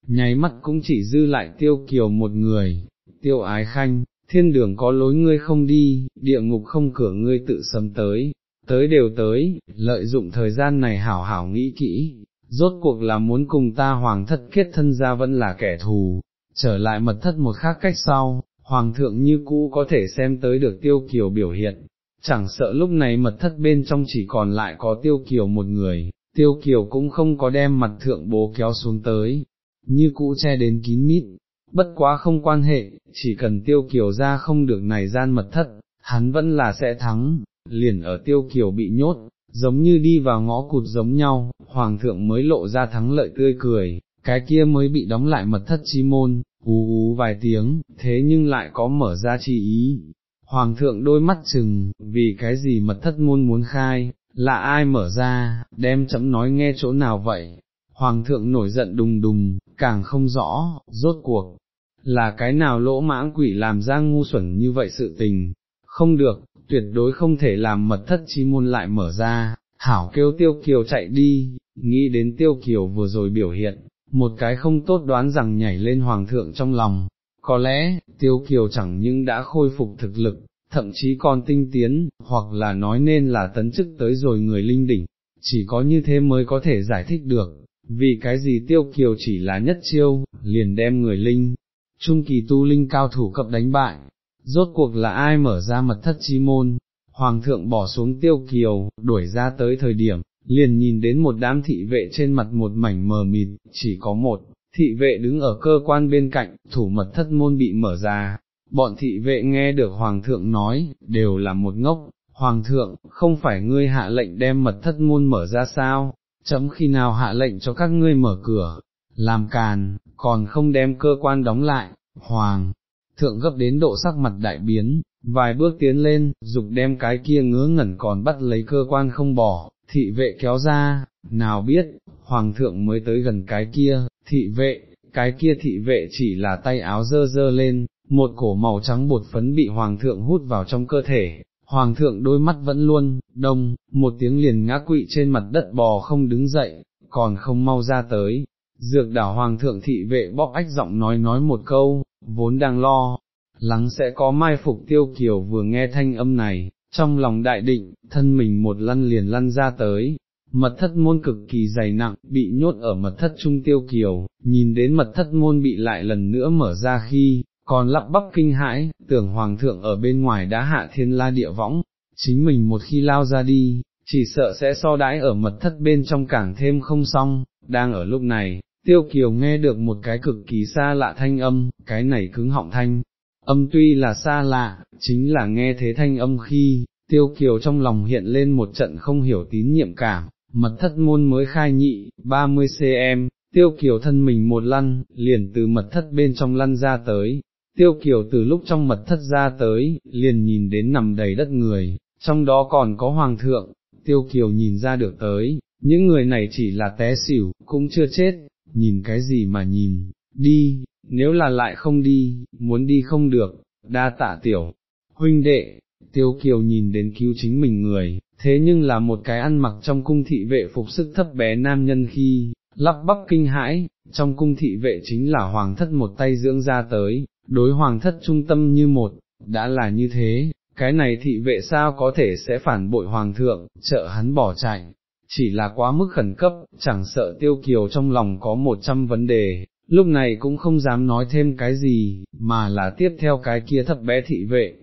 S1: nháy mắt cũng chỉ dư lại tiêu kiều một người, tiêu ái khanh, thiên đường có lối ngươi không đi, địa ngục không cửa ngươi tự sấm tới, tới đều tới, lợi dụng thời gian này hảo hảo nghĩ kỹ, rốt cuộc là muốn cùng ta hoàng thất kết thân ra vẫn là kẻ thù, trở lại mật thất một khác cách sau, hoàng thượng như cũ có thể xem tới được tiêu kiều biểu hiện, chẳng sợ lúc này mật thất bên trong chỉ còn lại có tiêu kiều một người, tiêu kiều cũng không có đem mặt thượng bố kéo xuống tới, như cũ che đến kín mít, bất quá không quan hệ, chỉ cần tiêu kiều ra không được này gian mật thất, hắn vẫn là sẽ thắng, liền ở tiêu kiều bị nhốt, giống như đi vào ngõ cụt giống nhau, hoàng thượng mới lộ ra thắng lợi tươi cười, cái kia mới bị đóng lại mật thất chi môn, ú ú vài tiếng, thế nhưng lại có mở ra chi ý. Hoàng thượng đôi mắt chừng, vì cái gì mật thất môn muốn khai, là ai mở ra, đem chấm nói nghe chỗ nào vậy, hoàng thượng nổi giận đùng đùng, càng không rõ, rốt cuộc, là cái nào lỗ mãng quỷ làm ra ngu xuẩn như vậy sự tình, không được, tuyệt đối không thể làm mật thất chi môn lại mở ra, hảo kêu tiêu kiều chạy đi, nghĩ đến tiêu kiều vừa rồi biểu hiện, một cái không tốt đoán rằng nhảy lên hoàng thượng trong lòng, có lẽ, tiêu kiều chẳng những đã khôi phục thực lực, thậm chí còn tinh tiến, hoặc là nói nên là tấn chức tới rồi người linh đỉnh, chỉ có như thế mới có thể giải thích được, vì cái gì tiêu kiều chỉ là nhất chiêu, liền đem người linh, trung kỳ tu linh cao thủ cập đánh bại, rốt cuộc là ai mở ra mật thất chi môn, hoàng thượng bỏ xuống tiêu kiều, đuổi ra tới thời điểm, liền nhìn đến một đám thị vệ trên mặt một mảnh mờ mịt, chỉ có một, thị vệ đứng ở cơ quan bên cạnh, thủ mật thất môn bị mở ra, bọn thị vệ nghe được hoàng thượng nói, đều là một ngốc, hoàng thượng, không phải ngươi hạ lệnh đem mật thất môn mở ra sao, chấm khi nào hạ lệnh cho các ngươi mở cửa, làm càn, còn không đem cơ quan đóng lại, hoàng, thượng gấp đến độ sắc mặt đại biến, vài bước tiến lên, dục đem cái kia ngứa ngẩn còn bắt lấy cơ quan không bỏ, thị vệ kéo ra, nào biết, hoàng thượng mới tới gần cái kia, thị vệ, cái kia thị vệ chỉ là tay áo dơ dơ lên, một cổ màu trắng bột phấn bị hoàng thượng hút vào trong cơ thể, hoàng thượng đôi mắt vẫn luôn, đông, một tiếng liền ngã quỵ trên mặt đất bò không đứng dậy, còn không mau ra tới. Dược đảo hoàng thượng thị vệ bóc ách giọng nói nói một câu, vốn đang lo, lắng sẽ có mai phục tiêu kiều vừa nghe thanh âm này, trong lòng đại định, thân mình một lăn liền lăn ra tới, mật thất môn cực kỳ dày nặng, bị nhốt ở mật thất trung tiêu kiều, nhìn đến mật thất môn bị lại lần nữa mở ra khi, còn lắp bắp kinh hãi, tưởng hoàng thượng ở bên ngoài đã hạ thiên la địa võng, chính mình một khi lao ra đi, chỉ sợ sẽ so đãi ở mật thất bên trong càng thêm không xong, đang ở lúc này, tiêu kiều nghe được một cái cực kỳ xa lạ thanh âm, cái này cứng họng thanh, âm tuy là xa lạ, chính là nghe thế thanh âm khi, tiêu kiều trong lòng hiện lên một trận không hiểu tín nhiệm cảm, mật thất môn mới khai nhị, 30 cm, tiêu kiều thân mình một lăn, liền từ mật thất bên trong lăn ra tới, tiêu kiều từ lúc trong mật thất ra tới, liền nhìn đến nằm đầy đất người, trong đó còn có hoàng thượng, tiêu kiều nhìn ra được tới, những người này chỉ là té xỉu, cũng chưa chết, nhìn cái gì mà nhìn, đi, nếu là lại không đi, muốn đi không được, đa tạ tiểu, huynh đệ, tiêu kiều nhìn đến cứu chính mình người, thế nhưng là một cái ăn mặc trong cung thị vệ phục sức thấp bé nam nhân khi, lắp bắp kinh hãi, trong cung thị vệ chính là hoàng thất một tay dưỡng ra tới, đối hoàng thất trung tâm như một, đã là như thế, cái này thị vệ sao có thể sẽ phản bội hoàng thượng, trợ hắn bỏ chạy, chỉ là quá mức khẩn cấp, chẳng sợ tiêu kiều trong lòng có một trăm vấn đề, lúc này cũng không dám nói thêm cái gì, mà là tiếp theo cái kia thập bé thị vệ,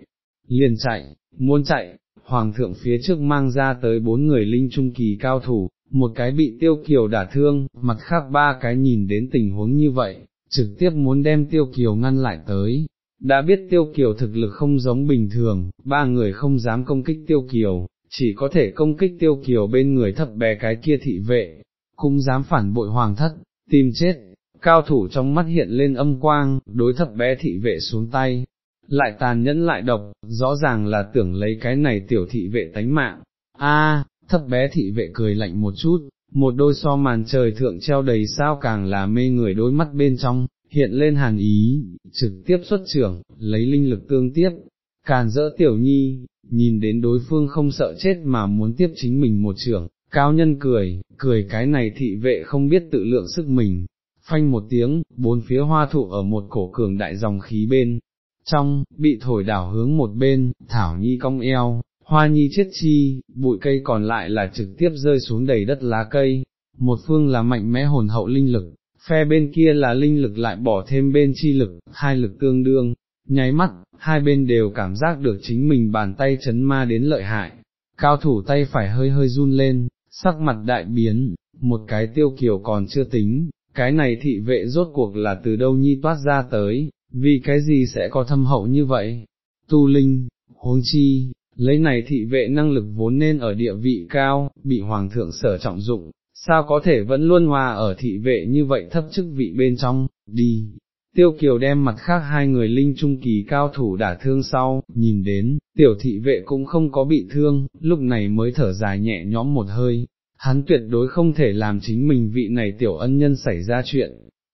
S1: liền chạy, muốn chạy, hoàng thượng phía trước mang ra tới bốn người linh trung kỳ cao thủ, một cái bị tiêu kiều đả thương, mặt khác ba cái nhìn đến tình huống như vậy, trực tiếp muốn đem tiêu kiều ngăn lại tới. Đã biết tiêu kiều thực lực không giống bình thường, ba người không dám công kích tiêu kiều, chỉ có thể công kích tiêu kiều bên người thập bé cái kia thị vệ, cũng dám phản bội hoàng thất, tìm chết, cao thủ trong mắt hiện lên âm quang, đối thấp bé thị vệ xuống tay, lại tàn nhẫn lại độc, rõ ràng là tưởng lấy cái này tiểu thị vệ tánh mạng. A, thấp bé thị vệ cười lạnh một chút, một đôi so màn trời thượng treo đầy sao càng là mê người đôi mắt bên trong, hiện lên hàn ý, trực tiếp xuất trưởng, lấy linh lực tương tiếp, càn dỡ tiểu nhi, nhìn đến đối phương không sợ chết mà muốn tiếp chính mình một trưởng, cao nhân cười, cười cái này thị vệ không biết tự lượng sức mình, phanh một tiếng, bốn phía hoa thụ ở một cổ cường đại dòng khí bên, trong, bị thổi đảo hướng một bên, thảo nhi cong eo, hoa nhi chết chi, bụi cây còn lại là trực tiếp rơi xuống đầy đất lá cây, một phương là mạnh mẽ hồn hậu linh lực, phe bên kia là linh lực lại bỏ thêm bên chi lực, hai lực tương đương, nháy mắt, hai bên đều cảm giác được chính mình bàn tay chấn ma đến lợi hại, cao thủ tay phải hơi hơi run lên, sắc mặt đại biến, một cái tiêu kiều còn chưa tính, cái này thị vệ rốt cuộc là từ đâu nhi toát ra tới, vì cái gì sẽ có thâm hậu như vậy, tu linh, huống chi, lấy này thị vệ năng lực vốn nên ở địa vị cao, bị hoàng thượng sở trọng dụng, sao có thể vẫn luôn hòa ở thị vệ như vậy thấp chức vị bên trong, đi. Tiêu Kiều đem mặt khác hai người linh trung kỳ cao thủ đả thương sau, nhìn đến, tiểu thị vệ cũng không có bị thương, lúc này mới thở dài nhẹ nhõm một hơi, hắn tuyệt đối không thể làm chính mình vị này tiểu ân nhân xảy ra chuyện.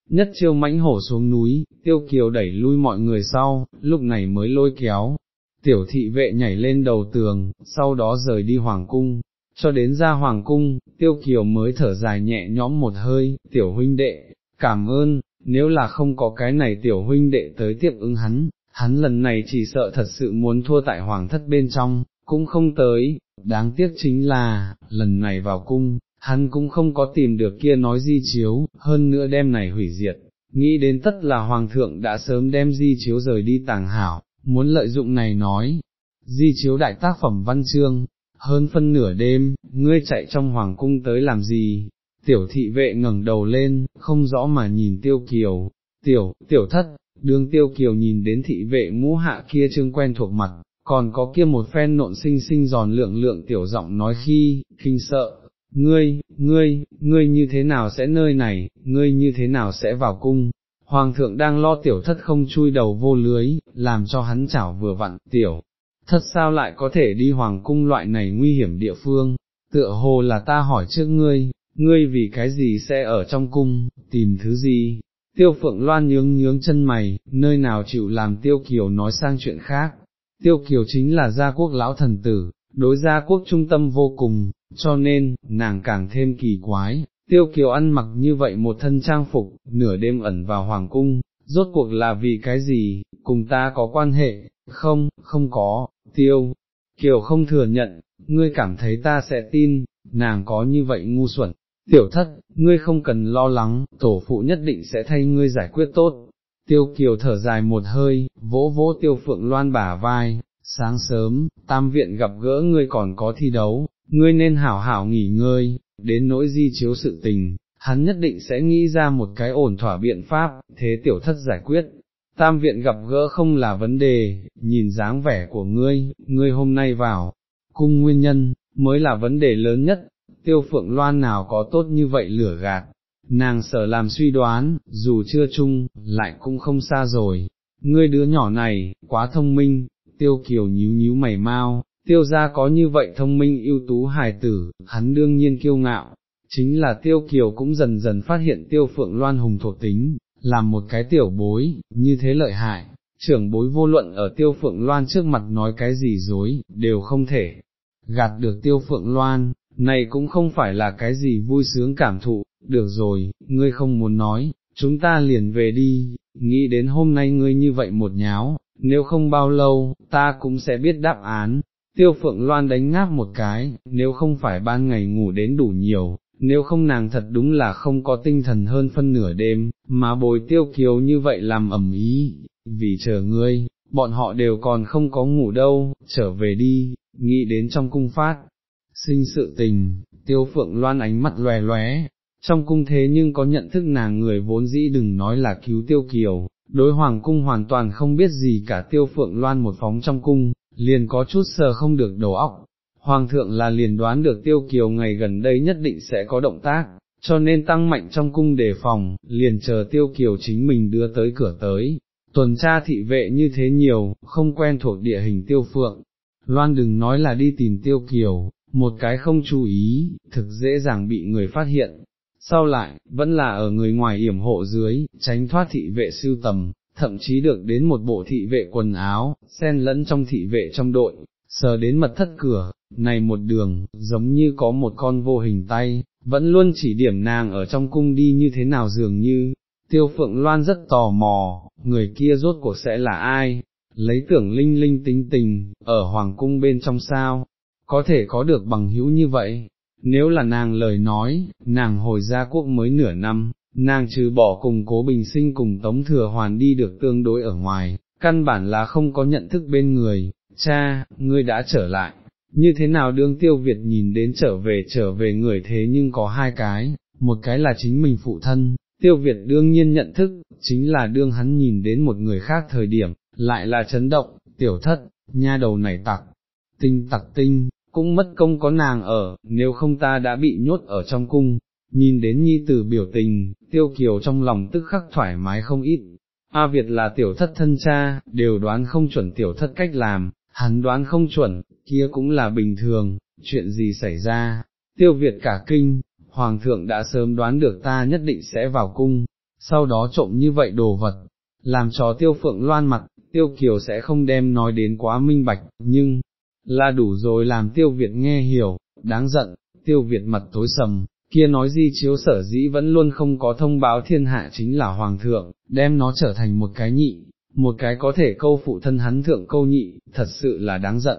S1: Nhất chiêu mãnh hổ xuống núi, tiêu kiều đẩy lui mọi người sau, lúc này mới lôi kéo, tiểu thị vệ nhảy lên đầu tường, sau đó rời đi hoàng cung, cho đến ra hoàng cung, tiêu kiều mới thở dài nhẹ nhõm một hơi, tiểu huynh đệ, cảm ơn, nếu là không có cái này tiểu huynh đệ tới tiếp ứng hắn, hắn lần này chỉ sợ thật sự muốn thua tại hoàng thất bên trong, cũng không tới, đáng tiếc chính là, lần này vào cung, hắn cũng không có tìm được kia nói di chiếu, hơn nữa đem này hủy diệt, nghĩ đến tất là hoàng thượng đã sớm đem di chiếu rời đi tàng hảo, muốn lợi dụng này nói, di chiếu đại tác phẩm văn chương, hơn phân nửa đêm, ngươi chạy trong hoàng cung tới làm gì, tiểu thị vệ ngẩng đầu lên, không rõ mà nhìn tiêu kiều, tiểu, tiểu thất, đương tiêu kiều nhìn đến thị vệ mũ hạ kia trương quen thuộc mặt, còn có kia một phen nộn sinh sinh giòn lượng lượng tiểu giọng nói khi, kinh sợ, ngươi, ngươi, ngươi như thế nào sẽ nơi này, ngươi như thế nào sẽ vào cung. Hoàng thượng đang lo tiểu thất không chui đầu vô lưới, làm cho hắn chảo vừa vặn, tiểu, thất sao lại có thể đi hoàng cung loại này nguy hiểm địa phương, tựa hồ là ta hỏi trước ngươi, ngươi vì cái gì sẽ ở trong cung, tìm thứ gì, tiêu phượng loan nhướng nhướng chân mày, nơi nào chịu làm tiêu kiều nói sang chuyện khác, tiêu kiều chính là gia quốc lão thần tử, đối gia quốc trung tâm vô cùng, cho nên, nàng càng thêm kỳ quái, tiêu kiều ăn mặc như vậy một thân trang phục, nửa đêm ẩn vào hoàng cung, rốt cuộc là vì cái gì, cùng ta có quan hệ, không, không có, tiêu, kiều không thừa nhận, ngươi cảm thấy ta sẽ tin, nàng có như vậy ngu xuẩn, tiểu thất, ngươi không cần lo lắng, tổ phụ nhất định sẽ thay ngươi giải quyết tốt. Tiêu kiều thở dài một hơi, vỗ vỗ tiêu phượng loan bả vai, sáng sớm, tam viện gặp gỡ ngươi còn có thi đấu, ngươi nên hảo hảo nghỉ ngơi, đến nỗi di chiếu sự tình, hắn nhất định sẽ nghĩ ra một cái ổn thỏa biện pháp, thế tiểu thất giải quyết. Tam viện gặp gỡ không là vấn đề, nhìn dáng vẻ của ngươi, ngươi hôm nay vào, cung nguyên nhân, mới là vấn đề lớn nhất, tiêu phượng loan nào có tốt như vậy lửa gạt, nàng sợ làm suy đoán, dù chưa chung, lại cũng không xa rồi, ngươi đứa nhỏ này, quá thông minh, tiêu kiều nhíu nhíu mày mau, tiêu gia có như vậy thông minh ưu tú hài tử, hắn đương nhiên kiêu ngạo, chính là tiêu kiều cũng dần dần phát hiện tiêu phượng loan hùng thuộc tính, làm một cái tiểu bối, như thế lợi hại, trưởng bối vô luận ở tiêu phượng loan trước mặt nói cái gì dối, đều không thể gạt được tiêu phượng loan, này cũng không phải là cái gì vui sướng cảm thụ, được rồi, ngươi không muốn nói, chúng ta liền về đi, nghĩ đến hôm nay ngươi như vậy một nháo, nếu không bao lâu, ta cũng sẽ biết đáp án. Tiêu Phượng Loan đánh ngáp một cái, nếu không phải ban ngày ngủ đến đủ nhiều, nếu không nàng thật đúng là không có tinh thần hơn phân nửa đêm, mà bồi tiêu kiều như vậy làm ẩm ý, vì chờ ngươi, bọn họ đều còn không có ngủ đâu, trở về đi, nghĩ đến trong cung phát, sinh sự tình, tiêu phượng loan ánh mắt lòe lóe, trong cung thế nhưng có nhận thức nàng người vốn dĩ đừng nói là cứu tiêu kiều, đối hoàng cung hoàn toàn không biết gì cả tiêu phượng loan một phóng trong cung, liền có chút sờ không được đầu óc. Hoàng thượng là liền đoán được tiêu kiều ngày gần đây nhất định sẽ có động tác, cho nên tăng mạnh trong cung đề phòng, liền chờ tiêu kiều chính mình đưa tới cửa tới. Tuần tra thị vệ như thế nhiều, không quen thuộc địa hình tiêu phượng. Loan đừng nói là đi tìm tiêu kiều, một cái không chú ý, thực dễ dàng bị người phát hiện, sau lại, vẫn là ở người ngoài yểm hộ dưới, tránh thoát thị vệ siêu tầm, thậm chí được đến một bộ thị vệ quần áo, xen lẫn trong thị vệ trong đội, sờ đến mật thất cửa, này một đường, giống như có một con vô hình tay, vẫn luôn chỉ điểm nàng ở trong cung đi như thế nào dường như, tiêu phượng loan rất tò mò, người kia rốt cuộc sẽ là ai, lấy tưởng linh linh tính tình, ở hoàng cung bên trong sao, có thể có được bằng hữu như vậy, nếu là nàng lời nói, nàng hồi gia quốc mới nửa năm, nàng trừ bỏ cùng cố bình sinh cùng tống thừa hoàn đi được tương đối ở ngoài, căn bản là không có nhận thức bên người, cha, ngươi đã trở lại, như thế nào đương tiêu Việt nhìn đến trở về trở về người thế nhưng có hai cái, một cái là chính mình phụ thân, tiêu Việt đương nhiên nhận thức, chính là đương hắn nhìn đến một người khác thời điểm, lại là chấn động, tiểu thất, nha đầu này tặc, tinh tặc tinh, cũng mất công có nàng ở, nếu không ta đã bị nhốt ở trong cung, nhìn đến nhi tử biểu tình, tiêu kiều trong lòng tức khắc thoải mái không ít. A Việt là tiểu thất thân cha, đều đoán không chuẩn tiểu thất cách làm, hắn đoán không chuẩn, kia cũng là bình thường, chuyện gì xảy ra, tiêu Việt cả kinh, Hoàng thượng đã sớm đoán được ta nhất định sẽ vào cung, sau đó trộm như vậy đồ vật, làm cho tiêu phượng loan mặt, tiêu kiều sẽ không đem nói đến quá minh bạch, nhưng, là đủ rồi làm tiêu Việt nghe hiểu, đáng giận, tiêu Việt mặt tối sầm, kia nói di chiếu sở dĩ vẫn luôn không có thông báo thiên hạ chính là hoàng thượng, đem nó trở thành một cái nhị, một cái có thể câu phụ thân hắn thượng câu nhị, thật sự là đáng giận.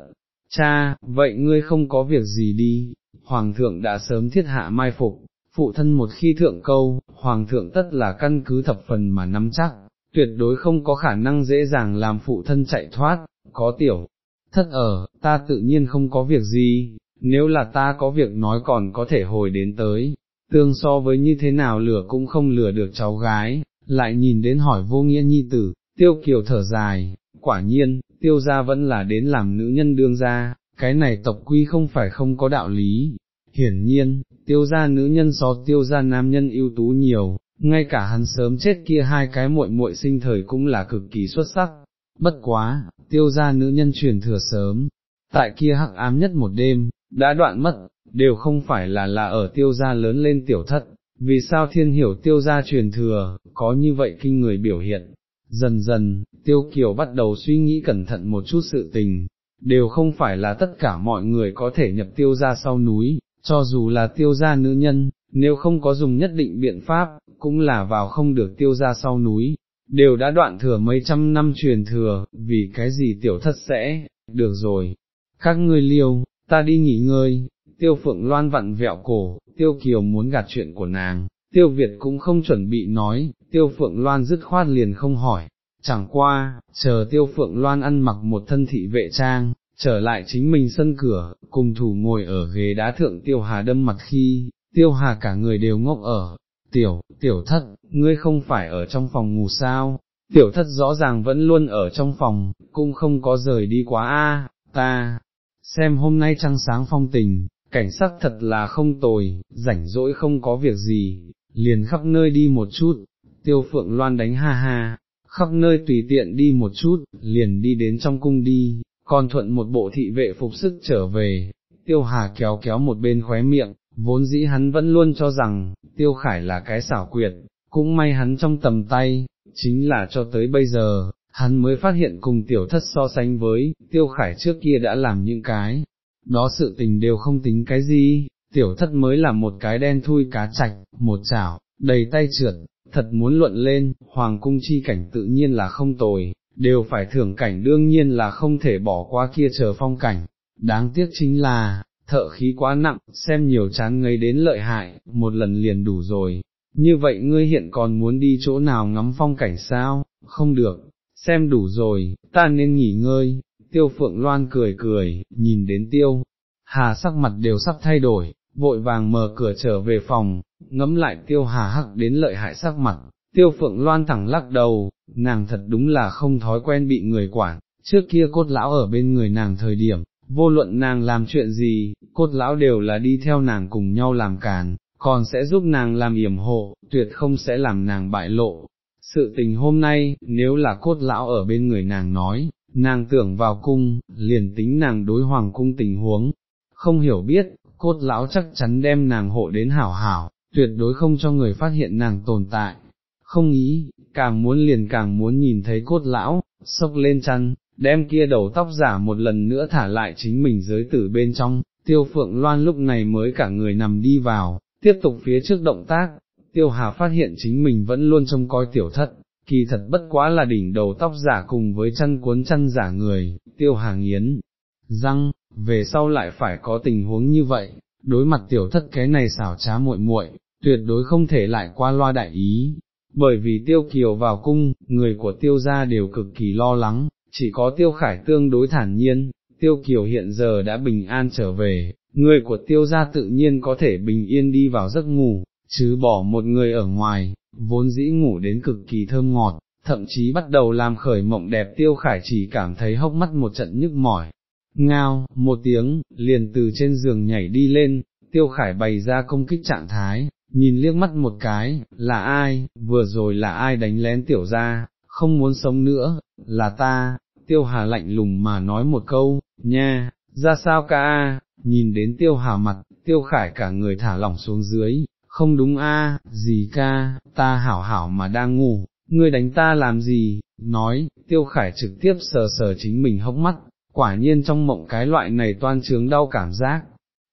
S1: Cha, vậy ngươi không có việc gì đi, Hoàng thượng đã sớm thiết hạ mai phục, phụ thân một khi thượng câu, Hoàng thượng tất là căn cứ thập phần mà nắm chắc, tuyệt đối không có khả năng dễ dàng làm phụ thân chạy thoát, có tiểu. Thất ở, ta tự nhiên không có việc gì, nếu là ta có việc nói còn có thể hồi đến tới, tương so với như thế nào lửa cũng không lừa được cháu gái, lại nhìn đến hỏi vô nghĩa nhi tử, tiêu kiều thở dài, quả nhiên, tiêu gia vẫn là đến làm nữ nhân đương gia, cái này tộc quy không phải không có đạo lý. Hiển nhiên, tiêu gia nữ nhân so tiêu gia nam nhân ưu tú nhiều, ngay cả hắn sớm chết kia hai cái muội muội sinh thời cũng là cực kỳ xuất sắc. Bất quá, tiêu gia nữ nhân truyền thừa sớm, tại kia hắc ám nhất một đêm, đã đoạn mất, đều không phải là là ở tiêu gia lớn lên tiểu thất, vì sao thiên hiểu tiêu gia truyền thừa, có như vậy kinh người biểu hiện. Dần dần, tiêu kiều bắt đầu suy nghĩ cẩn thận một chút sự tình, đều không phải là tất cả mọi người có thể nhập tiêu gia sau núi, cho dù là tiêu gia nữ nhân, nếu không có dùng nhất định biện pháp, cũng là vào không được tiêu gia sau núi, đều đã đoạn thừa mấy trăm năm truyền thừa, vì cái gì tiểu thất sẽ, được rồi, các ngươi liêu, ta đi nghỉ ngơi, tiêu phượng loan vặn vẹo cổ, tiêu kiều muốn gạt chuyện của nàng, tiêu Việt cũng không chuẩn bị nói, tiêu phượng loan dứt khoát liền không hỏi, chẳng qua, chờ tiêu phượng loan ăn mặc một thân thị vệ trang, trở lại chính mình sân cửa, cùng thủ ngồi ở ghế đá thượng tiêu hà đâm mặt khi, tiêu hà cả người đều ngốc ở, tiểu, tiểu thất, ngươi không phải ở trong phòng ngủ sao, tiểu thất rõ ràng vẫn luôn ở trong phòng, cũng không có rời đi quá a ta, xem hôm nay trăng sáng phong tình, cảnh sắc thật là không tồi, rảnh rỗi không có việc gì, liền khắp nơi đi một chút, tiêu phượng loan đánh ha ha, khắp nơi tùy tiện đi một chút, liền đi đến trong cung đi, còn thuận một bộ thị vệ phục sức trở về, tiêu hà kéo kéo một bên khóe miệng, vốn dĩ hắn vẫn luôn cho rằng, tiêu khải là cái xảo quyệt, cũng may hắn trong tầm tay, chính là cho tới bây giờ, hắn mới phát hiện cùng tiểu thất so sánh với, tiêu khải trước kia đã làm những cái, đó sự tình đều không tính cái gì, tiểu thất mới là một cái đen thui cá chạch, một chảo, đầy tay trượt, thật muốn luận lên, hoàng cung chi cảnh tự nhiên là không tồi, đều phải thưởng cảnh đương nhiên là không thể bỏ qua kia chờ phong cảnh, đáng tiếc chính là, thợ khí quá nặng, xem nhiều chán ngấy đến lợi hại, một lần liền đủ rồi, như vậy ngươi hiện còn muốn đi chỗ nào ngắm phong cảnh sao, không được, xem đủ rồi, ta nên nghỉ ngơi, tiêu phượng loan cười cười, nhìn đến tiêu, hà sắc mặt đều sắp thay đổi, vội vàng mở cửa trở về phòng, ngẫm lại tiêu hà hắc đến lợi hại sắc mặt, tiêu phượng loan thẳng lắc đầu, nàng thật đúng là không thói quen bị người quản, trước kia cốt lão ở bên người nàng thời điểm, vô luận nàng làm chuyện gì, cốt lão đều là đi theo nàng cùng nhau làm càn, còn sẽ giúp nàng làm yểm hộ, tuyệt không sẽ làm nàng bại lộ. Sự tình hôm nay, nếu là cốt lão ở bên người nàng nói, nàng tưởng vào cung, liền tính nàng đối hoàng cung tình huống, không hiểu biết, cốt lão chắc chắn đem nàng hộ đến hảo hảo, tuyệt đối không cho người phát hiện nàng tồn tại. Không nghĩ, càng muốn liền càng muốn nhìn thấy cốt lão, sốc lên chăn, đem kia đầu tóc giả một lần nữa thả lại chính mình giới tử bên trong, tiêu phượng loan lúc này mới cả người nằm đi vào, tiếp tục phía trước động tác, tiêu hà phát hiện chính mình vẫn luôn trông coi tiểu thất, kỳ thật bất quá là đỉnh đầu tóc giả cùng với chân cuốn chân giả người, tiêu hà nghiến, răng, về sau lại phải có tình huống như vậy, đối mặt tiểu thất cái này xảo trá muội muội, tuyệt đối không thể lại qua loa đại ý, bởi vì tiêu kiều vào cung, người của tiêu gia đều cực kỳ lo lắng, chỉ có tiêu khải tương đối thản nhiên, tiêu kiều hiện giờ đã bình an trở về, người của tiêu gia tự nhiên có thể bình yên đi vào giấc ngủ, chứ bỏ một người ở ngoài, vốn dĩ ngủ đến cực kỳ thơm ngọt, thậm chí bắt đầu làm khởi mộng đẹp tiêu khải chỉ cảm thấy hốc mắt một trận nhức mỏi. Ngao, một tiếng, liền từ trên giường nhảy đi lên, tiêu khải bày ra công kích trạng thái, nhìn liếc mắt một cái, là ai, vừa rồi là ai đánh lén tiểu ra, không muốn sống nữa, là ta, tiêu hà lạnh lùng mà nói một câu, nha, ra sao ca a, nhìn đến tiêu hà mặt, tiêu khải cả người thả lỏng xuống dưới, không đúng a, gì ca, ta hảo hảo mà đang ngủ, ngươi đánh ta làm gì, nói, tiêu khải trực tiếp sờ sờ chính mình hốc mắt, quả nhiên trong mộng cái loại này toan trướng đau cảm giác,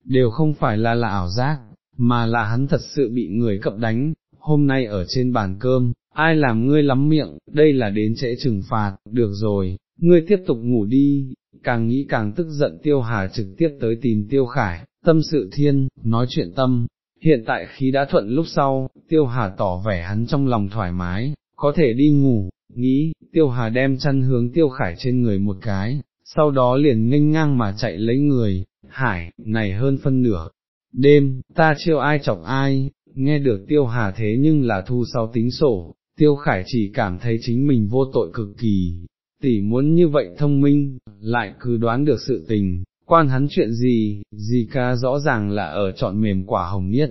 S1: đều không phải là là ảo giác, mà là hắn thật sự bị người cập đánh, hôm nay ở trên bàn cơm, ai làm ngươi lắm miệng, đây là đến trễ trừng phạt, được rồi, ngươi tiếp tục ngủ đi, càng nghĩ càng tức giận tiêu hà trực tiếp tới tìm tiêu khải, tâm sự thiên, nói chuyện tâm, hiện tại khí đã thuận lúc sau, tiêu hà tỏ vẻ hắn trong lòng thoải mái, có thể đi ngủ, nghĩ, tiêu hà đem chăn hướng tiêu khải trên người một cái, sau đó liền nghênh ngang mà chạy lấy người, hải, này hơn phân nửa, đêm, ta chiêu ai chọc ai, nghe được tiêu hà thế nhưng là thu sau tính sổ, tiêu khải chỉ cảm thấy chính mình vô tội cực kỳ, tỷ muốn như vậy thông minh, lại cứ đoán được sự tình, quan hắn chuyện gì, gì ca rõ ràng là ở chọn mềm quả hồng niết,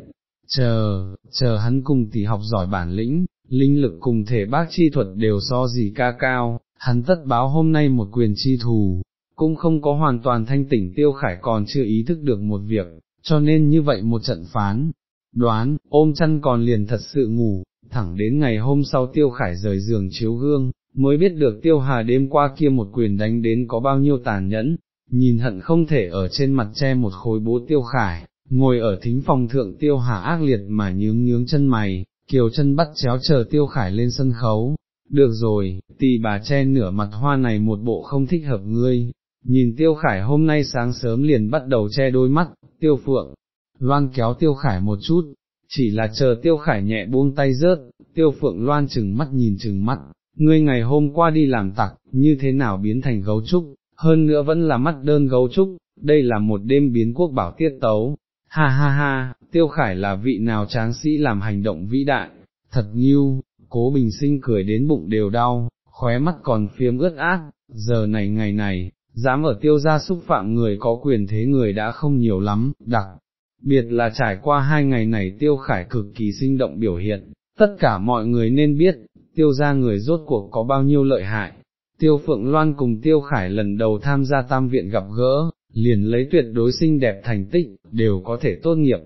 S1: chờ, chờ hắn cùng tỷ học giỏi bản lĩnh, linh lực cùng thể bác chi thuật đều so gì ca cao, hắn tất báo hôm nay một quyền chi thù, cũng không có hoàn toàn thanh tỉnh tiêu khải còn chưa ý thức được một việc, cho nên như vậy một trận phán, đoán, ôm chăn còn liền thật sự ngủ, thẳng đến ngày hôm sau tiêu khải rời giường chiếu gương, mới biết được tiêu hà đêm qua kia một quyền đánh đến có bao nhiêu tàn nhẫn, nhìn hận không thể ở trên mặt che một khối bố tiêu khải, ngồi ở thính phòng thượng tiêu hà ác liệt mà nhướng nhướng chân mày, kiều chân bắt chéo chờ tiêu khải lên sân khấu. Được rồi, tỷ bà che nửa mặt hoa này một bộ không thích hợp ngươi, nhìn tiêu khải hôm nay sáng sớm liền bắt đầu che đôi mắt, tiêu phượng, loan kéo tiêu khải một chút, chỉ là chờ tiêu khải nhẹ buông tay rớt, tiêu phượng loan chừng mắt nhìn chừng mắt, ngươi ngày hôm qua đi làm tặc, như thế nào biến thành gấu trúc, hơn nữa vẫn là mắt đơn gấu trúc, đây là một đêm biến quốc bảo tiết tấu, ha ha ha, tiêu khải là vị nào tráng sĩ làm hành động vĩ đại, thật nhiêu, cố bình sinh cười đến bụng đều đau, khóe mắt còn phiếm ướt át, giờ này ngày này, dám ở tiêu gia xúc phạm người có quyền thế người đã không nhiều lắm, đặc biệt là trải qua hai ngày này tiêu khải cực kỳ sinh động biểu hiện, tất cả mọi người nên biết, tiêu gia người rốt cuộc có bao nhiêu lợi hại. Tiêu Phượng Loan cùng Tiêu Khải lần đầu tham gia tam viện gặp gỡ, liền lấy tuyệt đối xinh đẹp thành tích, đều có thể tốt nghiệp.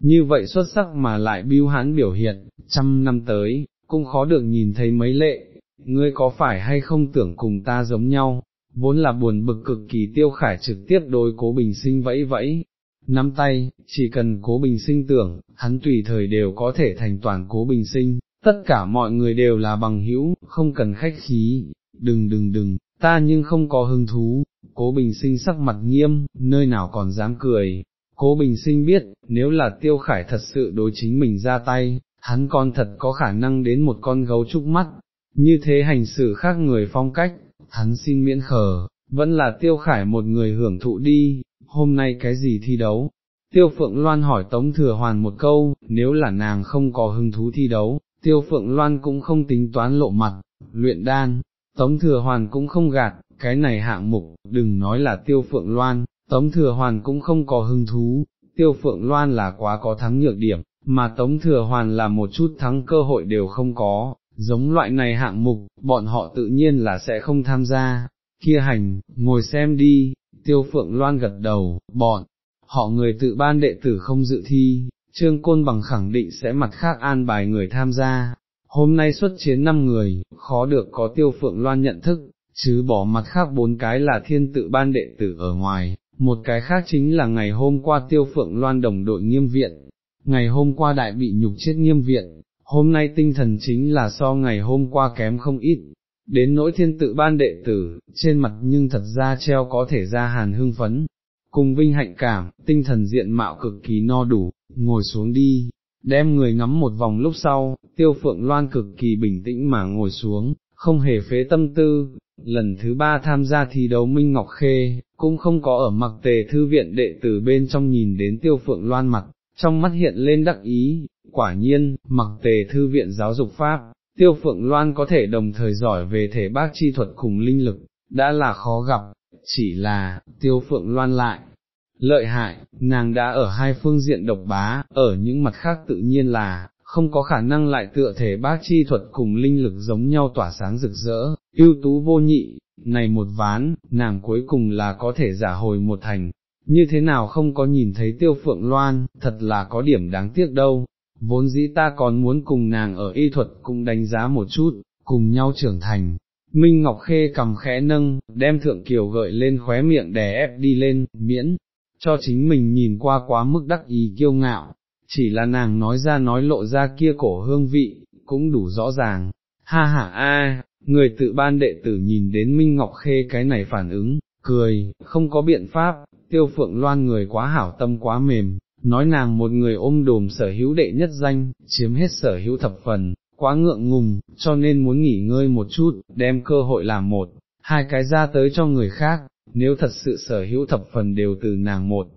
S1: Như vậy xuất sắc mà lại biêu hãn biểu hiện, trăm năm tới, cũng khó được nhìn thấy mấy lệ, ngươi có phải hay không tưởng cùng ta giống nhau, vốn là buồn bực cực kỳ tiêu khải trực tiếp đối cố bình sinh vẫy vẫy, nắm tay, chỉ cần cố bình sinh tưởng, hắn tùy thời đều có thể thành toàn cố bình sinh, tất cả mọi người đều là bằng hữu, không cần khách khí, đừng đừng đừng, ta nhưng không có hứng thú, cố bình sinh sắc mặt nghiêm, nơi nào còn dám cười, cố bình sinh biết, nếu là tiêu khải thật sự đối chính mình ra tay, hắn còn thật có khả năng đến một con gấu trúc mắt, như thế hành xử khác người phong cách, hắn xin miễn khờ, vẫn là tiêu khải một người hưởng thụ đi, hôm nay cái gì thi đấu? Tiêu Phượng Loan hỏi Tống Thừa Hoàn một câu, nếu là nàng không có hứng thú thi đấu, Tiêu Phượng Loan cũng không tính toán lộ mặt, luyện đan, Tống Thừa Hoàn cũng không gạt, cái này hạng mục, đừng nói là Tiêu Phượng Loan, Tống Thừa Hoàn cũng không có hứng thú, Tiêu Phượng Loan là quá có thắng nhược điểm, mà Tống Thừa Hoàn là một chút thắng cơ hội đều không có, giống loại này hạng mục, bọn họ tự nhiên là sẽ không tham gia, kia hành, ngồi xem đi, tiêu phượng loan gật đầu, bọn, họ người tự ban đệ tử không dự thi, trương côn bằng khẳng định sẽ mặt khác an bài người tham gia, hôm nay xuất chiến 5 người, khó được có tiêu phượng loan nhận thức, chứ bỏ mặt khác bốn cái là thiên tự ban đệ tử ở ngoài, một cái khác chính là ngày hôm qua tiêu phượng loan đồng đội nghiêm viện, ngày hôm qua đại bị nhục chết nghiêm viện, hôm nay tinh thần chính là so ngày hôm qua kém không ít, đến nỗi thiên tự ban đệ tử, trên mặt nhưng thật ra treo có thể ra hàn hương phấn, cùng vinh hạnh cảm, tinh thần diện mạo cực kỳ no đủ, ngồi xuống đi, đem người ngắm một vòng lúc sau, tiêu phượng loan cực kỳ bình tĩnh mà ngồi xuống, không hề phế tâm tư, lần thứ ba tham gia thi đấu Minh Ngọc Khê, cũng không có ở mặc tề thư viện đệ tử bên trong nhìn đến tiêu phượng loan mặt, trong mắt hiện lên đắc ý, quả nhiên, mặc tề thư viện giáo dục Pháp, tiêu phượng loan có thể đồng thời giỏi về thể bác chi thuật cùng linh lực, đã là khó gặp, chỉ là, tiêu phượng loan lại. Lợi hại, nàng đã ở hai phương diện độc bá, ở những mặt khác tự nhiên là, không có khả năng lại tựa thể bác chi thuật cùng linh lực giống nhau tỏa sáng rực rỡ, ưu tú vô nhị, này một ván, nàng cuối cùng là có thể giả hồi một thành, như thế nào không có nhìn thấy tiêu phượng loan, thật là có điểm đáng tiếc đâu, vốn dĩ ta còn muốn cùng nàng ở y thuật cũng đánh giá một chút, cùng nhau trưởng thành. Minh Ngọc Khê cầm khẽ nâng, đem thượng kiều gợi lên khóe miệng đè ép đi lên, miễn, cho chính mình nhìn qua quá mức đắc ý kiêu ngạo, chỉ là nàng nói ra nói lộ ra kia cổ hương vị, cũng đủ rõ ràng, ha ha a, người tự ban đệ tử nhìn đến Minh Ngọc Khê cái này phản ứng, cười, không có biện pháp, tiêu phượng loan người quá hảo tâm quá mềm, nói nàng một người ôm đồm sở hữu đệ nhất danh, chiếm hết sở hữu thập phần, quá ngượng ngùng, cho nên muốn nghỉ ngơi một chút, đem cơ hội làm một, hai cái ra tới cho người khác, nếu thật sự sở hữu thập phần đều từ nàng một,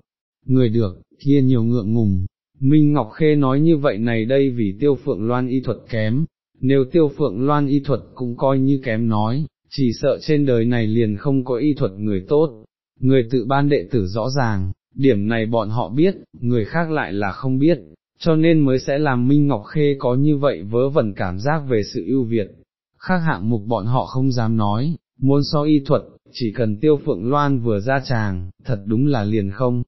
S1: người được, kia nhiều ngượng ngùng. Minh Ngọc Khê nói như vậy này đây vì tiêu phượng loan y thuật kém, nếu tiêu phượng loan y thuật cũng coi như kém nói, chỉ sợ trên đời này liền không có y thuật người tốt, người tự ban đệ tử rõ ràng, điểm này bọn họ biết, người khác lại là không biết, cho nên mới sẽ làm Minh Ngọc Khê có như vậy vớ vẩn cảm giác về sự ưu việt. Khác hạng mục bọn họ không dám nói, muốn so y thuật, chỉ cần tiêu phượng loan vừa ra tràng, thật đúng là liền không.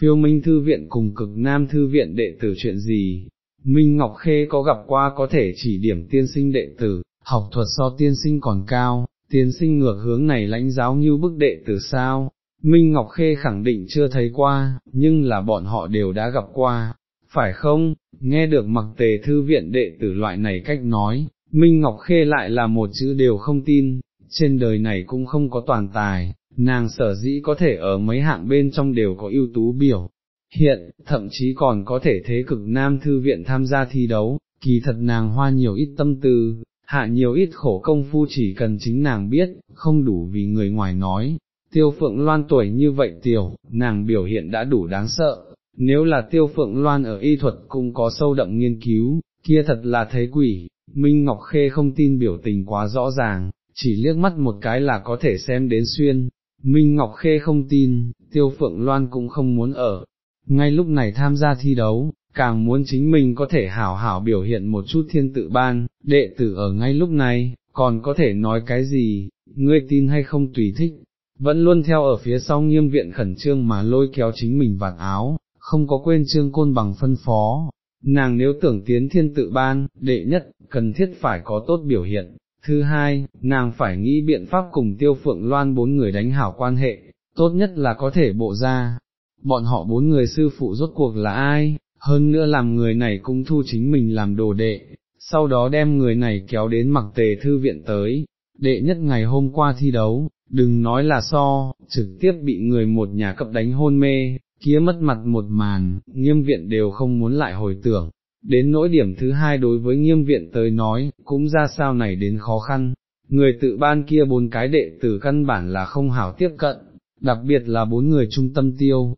S1: Phiêu Minh Thư Viện cùng cực Nam Thư Viện đệ tử chuyện gì, Minh Ngọc Khê có gặp qua có thể chỉ điểm tiên sinh đệ tử, học thuật so tiên sinh còn cao, tiên sinh ngược hướng này lãnh giáo như bức đệ tử sao, Minh Ngọc Khê khẳng định chưa thấy qua, nhưng là bọn họ đều đã gặp qua, phải không, nghe được mặc tề thư viện đệ tử loại này cách nói, Minh Ngọc Khê lại là một chữ đều không tin, trên đời này cũng không có toàn tài, nàng sở dĩ có thể ở mấy hạng bên trong đều có ưu tú biểu. Hiện, thậm chí còn có thể thế cực nam thư viện tham gia thi đấu, kỳ thật nàng hoa nhiều ít tâm tư, hạ nhiều ít khổ công phu chỉ cần chính nàng biết, không đủ vì người ngoài nói. Tiêu phượng loan tuổi như vậy tiểu, nàng biểu hiện đã đủ đáng sợ, nếu là tiêu phượng loan ở y thuật cũng có sâu đậm nghiên cứu, kia thật là thấy quỷ, Minh Ngọc Khê không tin biểu tình quá rõ ràng, chỉ liếc mắt một cái là có thể xem đến xuyên, Minh Ngọc Khê không tin, tiêu phượng loan cũng không muốn ở, ngay lúc này tham gia thi đấu, càng muốn chính mình có thể hảo hảo biểu hiện một chút thiên tự ban, đệ tử ở ngay lúc này, còn có thể nói cái gì, ngươi tin hay không tùy thích, vẫn luôn theo ở phía sau nghiêm viện khẩn trương mà lôi kéo chính mình vạt áo, không có quên trương côn bằng phân phó. Nàng nếu tưởng tiến thiên tự ban, đệ nhất, cần thiết phải có tốt biểu hiện, thứ hai, nàng phải nghĩ biện pháp cùng tiêu phượng loan bốn người đánh hảo quan hệ, tốt nhất là có thể bộ ra. Bọn họ bốn người sư phụ rốt cuộc là ai, hơn nữa làm người này cũng thu chính mình làm đồ đệ, sau đó đem người này kéo đến mặc tề thư viện tới, đệ nhất ngày hôm qua thi đấu, đừng nói là so, trực tiếp bị người một nhà cập đánh hôn mê, kia mất mặt một màn, nghiêm viện đều không muốn lại hồi tưởng. Đến nỗi điểm thứ hai đối với nghiêm viện tới nói, cũng ra sao này đến khó khăn, người tự ban kia bốn cái đệ tử căn bản là không hảo tiếp cận, đặc biệt là bốn người trung tâm tiêu,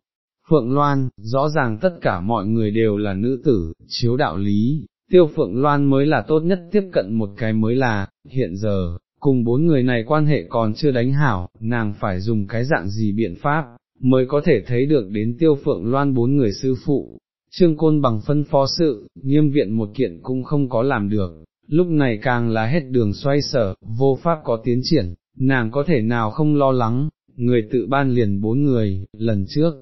S1: Phượng Loan, rõ ràng tất cả mọi người đều là nữ tử, chiếu đạo lý, tiêu Phượng Loan mới là tốt nhất tiếp cận một cái mới là, hiện giờ, cùng bốn người này quan hệ còn chưa đánh hảo, nàng phải dùng cái dạng gì biện pháp, mới có thể thấy được đến tiêu Phượng Loan bốn người sư phụ. Trương Côn bằng phân phó sự, nghiêm viện một kiện cũng không có làm được, lúc này càng là hết đường xoay sở, vô pháp có tiến triển, nàng có thể nào không lo lắng, người tự ban liền bốn người, lần trước,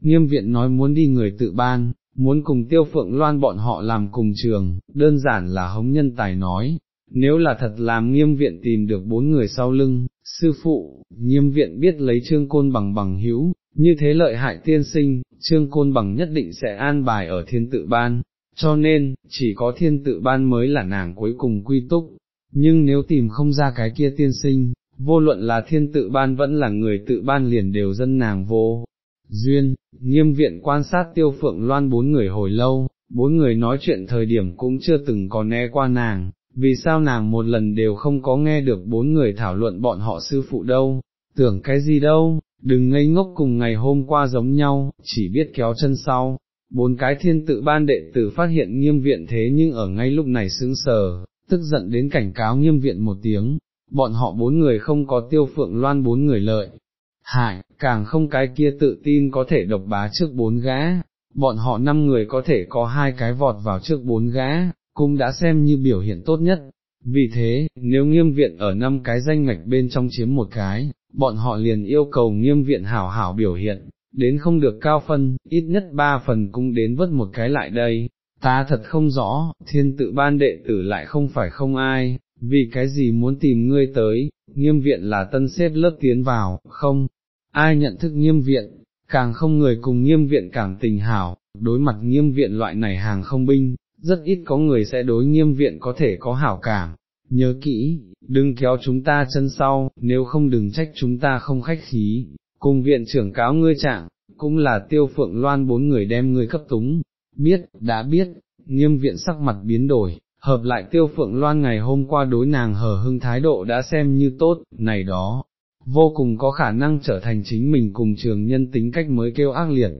S1: nghiêm viện nói muốn đi người tự ban, muốn cùng tiêu phượng loan bọn họ làm cùng trường, đơn giản là hống nhân tài nói, nếu là thật làm nghiêm viện tìm được bốn người sau lưng, sư phụ, nghiêm viện biết lấy trương côn bằng bằng hữu, như thế lợi hại tiên sinh, trương côn bằng nhất định sẽ an bài ở thiên tự ban, cho nên, chỉ có thiên tự ban mới là nàng cuối cùng quy túc, nhưng nếu tìm không ra cái kia tiên sinh, vô luận là thiên tự ban vẫn là người tự ban liền đều dân nàng vô, Duyên, nghiêm viện quan sát tiêu phượng loan bốn người hồi lâu, bốn người nói chuyện thời điểm cũng chưa từng có né qua nàng, vì sao nàng một lần đều không có nghe được bốn người thảo luận bọn họ sư phụ đâu, tưởng cái gì đâu, đừng ngây ngốc cùng ngày hôm qua giống nhau, chỉ biết kéo chân sau. Bốn cái thiên tự ban đệ tử phát hiện nghiêm viện thế nhưng ở ngay lúc này sững sờ, tức giận đến cảnh cáo nghiêm viện một tiếng, bọn họ bốn người không có tiêu phượng loan bốn người lợi, hại, càng không cái kia tự tin có thể độc bá trước bốn gã, bọn họ năm người có thể có hai cái vọt vào trước bốn gã, cũng đã xem như biểu hiện tốt nhất. Vì thế, nếu nghiêm viện ở năm cái danh ngạch bên trong chiếm một cái, bọn họ liền yêu cầu nghiêm viện hảo hảo biểu hiện, đến không được cao phân, ít nhất ba phần cũng đến vớt một cái lại đây. Ta thật không rõ, thiên tự ban đệ tử lại không phải không ai, vì cái gì muốn tìm ngươi tới, nghiêm viện là tân xếp lớp tiến vào, không, ai nhận thức nghiêm viện, càng không người cùng nghiêm viện càng tình hảo, đối mặt nghiêm viện loại này hàng không binh, rất ít có người sẽ đối nghiêm viện có thể có hảo cảm, nhớ kỹ, đừng kéo chúng ta chân sau, nếu không đừng trách chúng ta không khách khí, cùng viện trưởng cáo ngươi trạng, cũng là tiêu phượng loan bốn người đem ngươi cấp túng, biết, đã biết, nghiêm viện sắc mặt biến đổi, hợp lại tiêu phượng loan ngày hôm qua đối nàng hờ hưng thái độ đã xem như tốt, này đó, vô cùng có khả năng trở thành chính mình cùng trường nhân tính cách mới kêu ác liệt.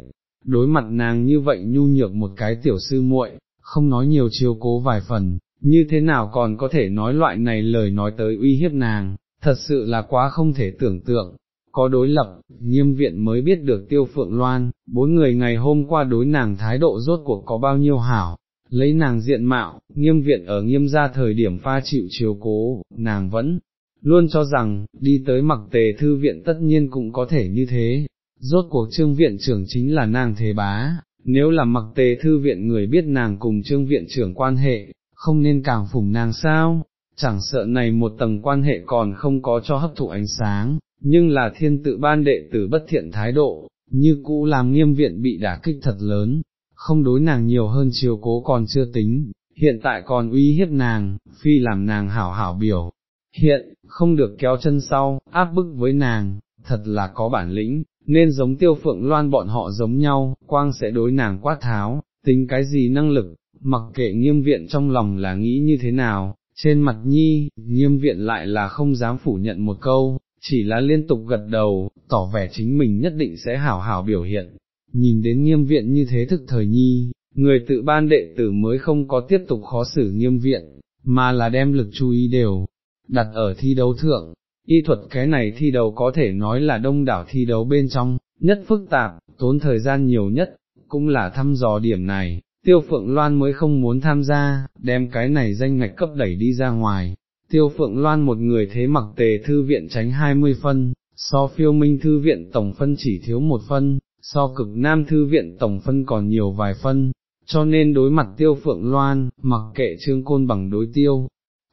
S1: Đối mặt nàng như vậy nhu nhược một cái tiểu sư muội, không nói nhiều chiều cố vài phần, như thế nào còn có thể nói loại này lời nói tới uy hiếp nàng, thật sự là quá không thể tưởng tượng. Có đối lập, nghiêm viện mới biết được tiêu phượng loan, bốn người ngày hôm qua đối nàng thái độ rốt cuộc có bao nhiêu hảo, lấy nàng diện mạo, nghiêm viện ở nghiêm gia thời điểm pha chịu chiều cố, nàng vẫn luôn cho rằng, đi tới mặc tề thư viện tất nhiên cũng có thể như thế, rốt cuộc trương viện trưởng chính là nàng thế bá, nếu là mặc tề thư viện người biết nàng cùng trương viện trưởng quan hệ, không nên càng phủng nàng sao, chẳng sợ này một tầng quan hệ còn không có cho hấp thụ ánh sáng, nhưng là thiên tự ban đệ tử bất thiện thái độ, như cũ làm nghiêm viện bị đả kích thật lớn, không đối nàng nhiều hơn chiều cố còn chưa tính, hiện tại còn uy hiếp nàng, phi làm nàng hảo hảo biểu. Hiện, không được kéo chân sau, áp bức với nàng, thật là có bản lĩnh, nên giống tiêu phượng loan bọn họ giống nhau, quang sẽ đối nàng quát tháo, tính cái gì năng lực, mặc kệ nghiêm viện trong lòng là nghĩ như thế nào, trên mặt nhi, nghiêm viện lại là không dám phủ nhận một câu, chỉ là liên tục gật đầu, tỏ vẻ chính mình nhất định sẽ hảo hảo biểu hiện. Nhìn đến nghiêm viện như thế thực thời nhi, người tự ban đệ tử mới không có tiếp tục khó xử nghiêm viện, mà là đem lực chú ý đều, đặt ở thi đấu thượng. Y thuật cái này thi đấu có thể nói là đông đảo thi đấu bên trong, nhất phức tạp, tốn thời gian nhiều nhất, cũng là thăm dò điểm này, tiêu phượng loan mới không muốn tham gia, đem cái này danh ngạch cấp đẩy đi ra ngoài. Tiêu phượng loan một người thế mặc tề thư viện tránh 20 phân, so phiêu minh thư viện tổng phân chỉ thiếu một phân, so cực nam thư viện tổng phân còn nhiều vài phân, cho nên đối mặt tiêu phượng loan, mặc kệ trương côn bằng đối tiêu.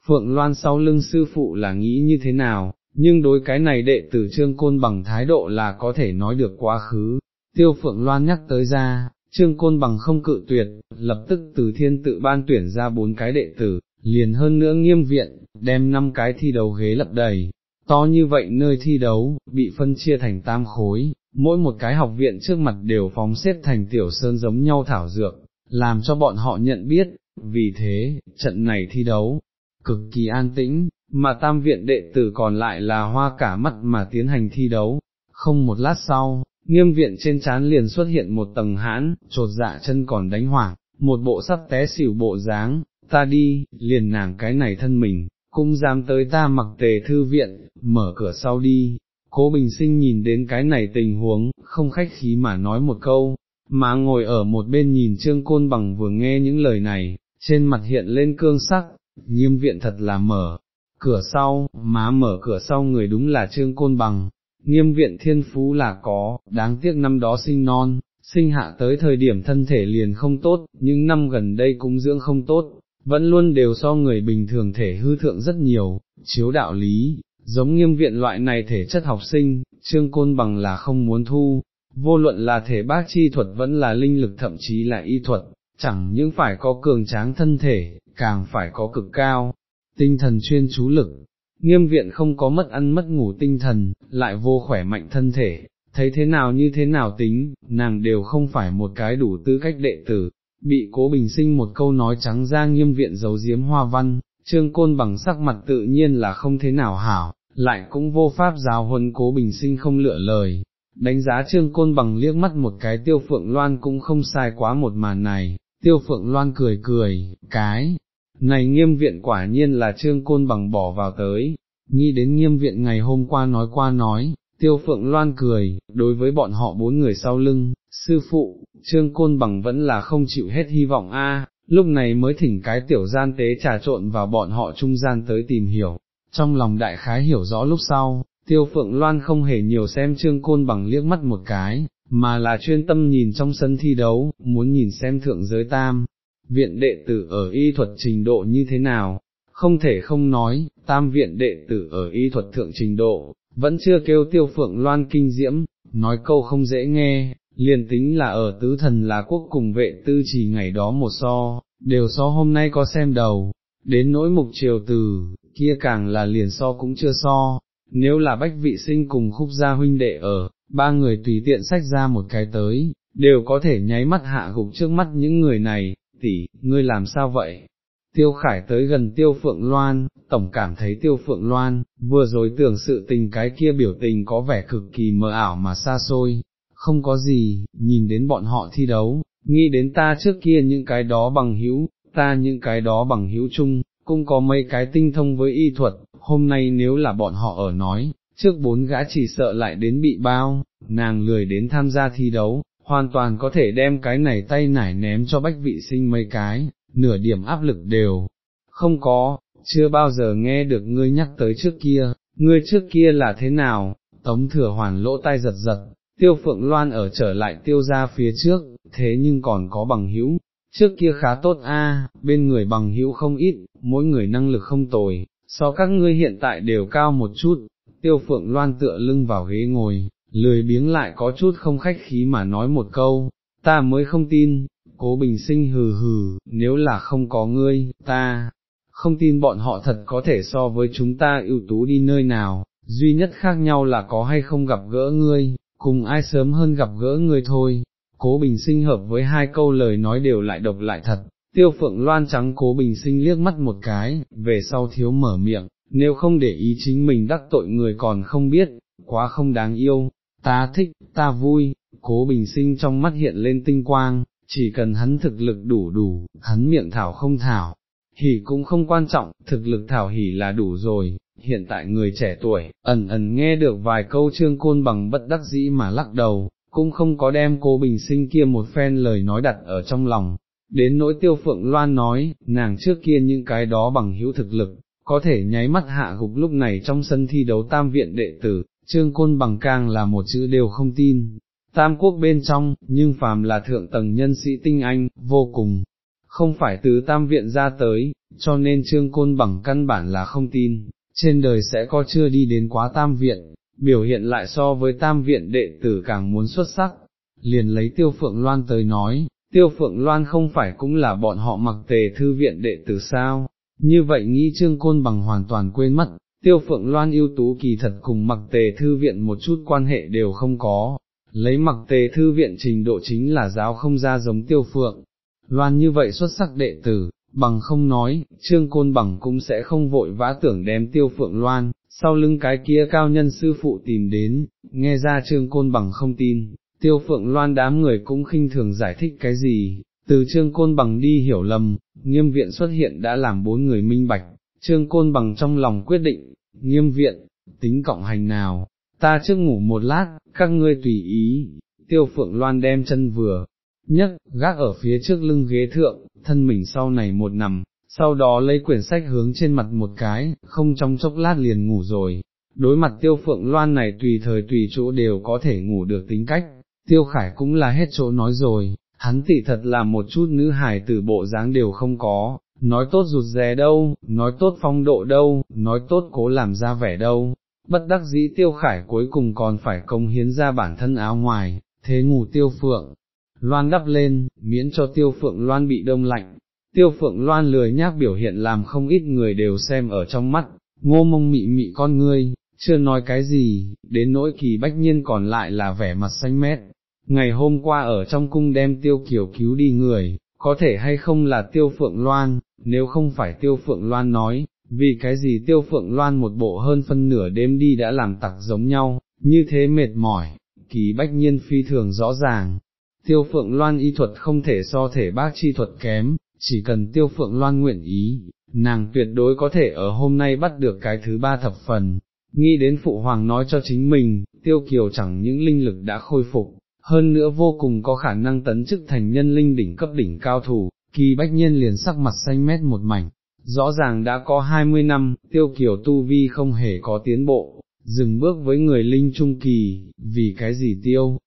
S1: Phượng Loan sau lưng sư phụ là nghĩ như thế nào, nhưng đối cái này đệ tử trương côn bằng thái độ là có thể nói được quá khứ. Tiêu Phượng Loan nhắc tới ra, Trương Côn bằng không cự tuyệt, lập tức từ thiên tự ban tuyển ra bốn cái đệ tử, liền hơn nữa nghiêm viện, đem năm cái thi đấu ghế lập đầy, to như vậy nơi thi đấu, bị phân chia thành tam khối, mỗi một cái học viện trước mặt đều phóng xếp thành tiểu sơn giống nhau thảo dược, làm cho bọn họ nhận biết, vì thế, trận này thi đấu, cực kỳ an tĩnh, mà tam viện đệ tử còn lại là hoa cả mắt mà tiến hành thi đấu, không một lát sau, nghiêm viện trên chán liền xuất hiện một tầng hãn, trột dạ chân còn đánh hoảng, một bộ sắp té xỉu bộ dáng, ta đi, liền nàng cái này thân mình, cũng dám tới ta mặc tề thư viện, mở cửa sau đi. Cố Bình Sinh nhìn đến cái này tình huống, không khách khí mà nói một câu, mà ngồi ở một bên nhìn Trương Côn Bằng vừa nghe những lời này, trên mặt hiện lên cương sắc, nghiêm viện thật là mở, cửa sau, má mở cửa sau người đúng là Trương Côn Bằng, nghiêm viện thiên phú là có, đáng tiếc năm đó sinh non, sinh hạ tới thời điểm thân thể liền không tốt, nhưng năm gần đây cũng dưỡng không tốt, vẫn luôn đều so người bình thường thể hư thượng rất nhiều, chiếu đạo lý, giống nghiêm viện loại này thể chất học sinh, trương côn bằng là không muốn thu, vô luận là thể bác chi thuật vẫn là linh lực thậm chí là y thuật, chẳng những phải có cường tráng thân thể, càng phải có cực cao, tinh thần chuyên chú lực, nghiêm viện không có mất ăn mất ngủ tinh thần, lại vô khỏe mạnh thân thể, thấy thế nào như thế nào tính, nàng đều không phải một cái đủ tư cách đệ tử, bị cố bình sinh một câu nói trắng ra nghiêm viện giấu giếm hoa văn, trương côn bằng sắc mặt tự nhiên là không thế nào hảo, lại cũng vô pháp giáo huấn cố bình sinh không lựa lời. Đánh giá trương côn bằng liếc mắt một cái tiêu phượng loan cũng không sai quá một màn này, tiêu phượng loan cười cười, cái, này nghiêm viện quả nhiên là trương côn bằng bỏ vào tới, nghĩ đến nghiêm viện ngày hôm qua nói qua nói, tiêu phượng loan cười, đối với bọn họ bốn người sau lưng, sư phụ, trương côn bằng vẫn là không chịu hết hy vọng a. lúc này mới thỉnh cái tiểu gian tế trà trộn vào bọn họ trung gian tới tìm hiểu, trong lòng đại khái hiểu rõ lúc sau, tiêu phượng loan không hề nhiều xem trương côn bằng liếc mắt một cái, mà là chuyên tâm nhìn trong sân thi đấu, muốn nhìn xem thượng giới tam, viện đệ tử ở y thuật trình độ như thế nào, không thể không nói, tam viện đệ tử ở y thuật thượng trình độ, vẫn chưa kêu tiêu phượng loan kinh diễm, nói câu không dễ nghe, liền tính là ở tứ thần là quốc cùng vệ tư chỉ ngày đó một so, đều so hôm nay có xem đầu, đến nỗi mục triều từ, kia càng là liền so cũng chưa so, nếu là bách vị sinh cùng khúc gia huynh đệ ở, ba người tùy tiện sách ra một cái tới, đều có thể nháy mắt hạ gục trước mắt những người này, tỷ, ngươi làm sao vậy? Tiêu Khải tới gần Tiêu Phượng Loan, tổng cảm thấy Tiêu Phượng Loan, vừa rồi tưởng sự tình cái kia biểu tình có vẻ cực kỳ mờ ảo mà xa xôi, không có gì, nhìn đến bọn họ thi đấu, nghĩ đến ta trước kia những cái đó bằng hữu, ta những cái đó bằng hữu chung, cũng có mấy cái tinh thông với y thuật, hôm nay nếu là bọn họ ở nói, trước bốn gã chỉ sợ lại đến bị bao, nàng lười đến tham gia thi đấu, hoàn toàn có thể đem cái này tay nải ném cho bách vị sinh mấy cái, nửa điểm áp lực đều, không có, chưa bao giờ nghe được ngươi nhắc tới trước kia, ngươi trước kia là thế nào, tống thừa hoàn lỗ tai giật giật, tiêu phượng loan ở trở lại tiêu ra phía trước, thế nhưng còn có bằng hữu, trước kia khá tốt a, bên người bằng hữu không ít, mỗi người năng lực không tồi, so các ngươi hiện tại đều cao một chút, tiêu phượng loan tựa lưng vào ghế ngồi, lười biếng lại có chút không khách khí mà nói một câu, ta mới không tin, cố bình sinh hừ hừ, nếu là không có ngươi, ta, không tin bọn họ thật có thể so với chúng ta ưu tú đi nơi nào, duy nhất khác nhau là có hay không gặp gỡ ngươi, cùng ai sớm hơn gặp gỡ ngươi thôi. Cố Bình Sinh hợp với hai câu lời nói đều lại độc lại thật, tiêu phượng loan trắng Cố Bình Sinh liếc mắt một cái, về sau thiếu mở miệng, nếu không để ý chính mình đắc tội người còn không biết, quá không đáng yêu, ta thích, ta vui, Cố Bình Sinh trong mắt hiện lên tinh quang, chỉ cần hắn thực lực đủ đủ, hắn miệng thảo không thảo, hỉ cũng không quan trọng, thực lực thảo hỉ là đủ rồi, hiện tại người trẻ tuổi, ẩn ẩn nghe được vài câu trương côn bằng bất đắc dĩ mà lắc đầu, cũng không có đem cô bình sinh kia một phen lời nói đặt ở trong lòng. Đến nỗi tiêu phượng loan nói, nàng trước kia những cái đó bằng hữu thực lực, có thể nháy mắt hạ gục lúc này trong sân thi đấu tam viện đệ tử, trương côn bằng càng là một chữ đều không tin. Tam quốc bên trong, nhưng phàm là thượng tầng nhân sĩ tinh anh, vô cùng, không phải từ tam viện ra tới, cho nên trương côn bằng căn bản là không tin, trên đời sẽ có chưa đi đến quá tam viện, biểu hiện lại so với tam viện đệ tử càng muốn xuất sắc, liền lấy tiêu phượng loan tới nói, tiêu phượng loan không phải cũng là bọn họ mặc tề thư viện đệ tử sao, như vậy nghĩ trương côn bằng hoàn toàn quên mất, tiêu phượng loan ưu tú kỳ thật cùng mặc tề thư viện một chút quan hệ đều không có, lấy mặc tề thư viện trình độ chính là giáo không ra giống tiêu phượng, loan như vậy xuất sắc đệ tử, bằng không nói, trương côn bằng cũng sẽ không vội vã tưởng đem tiêu phượng loan, sau lưng cái kia cao nhân sư phụ tìm đến, nghe ra trương côn bằng không tin, tiêu phượng loan đám người cũng khinh thường giải thích cái gì, từ trương côn bằng đi hiểu lầm, nghiêm viện xuất hiện đã làm bốn người minh bạch, trương côn bằng trong lòng quyết định, nghiêm viện, tính cộng hành nào, ta trước ngủ một lát, các ngươi tùy ý, tiêu phượng loan đem chân vừa, nhất, gác ở phía trước lưng ghế thượng, thân mình sau này một nằm, sau đó lấy quyển sách hướng trên mặt một cái, không trong chốc lát liền ngủ rồi. Đối mặt tiêu phượng loan này tùy thời tùy chỗ đều có thể ngủ được tính cách, tiêu khải cũng là hết chỗ nói rồi, hắn tỷ thật là một chút nữ hài từ bộ dáng đều không có, nói tốt rụt rè đâu, nói tốt phong độ đâu, nói tốt cố làm ra vẻ đâu, bất đắc dĩ tiêu khải cuối cùng còn phải công hiến ra bản thân áo ngoài, thế ngủ tiêu phượng, loan đắp lên, miễn cho tiêu phượng loan bị đông lạnh. Tiêu phượng loan lười nhác biểu hiện làm không ít người đều xem ở trong mắt, ngô mông mị mị con ngươi, chưa nói cái gì, đến nỗi kỳ bách nhiên còn lại là vẻ mặt xanh mét. Ngày hôm qua ở trong cung đem tiêu kiều cứu đi người, có thể hay không là tiêu phượng loan, nếu không phải tiêu phượng loan nói, vì cái gì tiêu phượng loan một bộ hơn phân nửa đêm đi đã làm tặc giống nhau, như thế mệt mỏi, kỳ bách nhiên phi thường rõ ràng, tiêu phượng loan y thuật không thể so thể bác chi thuật kém, chỉ cần tiêu phượng loan nguyện ý, nàng tuyệt đối có thể ở hôm nay bắt được cái thứ ba thập phần. Nghĩ đến phụ hoàng nói cho chính mình, tiêu kiều chẳng những linh lực đã khôi phục, hơn nữa vô cùng có khả năng tấn chức thành nhân linh đỉnh cấp đỉnh cao thủ, kỳ bách nhiên liền sắc mặt xanh mét một mảnh, rõ ràng đã có 20 năm, tiêu kiều tu vi không hề có tiến bộ, dừng bước với người linh trung kỳ, vì cái gì tiêu,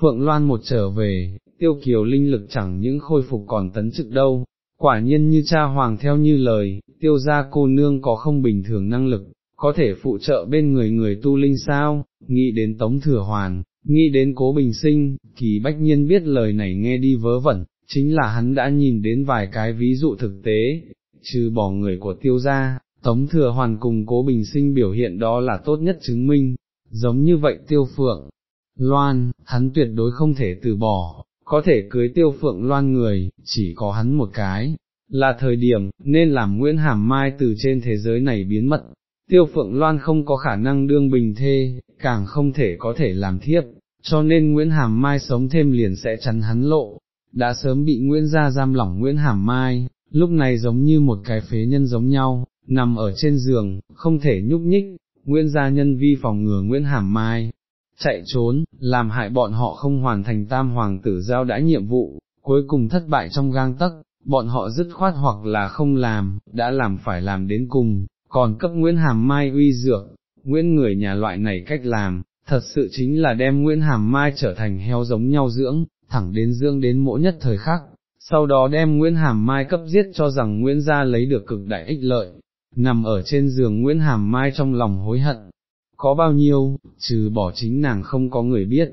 S1: Phượng Loan một trở về, tiêu kiều linh lực chẳng những khôi phục còn tấn trực đâu, quả nhiên như cha hoàng theo như lời, tiêu gia cô nương có không bình thường năng lực, có thể phụ trợ bên người người tu linh sao, nghĩ đến tống thừa hoàn, nghĩ đến cố bình sinh, kỳ bách nhiên biết lời này nghe đi vớ vẩn, chính là hắn đã nhìn đến vài cái ví dụ thực tế, trừ bỏ người của tiêu gia, Tống Thừa Hoàn cùng Cố Bình Sinh biểu hiện đó là tốt nhất chứng minh, giống như vậy Tiêu Phượng, Loan, hắn tuyệt đối không thể từ bỏ, có thể cưới Tiêu Phượng Loan người, chỉ có hắn một cái, là thời điểm, nên làm Nguyễn Hàm Mai từ trên thế giới này biến mất. Tiêu Phượng Loan không có khả năng đương bình thê, càng không thể có thể làm thiếp, cho nên Nguyễn Hàm Mai sống thêm liền sẽ chắn hắn lộ, đã sớm bị Nguyễn gia giam lỏng Nguyễn Hàm Mai, lúc này giống như một cái phế nhân giống nhau, nằm ở trên giường, không thể nhúc nhích, Nguyễn gia nhân vi phòng ngừa Nguyễn Hàm Mai, chạy trốn, làm hại bọn họ không hoàn thành tam hoàng tử giao đã nhiệm vụ, cuối cùng thất bại trong gang tấc, bọn họ dứt khoát hoặc là không làm, đã làm phải làm đến cùng, còn cấp Nguyễn Hàm Mai uy dược, Nguyễn người nhà loại này cách làm, thật sự chính là đem Nguyễn Hàm Mai trở thành heo giống nhau dưỡng, thẳng đến dương đến mỗi nhất thời khắc, sau đó đem Nguyễn Hàm Mai cấp giết cho rằng Nguyễn gia lấy được cực đại ích lợi, nằm ở trên giường Nguyễn Hàm Mai trong lòng hối hận, có bao nhiêu, trừ bỏ chính nàng không có người biết,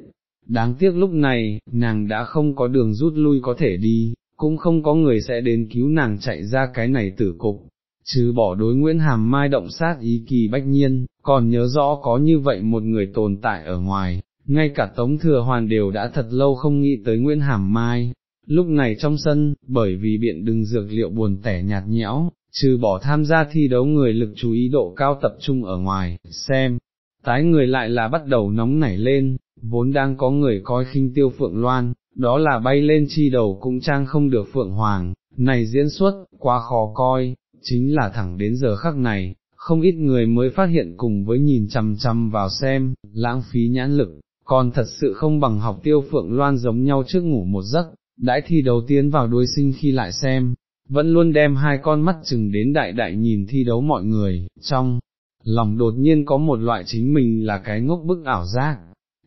S1: đáng tiếc lúc này, nàng đã không có đường rút lui có thể đi, cũng không có người sẽ đến cứu nàng chạy ra cái này tử cục, trừ bỏ đối Nguyễn Hàm Mai động sát ý kỳ bách nhiên, còn nhớ rõ có như vậy một người tồn tại ở ngoài, ngay cả Tống Thừa Hoàn đều đã thật lâu không nghĩ tới Nguyễn Hàm Mai. Lúc này trong sân, bởi vì biện đừng dược liệu buồn tẻ nhạt nhẽo, trừ bỏ tham gia thi đấu người lực chú ý độ cao tập trung ở ngoài, xem, tái người lại là bắt đầu nóng nảy lên, vốn đang có người coi khinh tiêu phượng loan, đó là bay lên chi đầu cũng trang không được phượng hoàng, này diễn xuất, quá khó coi, chính là thẳng đến giờ khắc này, không ít người mới phát hiện cùng với nhìn chằm chằm vào xem, lãng phí nhãn lực, còn thật sự không bằng học tiêu phượng loan giống nhau trước ngủ một giấc, đãi thi đầu tiên vào đuôi sinh khi lại xem, vẫn luôn đem hai con mắt chừng đến đại đại nhìn thi đấu mọi người, trong lòng đột nhiên có một loại chính mình là cái ngốc bức ảo giác,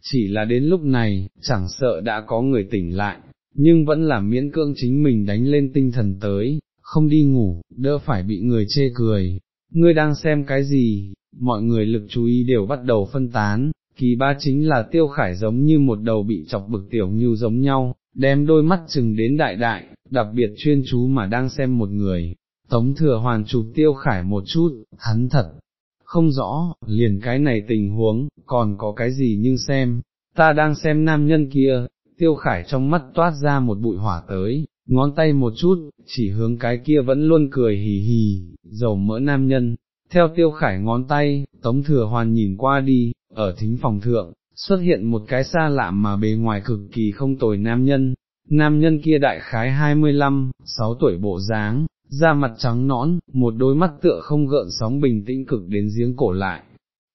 S1: chỉ là đến lúc này, chẳng sợ đã có người tỉnh lại, nhưng vẫn là miễn cưỡng chính mình đánh lên tinh thần tới, không đi ngủ, đỡ phải bị người chê cười. Ngươi đang xem cái gì, mọi người lực chú ý đều bắt đầu phân tán, kỳ ba chính là tiêu khải giống như một đầu bị chọc bực tiểu như giống nhau, đem đôi mắt chừng đến đại đại, đặc biệt chuyên chú mà đang xem một người. Tống thừa hoàn chụp tiêu khải một chút, hắn thật, không rõ, liền cái này tình huống, còn có cái gì nhưng xem, ta đang xem nam nhân kia, tiêu khải trong mắt toát ra một bụi hỏa tới, ngón tay một chút, chỉ hướng cái kia vẫn luôn cười hì hì, dầu mỡ nam nhân, theo tiêu khải ngón tay, tống thừa hoàn nhìn qua đi, ở thính phòng thượng, xuất hiện một cái xa lạ mà bề ngoài cực kỳ không tồi nam nhân, nam nhân kia đại khái 25, 6 tuổi bộ dáng, da mặt trắng nõn, một đôi mắt tựa không gợn sóng bình tĩnh cực đến giếng cổ lại,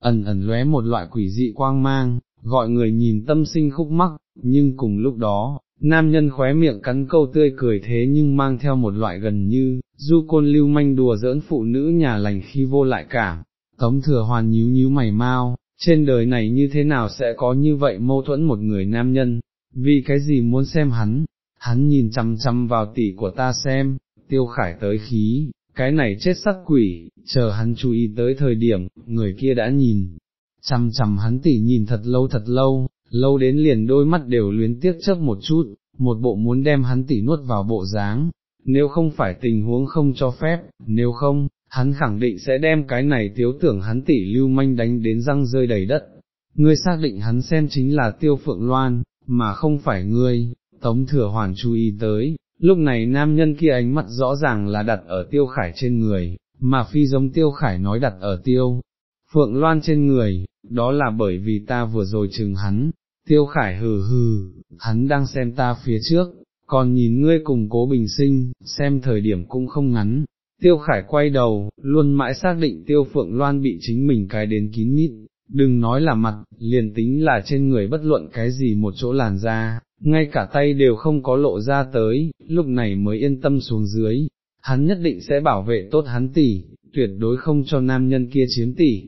S1: ẩn ẩn lóe một loại quỷ dị quang mang, gọi người nhìn tâm sinh khúc mắc, nhưng cùng lúc đó, nam nhân khóe miệng cắn câu tươi cười thế nhưng mang theo một loại gần như, du côn lưu manh đùa giỡn phụ nữ nhà lành khi vô lại cảm, tống thừa hoàn nhíu nhíu mày mau, trên đời này như thế nào sẽ có như vậy mâu thuẫn một người nam nhân, vì cái gì muốn xem hắn, hắn nhìn chăm chăm vào tỷ của ta xem, tiêu khải tới khí, cái này chết sắc quỷ, chờ hắn chú ý tới thời điểm, người kia đã nhìn, chăm chăm hắn tỉ nhìn thật lâu thật lâu, lâu đến liền đôi mắt đều luyến tiếc chấp một chút, một bộ muốn đem hắn tỉ nuốt vào bộ dáng, nếu không phải tình huống không cho phép, nếu không, hắn khẳng định sẽ đem cái này tiếu tưởng hắn tỉ lưu manh đánh đến răng rơi đầy đất. Ngươi xác định hắn xem chính là tiêu phượng loan, mà không phải ngươi, tống thừa hoàn chú ý tới, lúc này nam nhân kia ánh mắt rõ ràng là đặt ở tiêu khải trên người, mà phi giống tiêu khải nói đặt ở tiêu, phượng loan trên người, đó là bởi vì ta vừa rồi chừng hắn, tiêu khải hừ hừ, hắn đang xem ta phía trước, còn nhìn ngươi cùng cố bình sinh, xem thời điểm cũng không ngắn. Tiêu khải quay đầu, luôn mãi xác định tiêu phượng loan bị chính mình cái đến kín mít, đừng nói là mặt, liền tính là trên người bất luận cái gì một chỗ làn da, ngay cả tay đều không có lộ ra tới, lúc này mới yên tâm xuống dưới, hắn nhất định sẽ bảo vệ tốt hắn tỷ, tuyệt đối không cho nam nhân kia chiếm tỷ.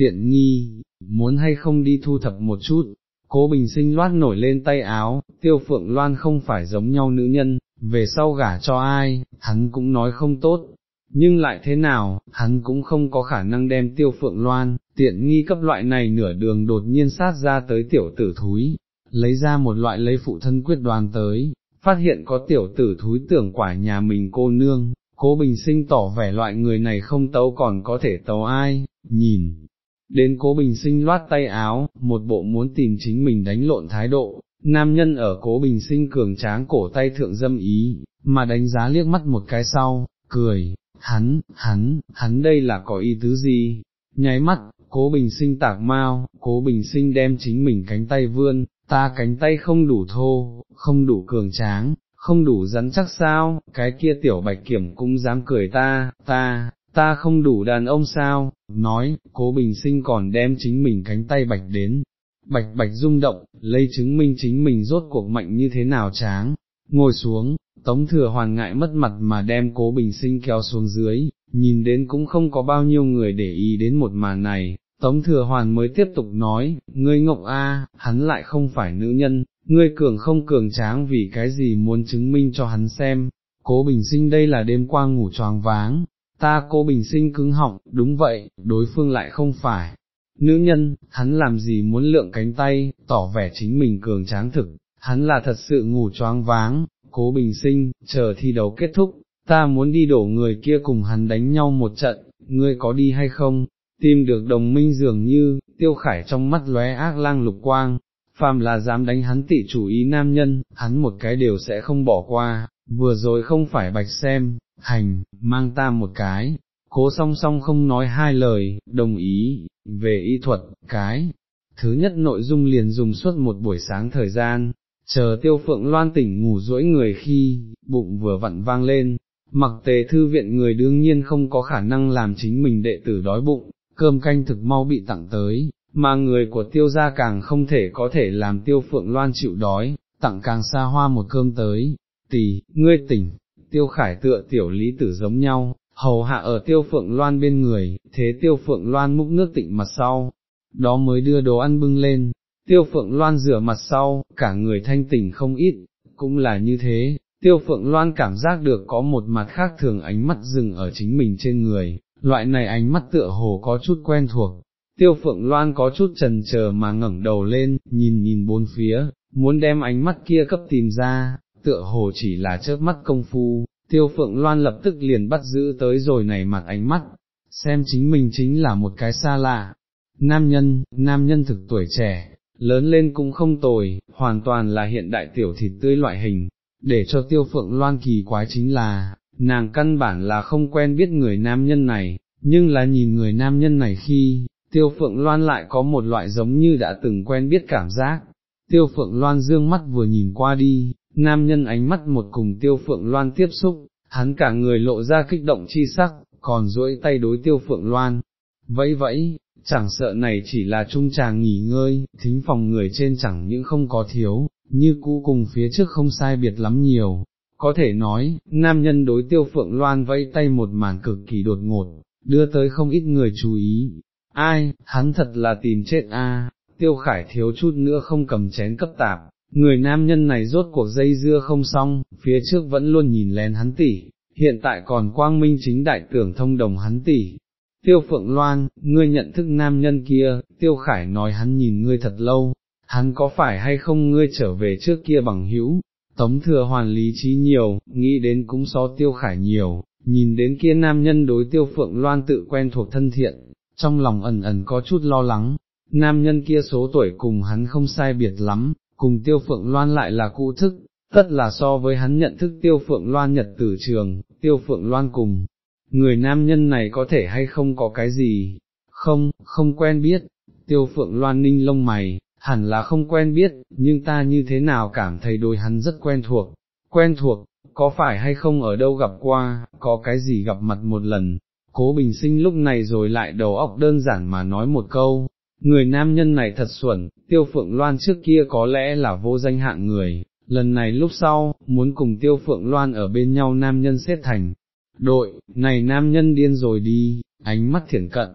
S1: Tiện nghi, muốn hay không đi thu thập một chút, cố bình sinh loát nổi lên tay áo, tiêu phượng loan không phải giống nhau nữ nhân, về sau gả cho ai, hắn cũng nói không tốt, nhưng lại thế nào, hắn cũng không có khả năng đem tiêu phượng loan, tiện nghi cấp loại này nửa đường đột nhiên sát ra tới tiểu tử thúi, lấy ra một loại lấy phụ thân quyết đoàn tới, phát hiện có tiểu tử thúi tưởng quả nhà mình cô nương, cố bình sinh tỏ vẻ loại người này không tấu còn có thể tấu ai, nhìn. Đến cố bình sinh loát tay áo, một bộ muốn tìm chính mình đánh lộn thái độ, nam nhân ở cố bình sinh cường tráng cổ tay thượng dâm ý, mà đánh giá liếc mắt một cái sau, cười, hắn, hắn, hắn đây là có ý tứ gì, nháy mắt, cố bình sinh tạc mau, cố bình sinh đem chính mình cánh tay vươn, ta cánh tay không đủ thô, không đủ cường tráng, không đủ rắn chắc sao, cái kia tiểu bạch kiểm cũng dám cười ta, ta, ta không đủ đàn ông sao, nói, cố bình sinh còn đem chính mình cánh tay bạch đến, bạch bạch rung động, lấy chứng minh chính mình rốt cuộc mạnh như thế nào tráng, ngồi xuống, tống thừa hoàn ngại mất mặt mà đem cố bình sinh kéo xuống dưới, nhìn đến cũng không có bao nhiêu người để ý đến một màn này, tống thừa hoàn mới tiếp tục nói, ngươi ngộng a, hắn lại không phải nữ nhân, ngươi cường không cường tráng vì cái gì muốn chứng minh cho hắn xem, cố bình sinh đây là đêm qua ngủ choáng váng, ta cô bình sinh cứng họng, đúng vậy, đối phương lại không phải. Nữ nhân, hắn làm gì muốn lượng cánh tay, tỏ vẻ chính mình cường tráng thực, hắn là thật sự ngủ choáng váng, cố bình sinh, chờ thi đấu kết thúc, ta muốn đi đổ người kia cùng hắn đánh nhau một trận, ngươi có đi hay không, tìm được đồng minh dường như, tiêu khải trong mắt lóe ác lang lục quang, phàm là dám đánh hắn tị chủ ý nam nhân, hắn một cái đều sẽ không bỏ qua, vừa rồi không phải bạch xem, hành, mang ta một cái, cố song song không nói hai lời, đồng ý, về y thuật, cái. Thứ nhất nội dung liền dùng suốt một buổi sáng thời gian, chờ tiêu phượng loan tỉnh ngủ rỗi người khi, bụng vừa vặn vang lên, mặc tề thư viện người đương nhiên không có khả năng làm chính mình đệ tử đói bụng, cơm canh thực mau bị tặng tới, mà người của tiêu gia càng không thể có thể làm tiêu phượng loan chịu đói, tặng càng xa hoa một cơm tới, tỷ, ngươi tỉnh, tiêu khải tựa tiểu lý tử giống nhau, hầu hạ ở tiêu phượng loan bên người, thế tiêu phượng loan múc nước tịnh mặt sau, đó mới đưa đồ ăn bưng lên, tiêu phượng loan rửa mặt sau, cả người thanh tỉnh không ít, cũng là như thế, tiêu phượng loan cảm giác được có một mặt khác thường ánh mắt dừng ở chính mình trên người, loại này ánh mắt tựa hồ có chút quen thuộc, tiêu phượng loan có chút trần chờ mà ngẩng đầu lên, nhìn nhìn bốn phía, muốn đem ánh mắt kia cấp tìm ra, tựa hồ chỉ là chớp mắt công phu, tiêu phượng loan lập tức liền bắt giữ tới rồi này mặt ánh mắt, xem chính mình chính là một cái xa lạ. Nam nhân, nam nhân thực tuổi trẻ, lớn lên cũng không tồi, hoàn toàn là hiện đại tiểu thịt tươi loại hình, để cho tiêu phượng loan kỳ quái chính là, nàng căn bản là không quen biết người nam nhân này, nhưng là nhìn người nam nhân này khi, tiêu phượng loan lại có một loại giống như đã từng quen biết cảm giác. Tiêu phượng loan dương mắt vừa nhìn qua đi, nam nhân ánh mắt một cùng tiêu phượng loan tiếp xúc, hắn cả người lộ ra kích động chi sắc, còn duỗi tay đối tiêu phượng loan. Vẫy vẫy, chẳng sợ này chỉ là trung tràng nghỉ ngơi, thính phòng người trên chẳng những không có thiếu, như cũ cùng phía trước không sai biệt lắm nhiều. Có thể nói, nam nhân đối tiêu phượng loan vẫy tay một màn cực kỳ đột ngột, đưa tới không ít người chú ý. Ai, hắn thật là tìm chết a. tiêu khải thiếu chút nữa không cầm chén cấp tạp, người nam nhân này rốt cuộc dây dưa không xong, phía trước vẫn luôn nhìn lén hắn tỉ, hiện tại còn quang minh chính đại tưởng thông đồng hắn tỉ. Tiêu Phượng Loan, ngươi nhận thức nam nhân kia, Tiêu Khải nói hắn nhìn ngươi thật lâu, hắn có phải hay không ngươi trở về trước kia bằng hữu, tống thừa hoàn lý trí nhiều, nghĩ đến cũng so Tiêu Khải nhiều, nhìn đến kia nam nhân đối Tiêu Phượng Loan tự quen thuộc thân thiện, trong lòng ẩn ẩn có chút lo lắng, nam nhân kia số tuổi cùng hắn không sai biệt lắm, cùng tiêu phượng loan lại là cũ thức, tất là so với hắn nhận thức tiêu phượng loan nhật tử trường, tiêu phượng loan cùng, người nam nhân này có thể hay không có cái gì, không, không quen biết, tiêu phượng loan ninh lông mày, hẳn là không quen biết, nhưng ta như thế nào cảm thấy đôi hắn rất quen thuộc, quen thuộc, có phải hay không ở đâu gặp qua, có cái gì gặp mặt một lần, cố bình sinh lúc này rồi lại đầu óc đơn giản mà nói một câu, Người nam nhân này thật xuẩn, tiêu phượng loan trước kia có lẽ là vô danh hạng người, lần này lúc sau, muốn cùng tiêu phượng loan ở bên nhau nam nhân xếp thành. Đội, này nam nhân điên rồi đi, ánh mắt thiển cận,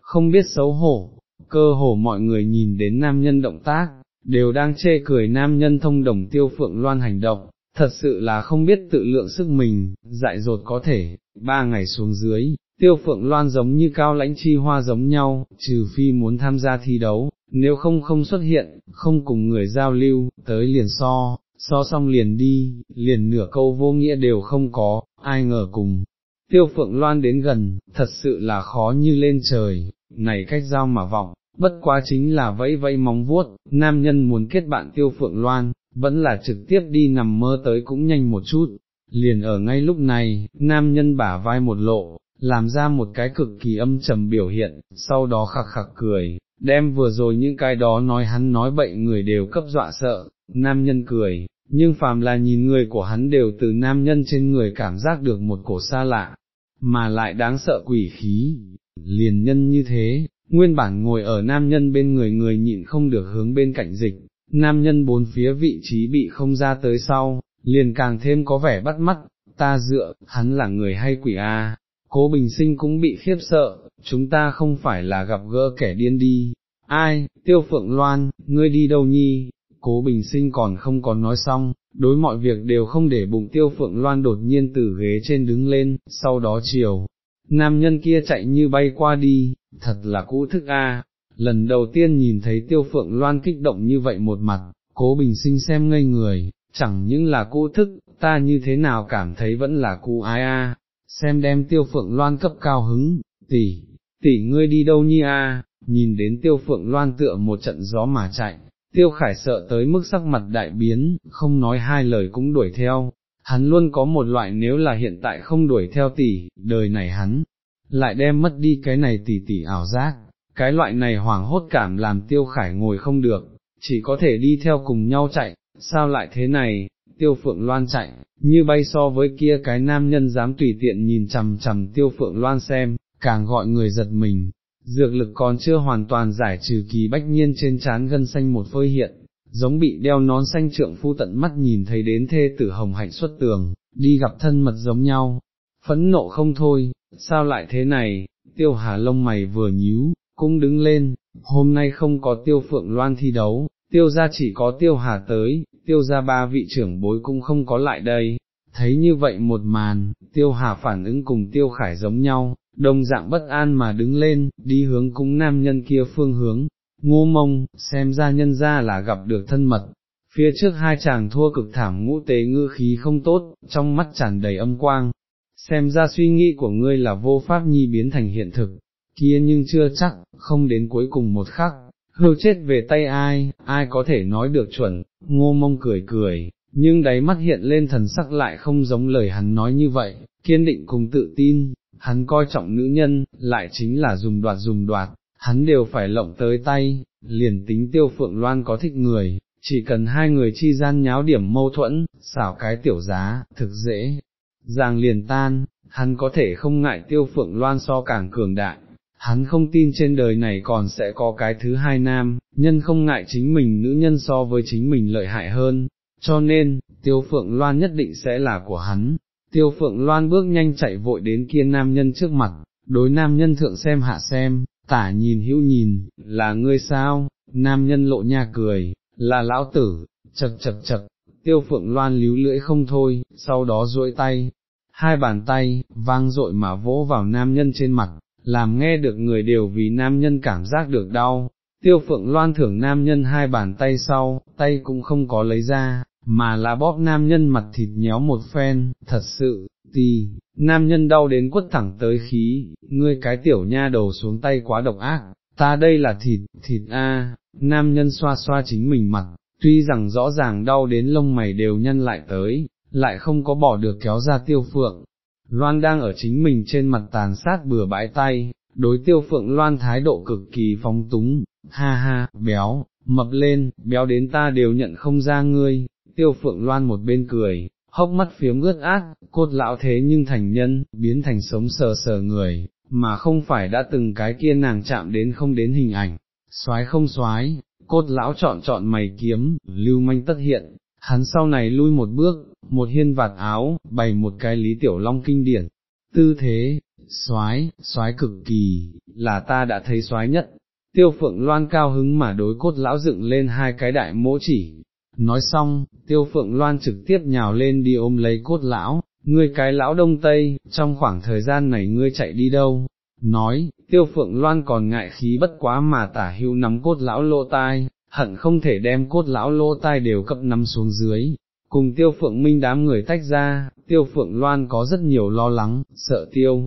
S1: không biết xấu hổ, cơ hồ mọi người nhìn đến nam nhân động tác, đều đang chê cười nam nhân thông đồng tiêu phượng loan hành động, thật sự là không biết tự lượng sức mình, dại dột có thể, ba ngày xuống dưới, tiêu phượng loan giống như cao lãnh chi hoa giống nhau, trừ phi muốn tham gia thi đấu, nếu không không xuất hiện, không cùng người giao lưu, tới liền so, so xong liền đi, liền nửa câu vô nghĩa đều không có, ai ngờ cùng. tiêu phượng loan đến gần, thật sự là khó như lên trời, này cách giao mà vọng, bất quá chính là vẫy vẫy móng vuốt, nam nhân muốn kết bạn tiêu phượng loan, vẫn là trực tiếp đi nằm mơ tới cũng nhanh một chút, liền ở ngay lúc này, nam nhân bả vai một lộ, làm ra một cái cực kỳ âm trầm biểu hiện, sau đó khặc khặc cười, đem vừa rồi những cái đó nói hắn nói bậy người đều cấp dọa sợ, nam nhân cười, nhưng phàm là nhìn người của hắn đều từ nam nhân trên người cảm giác được một cổ xa lạ, mà lại đáng sợ quỷ khí, liền nhân như thế, nguyên bản ngồi ở nam nhân bên người người nhịn không được hướng bên cạnh dịch, nam nhân bốn phía vị trí bị không ra tới sau, liền càng thêm có vẻ bắt mắt, ta dựa, hắn là người hay quỷ a. Cố bình sinh cũng bị khiếp sợ, chúng ta không phải là gặp gỡ kẻ điên đi, ai, tiêu phượng loan, ngươi đi đâu nhi, cố bình sinh còn không có nói xong, đối mọi việc đều không để bụng tiêu phượng loan đột nhiên từ ghế trên đứng lên, sau đó chiều, nam nhân kia chạy như bay qua đi, thật là cũ thức a. lần đầu tiên nhìn thấy tiêu phượng loan kích động như vậy một mặt, cố bình sinh xem ngây người, chẳng những là cũ thức, ta như thế nào cảm thấy vẫn là cũ ai a xem đem tiêu phượng loan cấp cao hứng, tỷ, tỷ ngươi đi đâu nhi a? À? nhìn đến tiêu phượng loan tựa một trận gió mà chạy, tiêu khải sợ tới mức sắc mặt đại biến, không nói hai lời cũng đuổi theo, hắn luôn có một loại nếu là hiện tại không đuổi theo tỷ, đời này hắn, lại đem mất đi cái này tỷ tỷ ảo giác, cái loại này hoảng hốt cảm làm tiêu khải ngồi không được, chỉ có thể đi theo cùng nhau chạy, sao lại thế này, tiêu phượng loan chạy, như bay so với kia cái nam nhân dám tùy tiện nhìn chằm chằm tiêu phượng loan xem, càng gọi người giật mình, dược lực còn chưa hoàn toàn giải trừ kỳ bách nhiên trên trán gân xanh một phơi hiện, giống bị đeo nón xanh trượng phu tận mắt nhìn thấy đến thê tử hồng hạnh xuất tường, đi gặp thân mật giống nhau, phẫn nộ không thôi, sao lại thế này, tiêu hà lông mày vừa nhíu, cũng đứng lên, hôm nay không có tiêu phượng loan thi đấu, tiêu ra chỉ có tiêu hà tới, tiêu ra ba vị trưởng bối cũng không có lại đây, thấy như vậy một màn, tiêu hà phản ứng cùng tiêu khải giống nhau, đồng dạng bất an mà đứng lên, đi hướng cung nam nhân kia phương hướng, ngô mông, xem ra nhân ra là gặp được thân mật. Phía trước hai chàng thua cực thảm ngũ tế ngư khí không tốt, trong mắt tràn đầy âm quang, xem ra suy nghĩ của ngươi là vô pháp nhi biến thành hiện thực, kia nhưng chưa chắc, không đến cuối cùng một khắc, hưu chết về tay ai, ai có thể nói được chuẩn, ngô mông cười cười, nhưng đáy mắt hiện lên thần sắc lại không giống lời hắn nói như vậy, kiên định cùng tự tin, hắn coi trọng nữ nhân, lại chính là dùng đoạt dùng đoạt, hắn đều phải lộng tới tay, liền tính tiêu phượng loan có thích người, chỉ cần hai người chi gian nháo điểm mâu thuẫn, xảo cái tiểu giá, thực dễ, giang liền tan, hắn có thể không ngại tiêu phượng loan so càng cường đại, hắn không tin trên đời này còn sẽ có cái thứ hai nam, nhân không ngại chính mình nữ nhân so với chính mình lợi hại hơn, cho nên, tiêu phượng loan nhất định sẽ là của hắn. Tiêu phượng loan bước nhanh chạy vội đến kia nam nhân trước mặt, đối nam nhân thượng xem hạ xem, tả nhìn hữu nhìn, là ngươi sao, nam nhân lộ nha cười, là lão tử, chật chật chật, tiêu phượng loan líu lưỡi không thôi, sau đó duỗi tay, hai bàn tay, vang dội mà vỗ vào nam nhân trên mặt, làm nghe được người đều vì nam nhân cảm giác được đau. Tiêu phượng loan thưởng nam nhân hai bàn tay sau, tay cũng không có lấy ra, mà là bóp nam nhân mặt thịt nhéo một phen, thật sự, tì, nam nhân đau đến quất thẳng tới khí, ngươi cái tiểu nha đầu xuống tay quá độc ác, ta đây là thịt, thịt a. nam nhân xoa xoa chính mình mặt, tuy rằng rõ ràng đau đến lông mày đều nhân lại tới, lại không có bỏ được kéo ra tiêu phượng. Loan đang ở chính mình trên mặt tàn sát bừa bãi tay, đối tiêu phượng loan thái độ cực kỳ phóng túng, ha ha, béo, mập lên, béo đến ta đều nhận không ra ngươi, tiêu phượng loan một bên cười, hốc mắt phiếm ướt át, cốt lão thế nhưng thành nhân, biến thành sống sờ sờ người, mà không phải đã từng cái kia nàng chạm đến không đến hình ảnh, xoái không xoái, cốt lão chọn chọn mày kiếm, lưu manh tất hiện, hắn sau này lui một bước, một hiên vạt áo, bày một cái lý tiểu long kinh điển, tư thế, soái, soái cực kỳ, là ta đã thấy soái nhất. Tiêu phượng loan cao hứng mà đối cốt lão dựng lên hai cái đại mỗ chỉ, Nói xong, tiêu phượng loan trực tiếp nhào lên đi ôm lấy cốt lão, ngươi cái lão đông tây, trong khoảng thời gian này ngươi chạy đi đâu? Nói, tiêu phượng loan còn ngại khí bất quá mà tả hưu nắm cốt lão lô tai, hận không thể đem cốt lão lô tai đều cập nắm xuống dưới. cùng tiêu phượng minh đám người tách ra, tiêu phượng loan có rất nhiều lo lắng, sợ tiêu.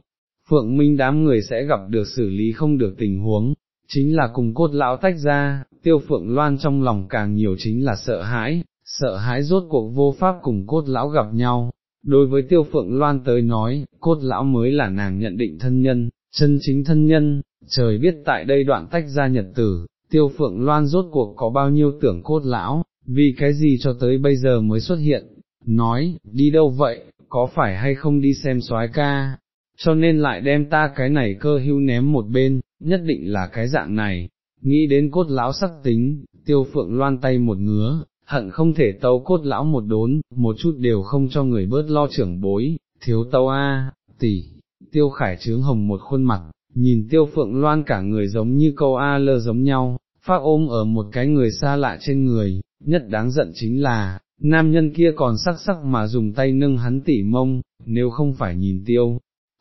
S1: Phượng Minh đám người sẽ gặp được xử lý không được tình huống, chính là cùng cốt lão tách ra, tiêu phượng loan trong lòng càng nhiều chính là sợ hãi, sợ hãi rốt cuộc vô pháp cùng cốt lão gặp nhau. Đối với tiêu phượng loan tới nói, cốt lão mới là nàng nhận định thân nhân, chân chính thân nhân, trời biết tại đây đoạn tách ra nhật tử, tiêu phượng loan rốt cuộc có bao nhiêu tưởng cốt lão, vì cái gì cho tới bây giờ mới xuất hiện, nói, đi đâu vậy, có phải hay không đi xem soái ca, cho nên lại đem ta cái này cơ hưu ném một bên, nhất định là cái dạng này, nghĩ đến cốt lão sắc tính, tiêu phượng loan tay một ngứa, hận không thể tấu cốt lão một đốn, một chút đều không cho người bớt lo trưởng bối, thiếu tấu a, tỷ, tiêu khải trướng hồng một khuôn mặt, nhìn tiêu phượng loan cả người giống như câu a lơ giống nhau, phát ôm ở một cái người xa lạ trên người, nhất đáng giận chính là, nam nhân kia còn sắc sắc mà dùng tay nâng hắn tỉ mông, nếu không phải nhìn tiêu.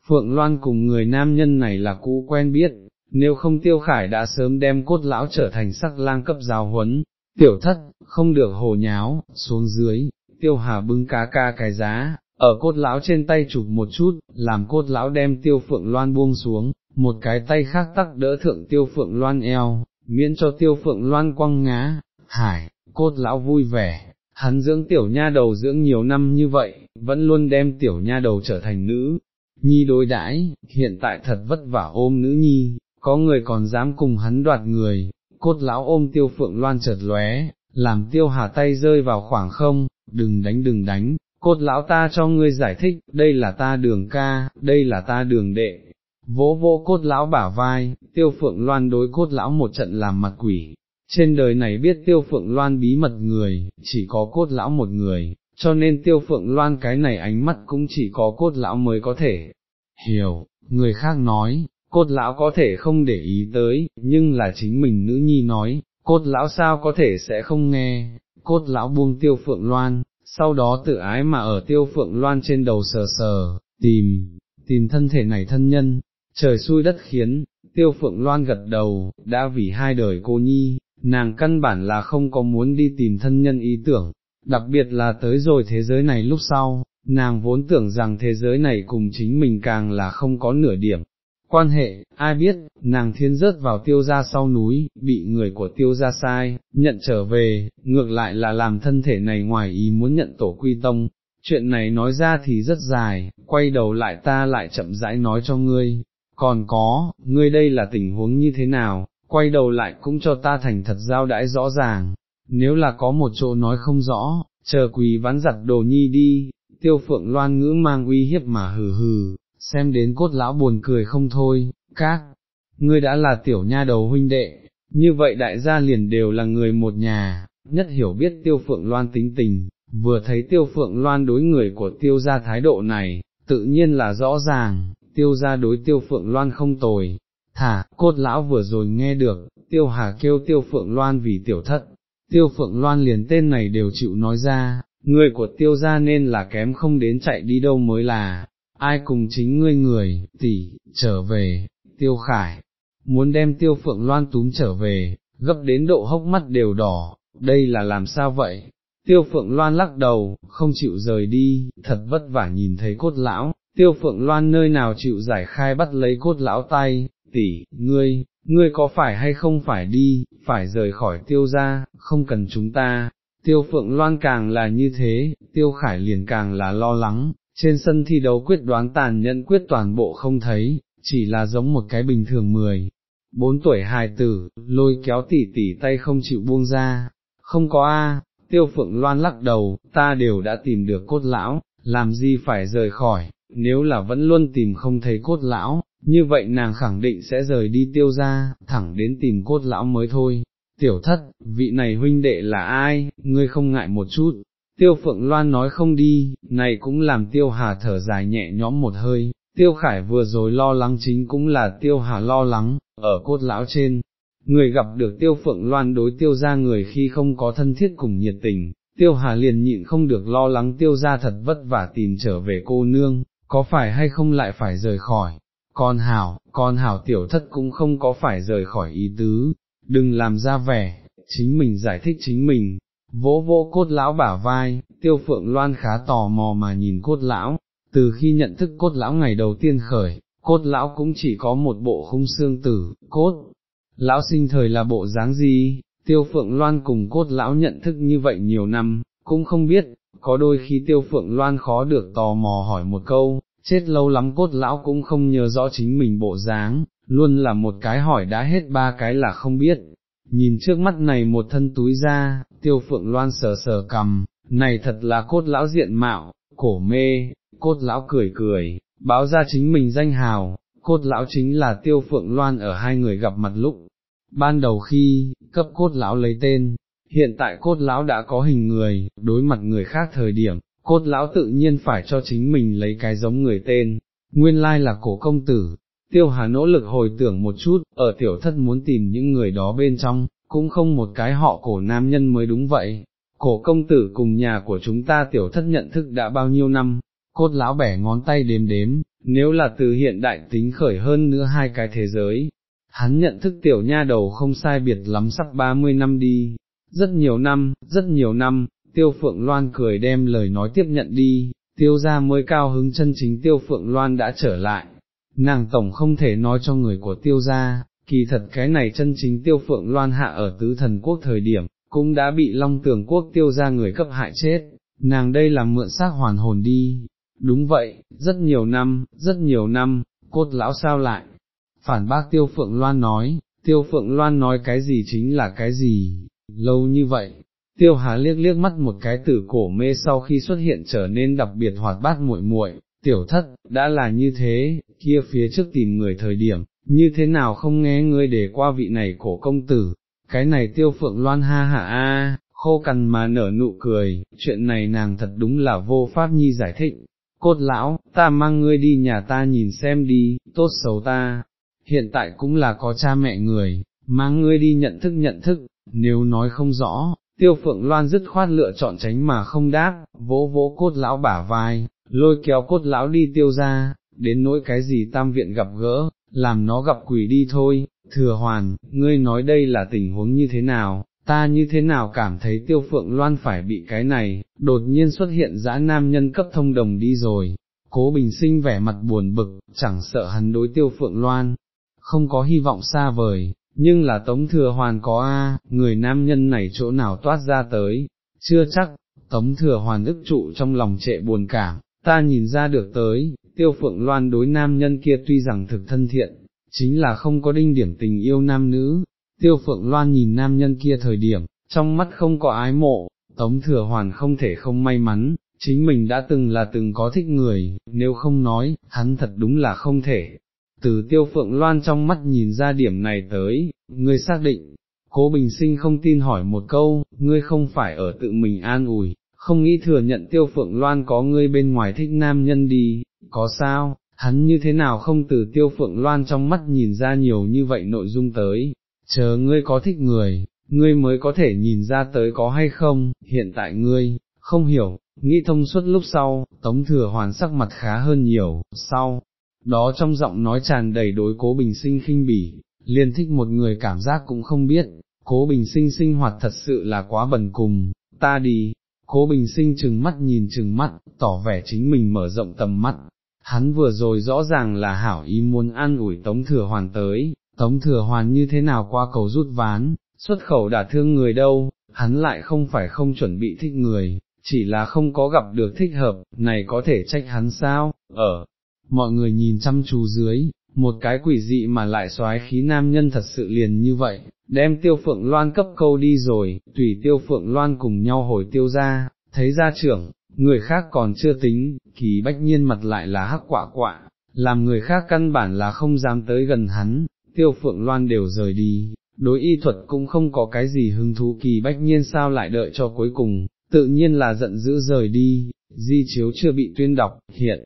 S1: Phượng Loan cùng người nam nhân này là cũ quen biết, nếu không tiêu khải đã sớm đem cốt lão trở thành sắc lang cấp giáo huấn, tiểu thất, không được hồ nháo, xuống dưới, tiêu hà bưng cá ca cái giá, ở cốt lão trên tay chụp một chút, làm cốt lão đem tiêu phượng loan buông xuống, một cái tay khác tắc đỡ thượng tiêu phượng loan eo, miễn cho tiêu phượng loan quăng ngá, hải, cốt lão vui vẻ, hắn dưỡng tiểu nha đầu dưỡng nhiều năm như vậy, vẫn luôn đem tiểu nha đầu trở thành nữ, nhi đối đãi, hiện tại thật vất vả ôm nữ nhi, có người còn dám cùng hắn đoạt người, cốt lão ôm tiêu phượng loan chợt lóe, làm tiêu hà tay rơi vào khoảng không, đừng đánh đừng đánh, cốt lão ta cho ngươi giải thích, đây là ta đường ca, đây là ta đường đệ. Vỗ vỗ cốt lão bả vai, tiêu phượng loan đối cốt lão một trận làm mặt quỷ, trên đời này biết tiêu phượng loan bí mật người, chỉ có cốt lão một người, cho nên tiêu phượng loan cái này ánh mắt cũng chỉ có cốt lão mới có thể hiểu, người khác nói, cốt lão có thể không để ý tới, nhưng là chính mình nữ nhi nói, cốt lão sao có thể sẽ không nghe, cốt lão buông tiêu phượng loan, sau đó tự ái mà ở tiêu phượng loan trên đầu sờ sờ, tìm, tìm thân thể này thân nhân, trời xui đất khiến, tiêu phượng loan gật đầu, đã vì hai đời cô nhi, nàng căn bản là không có muốn đi tìm thân nhân ý tưởng, đặc biệt là tới rồi thế giới này lúc sau, nàng vốn tưởng rằng thế giới này cùng chính mình càng là không có nửa điểm. Quan hệ, ai biết, nàng thiên rớt vào tiêu gia sau núi, bị người của tiêu gia sai, nhận trở về, ngược lại là làm thân thể này ngoài ý muốn nhận tổ quy tông. Chuyện này nói ra thì rất dài, quay đầu lại ta lại chậm rãi nói cho ngươi, còn có, ngươi đây là tình huống như thế nào, quay đầu lại cũng cho ta thành thật giao đãi rõ ràng, nếu là có một chỗ nói không rõ, chờ quỳ ván giặt đồ nhi đi, tiêu phượng loan ngữ mang uy hiếp mà hừ hừ, xem đến cốt lão buồn cười không thôi, các, ngươi đã là tiểu nha đầu huynh đệ, như vậy đại gia liền đều là người một nhà, nhất hiểu biết tiêu phượng loan tính tình, vừa thấy tiêu phượng loan đối người của tiêu gia thái độ này, tự nhiên là rõ ràng, tiêu gia đối tiêu phượng loan không tồi, thả, cốt lão vừa rồi nghe được, tiêu hà kêu tiêu phượng loan vì tiểu thất, tiêu phượng loan liền tên này đều chịu nói ra, người của tiêu gia nên là kém không đến chạy đi đâu mới là, ai cùng chính ngươi người, tỷ, trở về, tiêu khải, muốn đem tiêu phượng loan túm trở về, gấp đến độ hốc mắt đều đỏ, đây là làm sao vậy? Tiêu phượng loan lắc đầu, không chịu rời đi, thật vất vả nhìn thấy cốt lão, tiêu phượng loan nơi nào chịu giải khai bắt lấy cốt lão tay, tỷ, ngươi, ngươi có phải hay không phải đi, phải rời khỏi tiêu ra, không cần chúng ta. Tiêu phượng loan càng là như thế, tiêu khải liền càng là lo lắng, trên sân thi đấu quyết đoán tàn nhẫn quyết toàn bộ không thấy, chỉ là giống một cái bình thường mười. Bốn tuổi hài tử, lôi kéo tỉ tỉ tay không chịu buông ra, không có a. tiêu phượng loan lắc đầu, ta đều đã tìm được cốt lão, làm gì phải rời khỏi, nếu là vẫn luôn tìm không thấy cốt lão, như vậy nàng khẳng định sẽ rời đi tiêu ra, thẳng đến tìm cốt lão mới thôi. Tiểu thất, vị này huynh đệ là ai, ngươi không ngại một chút, tiêu phượng loan nói không đi, này cũng làm tiêu hà thở dài nhẹ nhõm một hơi, tiêu khải vừa rồi lo lắng chính cũng là tiêu hà lo lắng, ở cốt lão trên, người gặp được tiêu phượng loan đối tiêu ra người khi không có thân thiết cùng nhiệt tình, tiêu hà liền nhịn không được lo lắng tiêu ra thật vất vả tìm trở về cô nương, có phải hay không lại phải rời khỏi, con hảo, con hảo tiểu thất cũng không có phải rời khỏi ý tứ, đừng làm ra vẻ, chính mình giải thích chính mình, vỗ vỗ cốt lão bả vai, tiêu phượng loan khá tò mò mà nhìn cốt lão, từ khi nhận thức cốt lão ngày đầu tiên khởi, cốt lão cũng chỉ có một bộ khung xương tử, cốt, lão sinh thời là bộ dáng gì, tiêu phượng loan cùng cốt lão nhận thức như vậy nhiều năm, cũng không biết, có đôi khi tiêu phượng loan khó được tò mò hỏi một câu, chết lâu lắm cốt lão cũng không nhớ rõ chính mình bộ dáng, luôn là một cái hỏi đã hết ba cái là không biết. Nhìn trước mắt này một thân túi ra, tiêu phượng loan sờ sờ cầm, này thật là cốt lão diện mạo, cổ mê, cốt lão cười cười, báo ra chính mình danh hào, cốt lão chính là tiêu phượng loan ở hai người gặp mặt lúc. Ban đầu khi, cấp cốt lão lấy tên, hiện tại cốt lão đã có hình người, đối mặt người khác thời điểm, cốt lão tự nhiên phải cho chính mình lấy cái giống người tên, nguyên lai là cổ công tử. Tiêu Hà nỗ lực hồi tưởng một chút, ở tiểu thất muốn tìm những người đó bên trong, cũng không một cái họ cổ nam nhân mới đúng vậy. Cổ công tử cùng nhà của chúng ta tiểu thất nhận thức đã bao nhiêu năm, cốt lão bẻ ngón tay đếm đếm, nếu là từ hiện đại tính khởi hơn nữa hai cái thế giới. Hắn nhận thức tiểu nha đầu không sai biệt lắm sắp 30 năm đi, rất nhiều năm, rất nhiều năm, tiêu phượng loan cười đem lời nói tiếp nhận đi, tiêu ra mới cao hứng chân chính tiêu phượng loan đã trở lại, nàng tổng không thể nói cho người của tiêu ra, kỳ thật cái này chân chính tiêu phượng loan hạ ở tứ thần quốc thời điểm, cũng đã bị long tường quốc tiêu ra người cấp hại chết, nàng đây là mượn xác hoàn hồn đi, đúng vậy, rất nhiều năm, rất nhiều năm, cốt lão sao lại, phản bác tiêu phượng loan nói, tiêu phượng loan nói cái gì chính là cái gì, lâu như vậy, tiêu hà liếc liếc mắt một cái tử cổ mê sau khi xuất hiện trở nên đặc biệt hoạt bát muội muội, tiểu thất, đã là như thế, kia phía trước tìm người thời điểm, như thế nào không nghe ngươi để qua vị này cổ công tử, cái này tiêu phượng loan ha hạ a, khô cằn mà nở nụ cười, chuyện này nàng thật đúng là vô pháp nhi giải thích. Cốt lão, ta mang ngươi đi nhà ta nhìn xem đi, tốt xấu ta, hiện tại cũng là có cha mẹ người, mang ngươi đi nhận thức nhận thức, nếu nói không rõ, tiêu phượng loan dứt khoát lựa chọn tránh mà không đáp, vỗ vỗ cốt lão bả vai, lôi kéo cốt lão đi tiêu ra, đến nỗi cái gì tam viện gặp gỡ, làm nó gặp quỷ đi thôi, thừa hoàn, ngươi nói đây là tình huống như thế nào, ta như thế nào cảm thấy tiêu phượng loan phải bị cái này, đột nhiên xuất hiện dã nam nhân cấp thông đồng đi rồi, cố bình sinh vẻ mặt buồn bực, chẳng sợ hắn đối tiêu phượng loan, không có hy vọng xa vời, nhưng là tống thừa hoàn có a, người nam nhân này chỗ nào toát ra tới, chưa chắc, tống thừa hoàn ức trụ trong lòng trệ buồn cảm, ta nhìn ra được tới, tiêu phượng loan đối nam nhân kia tuy rằng thực thân thiện, chính là không có đinh điểm tình yêu nam nữ, tiêu phượng loan nhìn nam nhân kia thời điểm, trong mắt không có ái mộ, tống thừa hoàn không thể không may mắn, chính mình đã từng là từng có thích người, nếu không nói, hắn thật đúng là không thể. Từ tiêu phượng loan trong mắt nhìn ra điểm này tới, ngươi xác định, cố bình sinh không tin hỏi một câu, ngươi không phải ở tự mình an ủi, không nghĩ thừa nhận tiêu phượng loan có ngươi bên ngoài thích nam nhân đi, có sao, hắn như thế nào không từ tiêu phượng loan trong mắt nhìn ra nhiều như vậy nội dung tới, chờ ngươi có thích người, ngươi mới có thể nhìn ra tới có hay không, hiện tại ngươi, không hiểu, nghĩ thông suốt lúc sau, tống thừa hoàn sắc mặt khá hơn nhiều, sau, đó trong giọng nói tràn đầy đối cố bình sinh khinh bỉ, liên thích một người cảm giác cũng không biết, cố bình sinh sinh hoạt thật sự là quá bần cùng, ta đi, cố bình sinh chừng mắt nhìn chừng mắt, tỏ vẻ chính mình mở rộng tầm mắt, hắn vừa rồi rõ ràng là hảo ý muốn an ủi tống thừa hoàn tới, tống thừa hoàn như thế nào qua cầu rút ván, xuất khẩu đả thương người đâu, hắn lại không phải không chuẩn bị thích người, chỉ là không có gặp được thích hợp, này có thể trách hắn sao, ở, mọi người nhìn chăm chú dưới, một cái quỷ dị mà lại soái khí nam nhân thật sự liền như vậy, đem tiêu phượng loan cấp câu đi rồi, tùy tiêu phượng loan cùng nhau hồi tiêu ra, thấy ra trưởng, người khác còn chưa tính, kỳ bách nhiên mặt lại là hắc quạ quạ, làm người khác căn bản là không dám tới gần hắn, tiêu phượng loan đều rời đi, đối y thuật cũng không có cái gì hứng thú kỳ bách nhiên sao lại đợi cho cuối cùng, tự nhiên là giận dữ rời đi, di chiếu chưa bị tuyên đọc, hiện.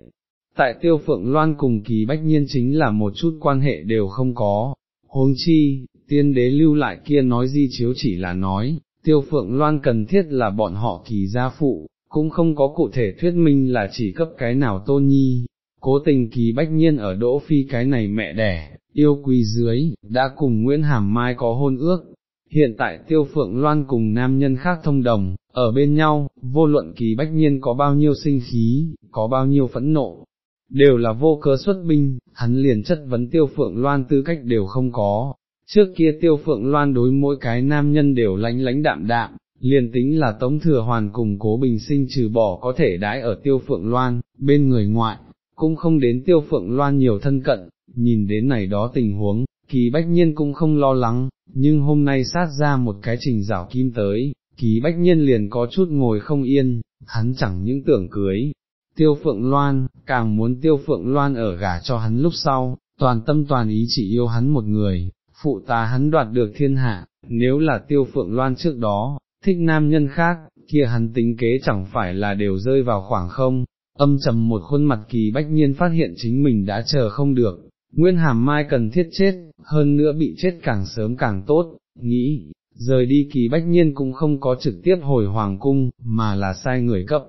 S1: Tại tiêu phượng loan cùng kỳ bách nhiên chính là một chút quan hệ đều không có, huống chi, tiên đế lưu lại kia nói di chiếu chỉ là nói, tiêu phượng loan cần thiết là bọn họ kỳ gia phụ, cũng không có cụ thể thuyết minh là chỉ cấp cái nào tôn nhi, cố tình kỳ bách nhiên ở đỗ phi cái này mẹ đẻ, yêu quý dưới, đã cùng Nguyễn Hàm Mai có hôn ước, hiện tại tiêu phượng loan cùng nam nhân khác thông đồng, ở bên nhau, vô luận kỳ bách nhiên có bao nhiêu sinh khí, có bao nhiêu phẫn nộ, đều là vô cớ xuất binh, hắn liền chất vấn tiêu phượng loan tư cách đều không có. Trước kia tiêu phượng loan đối mỗi cái nam nhân đều lánh lánh đạm đạm, liền tính là tống thừa hoàn cùng cố bình sinh trừ bỏ có thể đái ở tiêu phượng loan, bên người ngoại, cũng không đến tiêu phượng loan nhiều thân cận, nhìn đến này đó tình huống, kỳ bách nhiên cũng không lo lắng, nhưng hôm nay sát ra một cái trình rảo kim tới, kỳ bách nhiên liền có chút ngồi không yên, hắn chẳng những tưởng cưới. Tiêu Phượng Loan, càng muốn Tiêu Phượng Loan ở gả cho hắn lúc sau, toàn tâm toàn ý chỉ yêu hắn một người, phụ tá hắn đoạt được thiên hạ, nếu là Tiêu Phượng Loan trước đó, thích nam nhân khác, kia hắn tính kế chẳng phải là đều rơi vào khoảng không, âm trầm một khuôn mặt kỳ bách nhiên phát hiện chính mình đã chờ không được, Nguyên Hàm Mai cần thiết chết, hơn nữa bị chết càng sớm càng tốt, nghĩ, rời đi kỳ bách nhiên cũng không có trực tiếp hồi hoàng cung, mà là sai người cấp.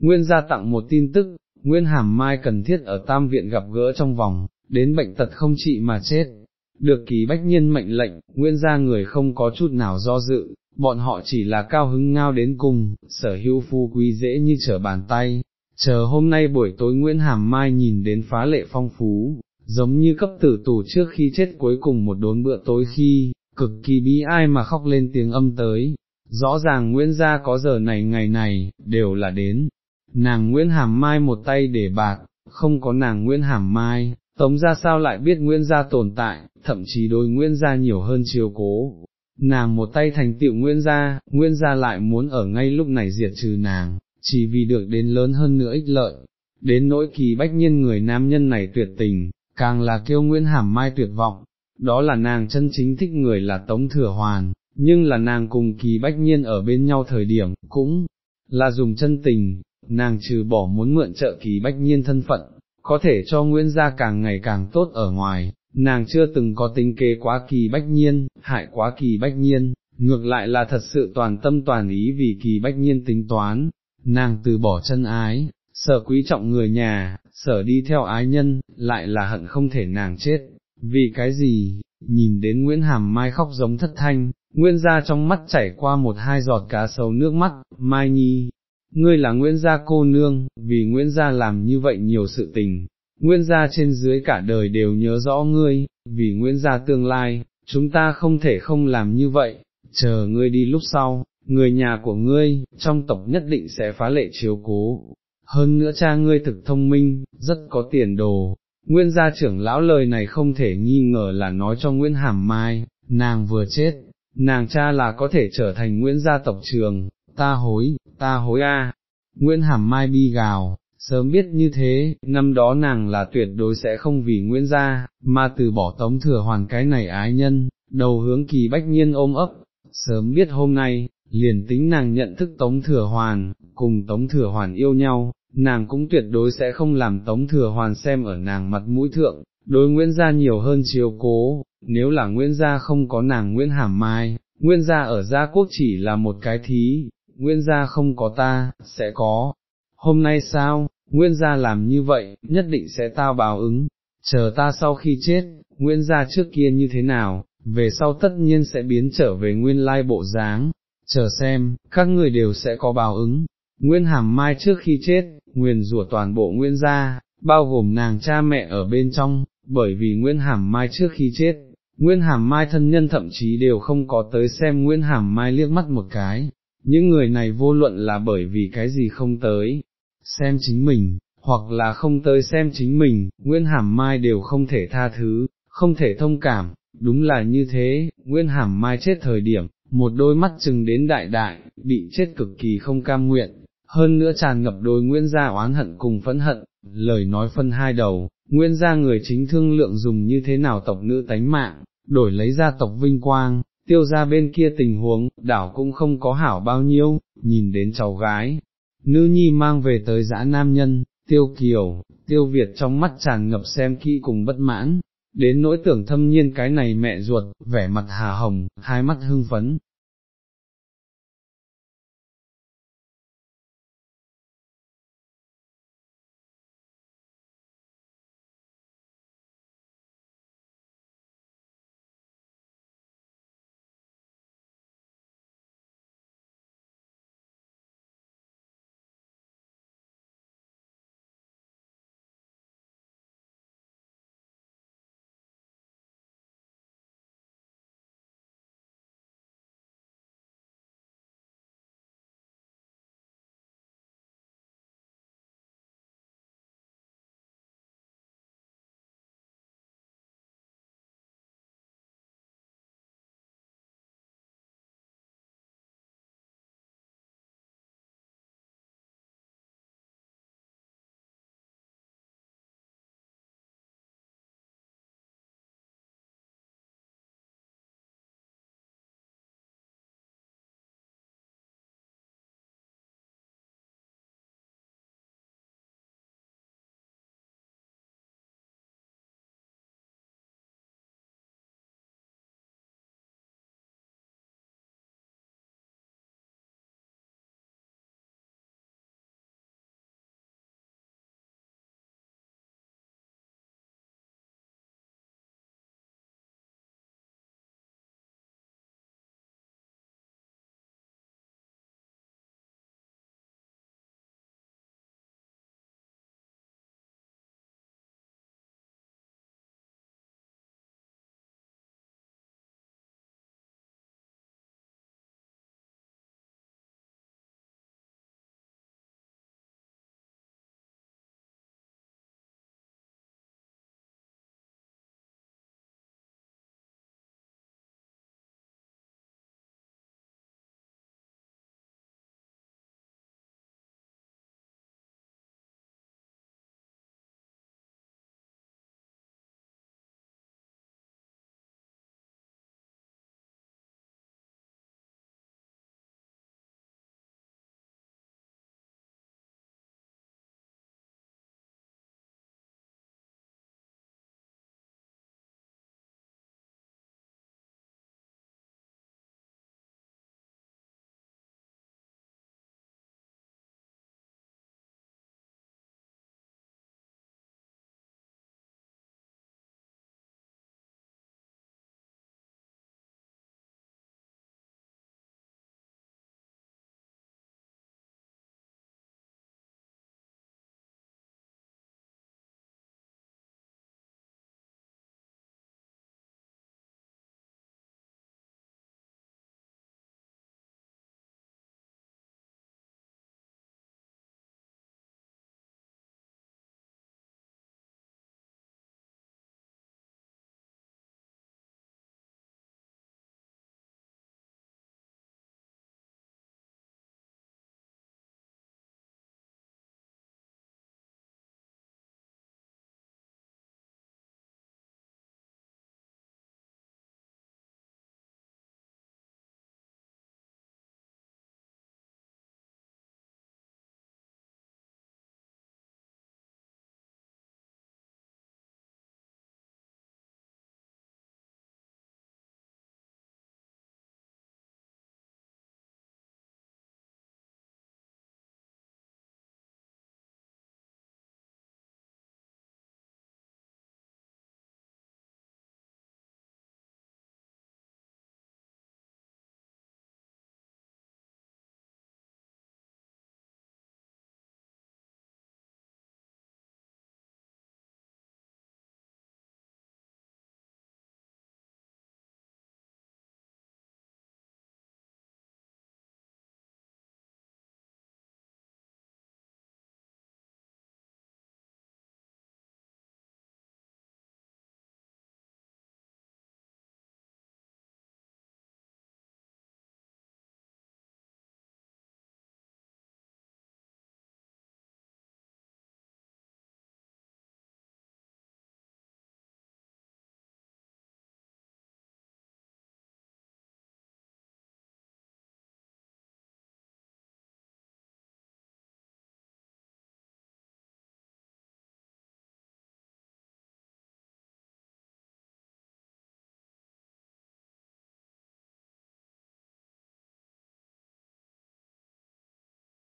S1: Nguyên gia tặng một tin tức, Nguyên Hàm Mai cần thiết ở tam viện gặp gỡ trong vòng, đến bệnh tật không trị mà chết. Được kỳ bách nhiên mệnh lệnh, Nguyên gia người không có chút nào do dự, bọn họ chỉ là cao hứng ngao đến cùng, sở hữu phu quý dễ như trở bàn tay. Chờ hôm nay buổi tối Nguyễn Hàm Mai nhìn đến phá lệ phong phú, giống như cấp tử tù trước khi chết cuối cùng một đốn bữa tối khi, cực kỳ bí ai mà khóc lên tiếng âm tới, rõ ràng Nguyễn gia có giờ này ngày này, đều là đến, nàng Nguyễn Hàm Mai một tay để bạc, không có nàng Nguyễn Hàm Mai, tống ra sao lại biết Nguyễn gia tồn tại, thậm chí đôi Nguyễn gia nhiều hơn chiều cố. Nàng một tay thành tựu Nguyễn gia, Nguyễn gia lại muốn ở ngay lúc này diệt trừ nàng, chỉ vì được đến lớn hơn nữa ích lợi, đến nỗi kỳ bách nhiên người nam nhân này tuyệt tình, càng là kêu Nguyễn Hàm Mai tuyệt vọng, đó là nàng chân chính thích người là Tống Thừa Hoàn, nhưng là nàng cùng kỳ bách nhiên ở bên nhau thời điểm, cũng là dùng chân tình, nàng trừ bỏ muốn mượn trợ kỳ bách nhiên thân phận, có thể cho Nguyễn gia càng ngày càng tốt ở ngoài, nàng chưa từng có tính kế quá kỳ bách nhiên, hại quá kỳ bách nhiên, ngược lại là thật sự toàn tâm toàn ý vì kỳ bách nhiên tính toán, nàng từ bỏ chân ái, sở quý trọng người nhà, sở đi theo ái nhân, lại là hận không thể nàng chết, vì cái gì, nhìn đến Nguyễn Hàm Mai khóc giống thất thanh, Nguyên gia trong mắt chảy qua một hai giọt cá sấu nước mắt, Mai Nhi, ngươi là Nguyễn gia cô nương, vì Nguyễn gia làm như vậy nhiều sự tình, Nguyễn gia trên dưới cả đời đều nhớ rõ ngươi, vì Nguyễn gia tương lai, chúng ta không thể không làm như vậy, chờ ngươi đi lúc sau, người nhà của ngươi, trong tộc nhất định sẽ phá lệ chiếu cố, hơn nữa cha ngươi thực thông minh, rất có tiền đồ. Nguyên gia trưởng lão lời này không thể nghi ngờ là nói cho Nguyễn Hàm Mai, nàng vừa chết, nàng cha là có thể trở thành Nguyễn gia tộc trường, ta hối, ta hối a. Nguyễn Hàm Mai bi gào, sớm biết như thế, năm đó nàng là tuyệt đối sẽ không vì Nguyễn gia, mà từ bỏ tống thừa hoàn cái này ái nhân, đầu hướng kỳ bách nhiên ôm ấp, sớm biết hôm nay, liền tính nàng nhận thức tống thừa hoàn, cùng tống thừa hoàn yêu nhau, nàng cũng tuyệt đối sẽ không làm tống thừa hoàn xem ở nàng mặt mũi thượng, đối Nguyễn Gia nhiều hơn chiều cố, nếu là Nguyễn Gia không có nàng Nguyễn Hàm Mai, Nguyễn Gia ở Gia Quốc chỉ là một cái thí, Nguyên Gia không có ta, sẽ có. Hôm nay sao, Nguyên Gia làm như vậy, nhất định sẽ tao báo ứng, chờ ta sau khi chết, Nguyên Gia trước kia như thế nào, về sau tất nhiên sẽ biến trở về nguyên lai bộ dáng, chờ xem, các người đều sẽ có báo ứng. Nguyên Hàm Mai trước khi chết, nguyền rủa toàn bộ Nguyên gia, bao gồm nàng cha mẹ ở bên trong, bởi vì Nguyên Hàm Mai trước khi chết, Nguyên Hàm Mai thân nhân thậm chí đều không có tới xem Nguyên Hàm Mai liếc mắt một cái, những người này vô luận là bởi vì cái gì không tới, xem chính mình, hoặc là không tới xem chính mình, Nguyên Hàm Mai đều không thể tha thứ, không thể thông cảm, đúng là như thế, Nguyên Hàm Mai chết thời điểm, một đôi mắt chừng đến đại đại, bị chết cực kỳ không cam nguyện, hơn nữa tràn ngập đôi Nguyễn gia oán hận cùng phẫn hận, lời nói phân hai đầu, Nguyễn gia người chính thương lượng dùng như thế nào tộc nữ tánh mạng, đổi lấy gia tộc vinh quang, tiêu ra bên kia tình huống, đảo cũng không có hảo bao nhiêu, nhìn đến cháu gái, nữ nhi mang về tới dã nam nhân, tiêu kiều, tiêu Việt trong mắt tràn ngập xem kỹ cùng bất mãn, đến nỗi tưởng thâm nhiên cái này mẹ ruột, vẻ mặt hà hồng, hai mắt hưng phấn,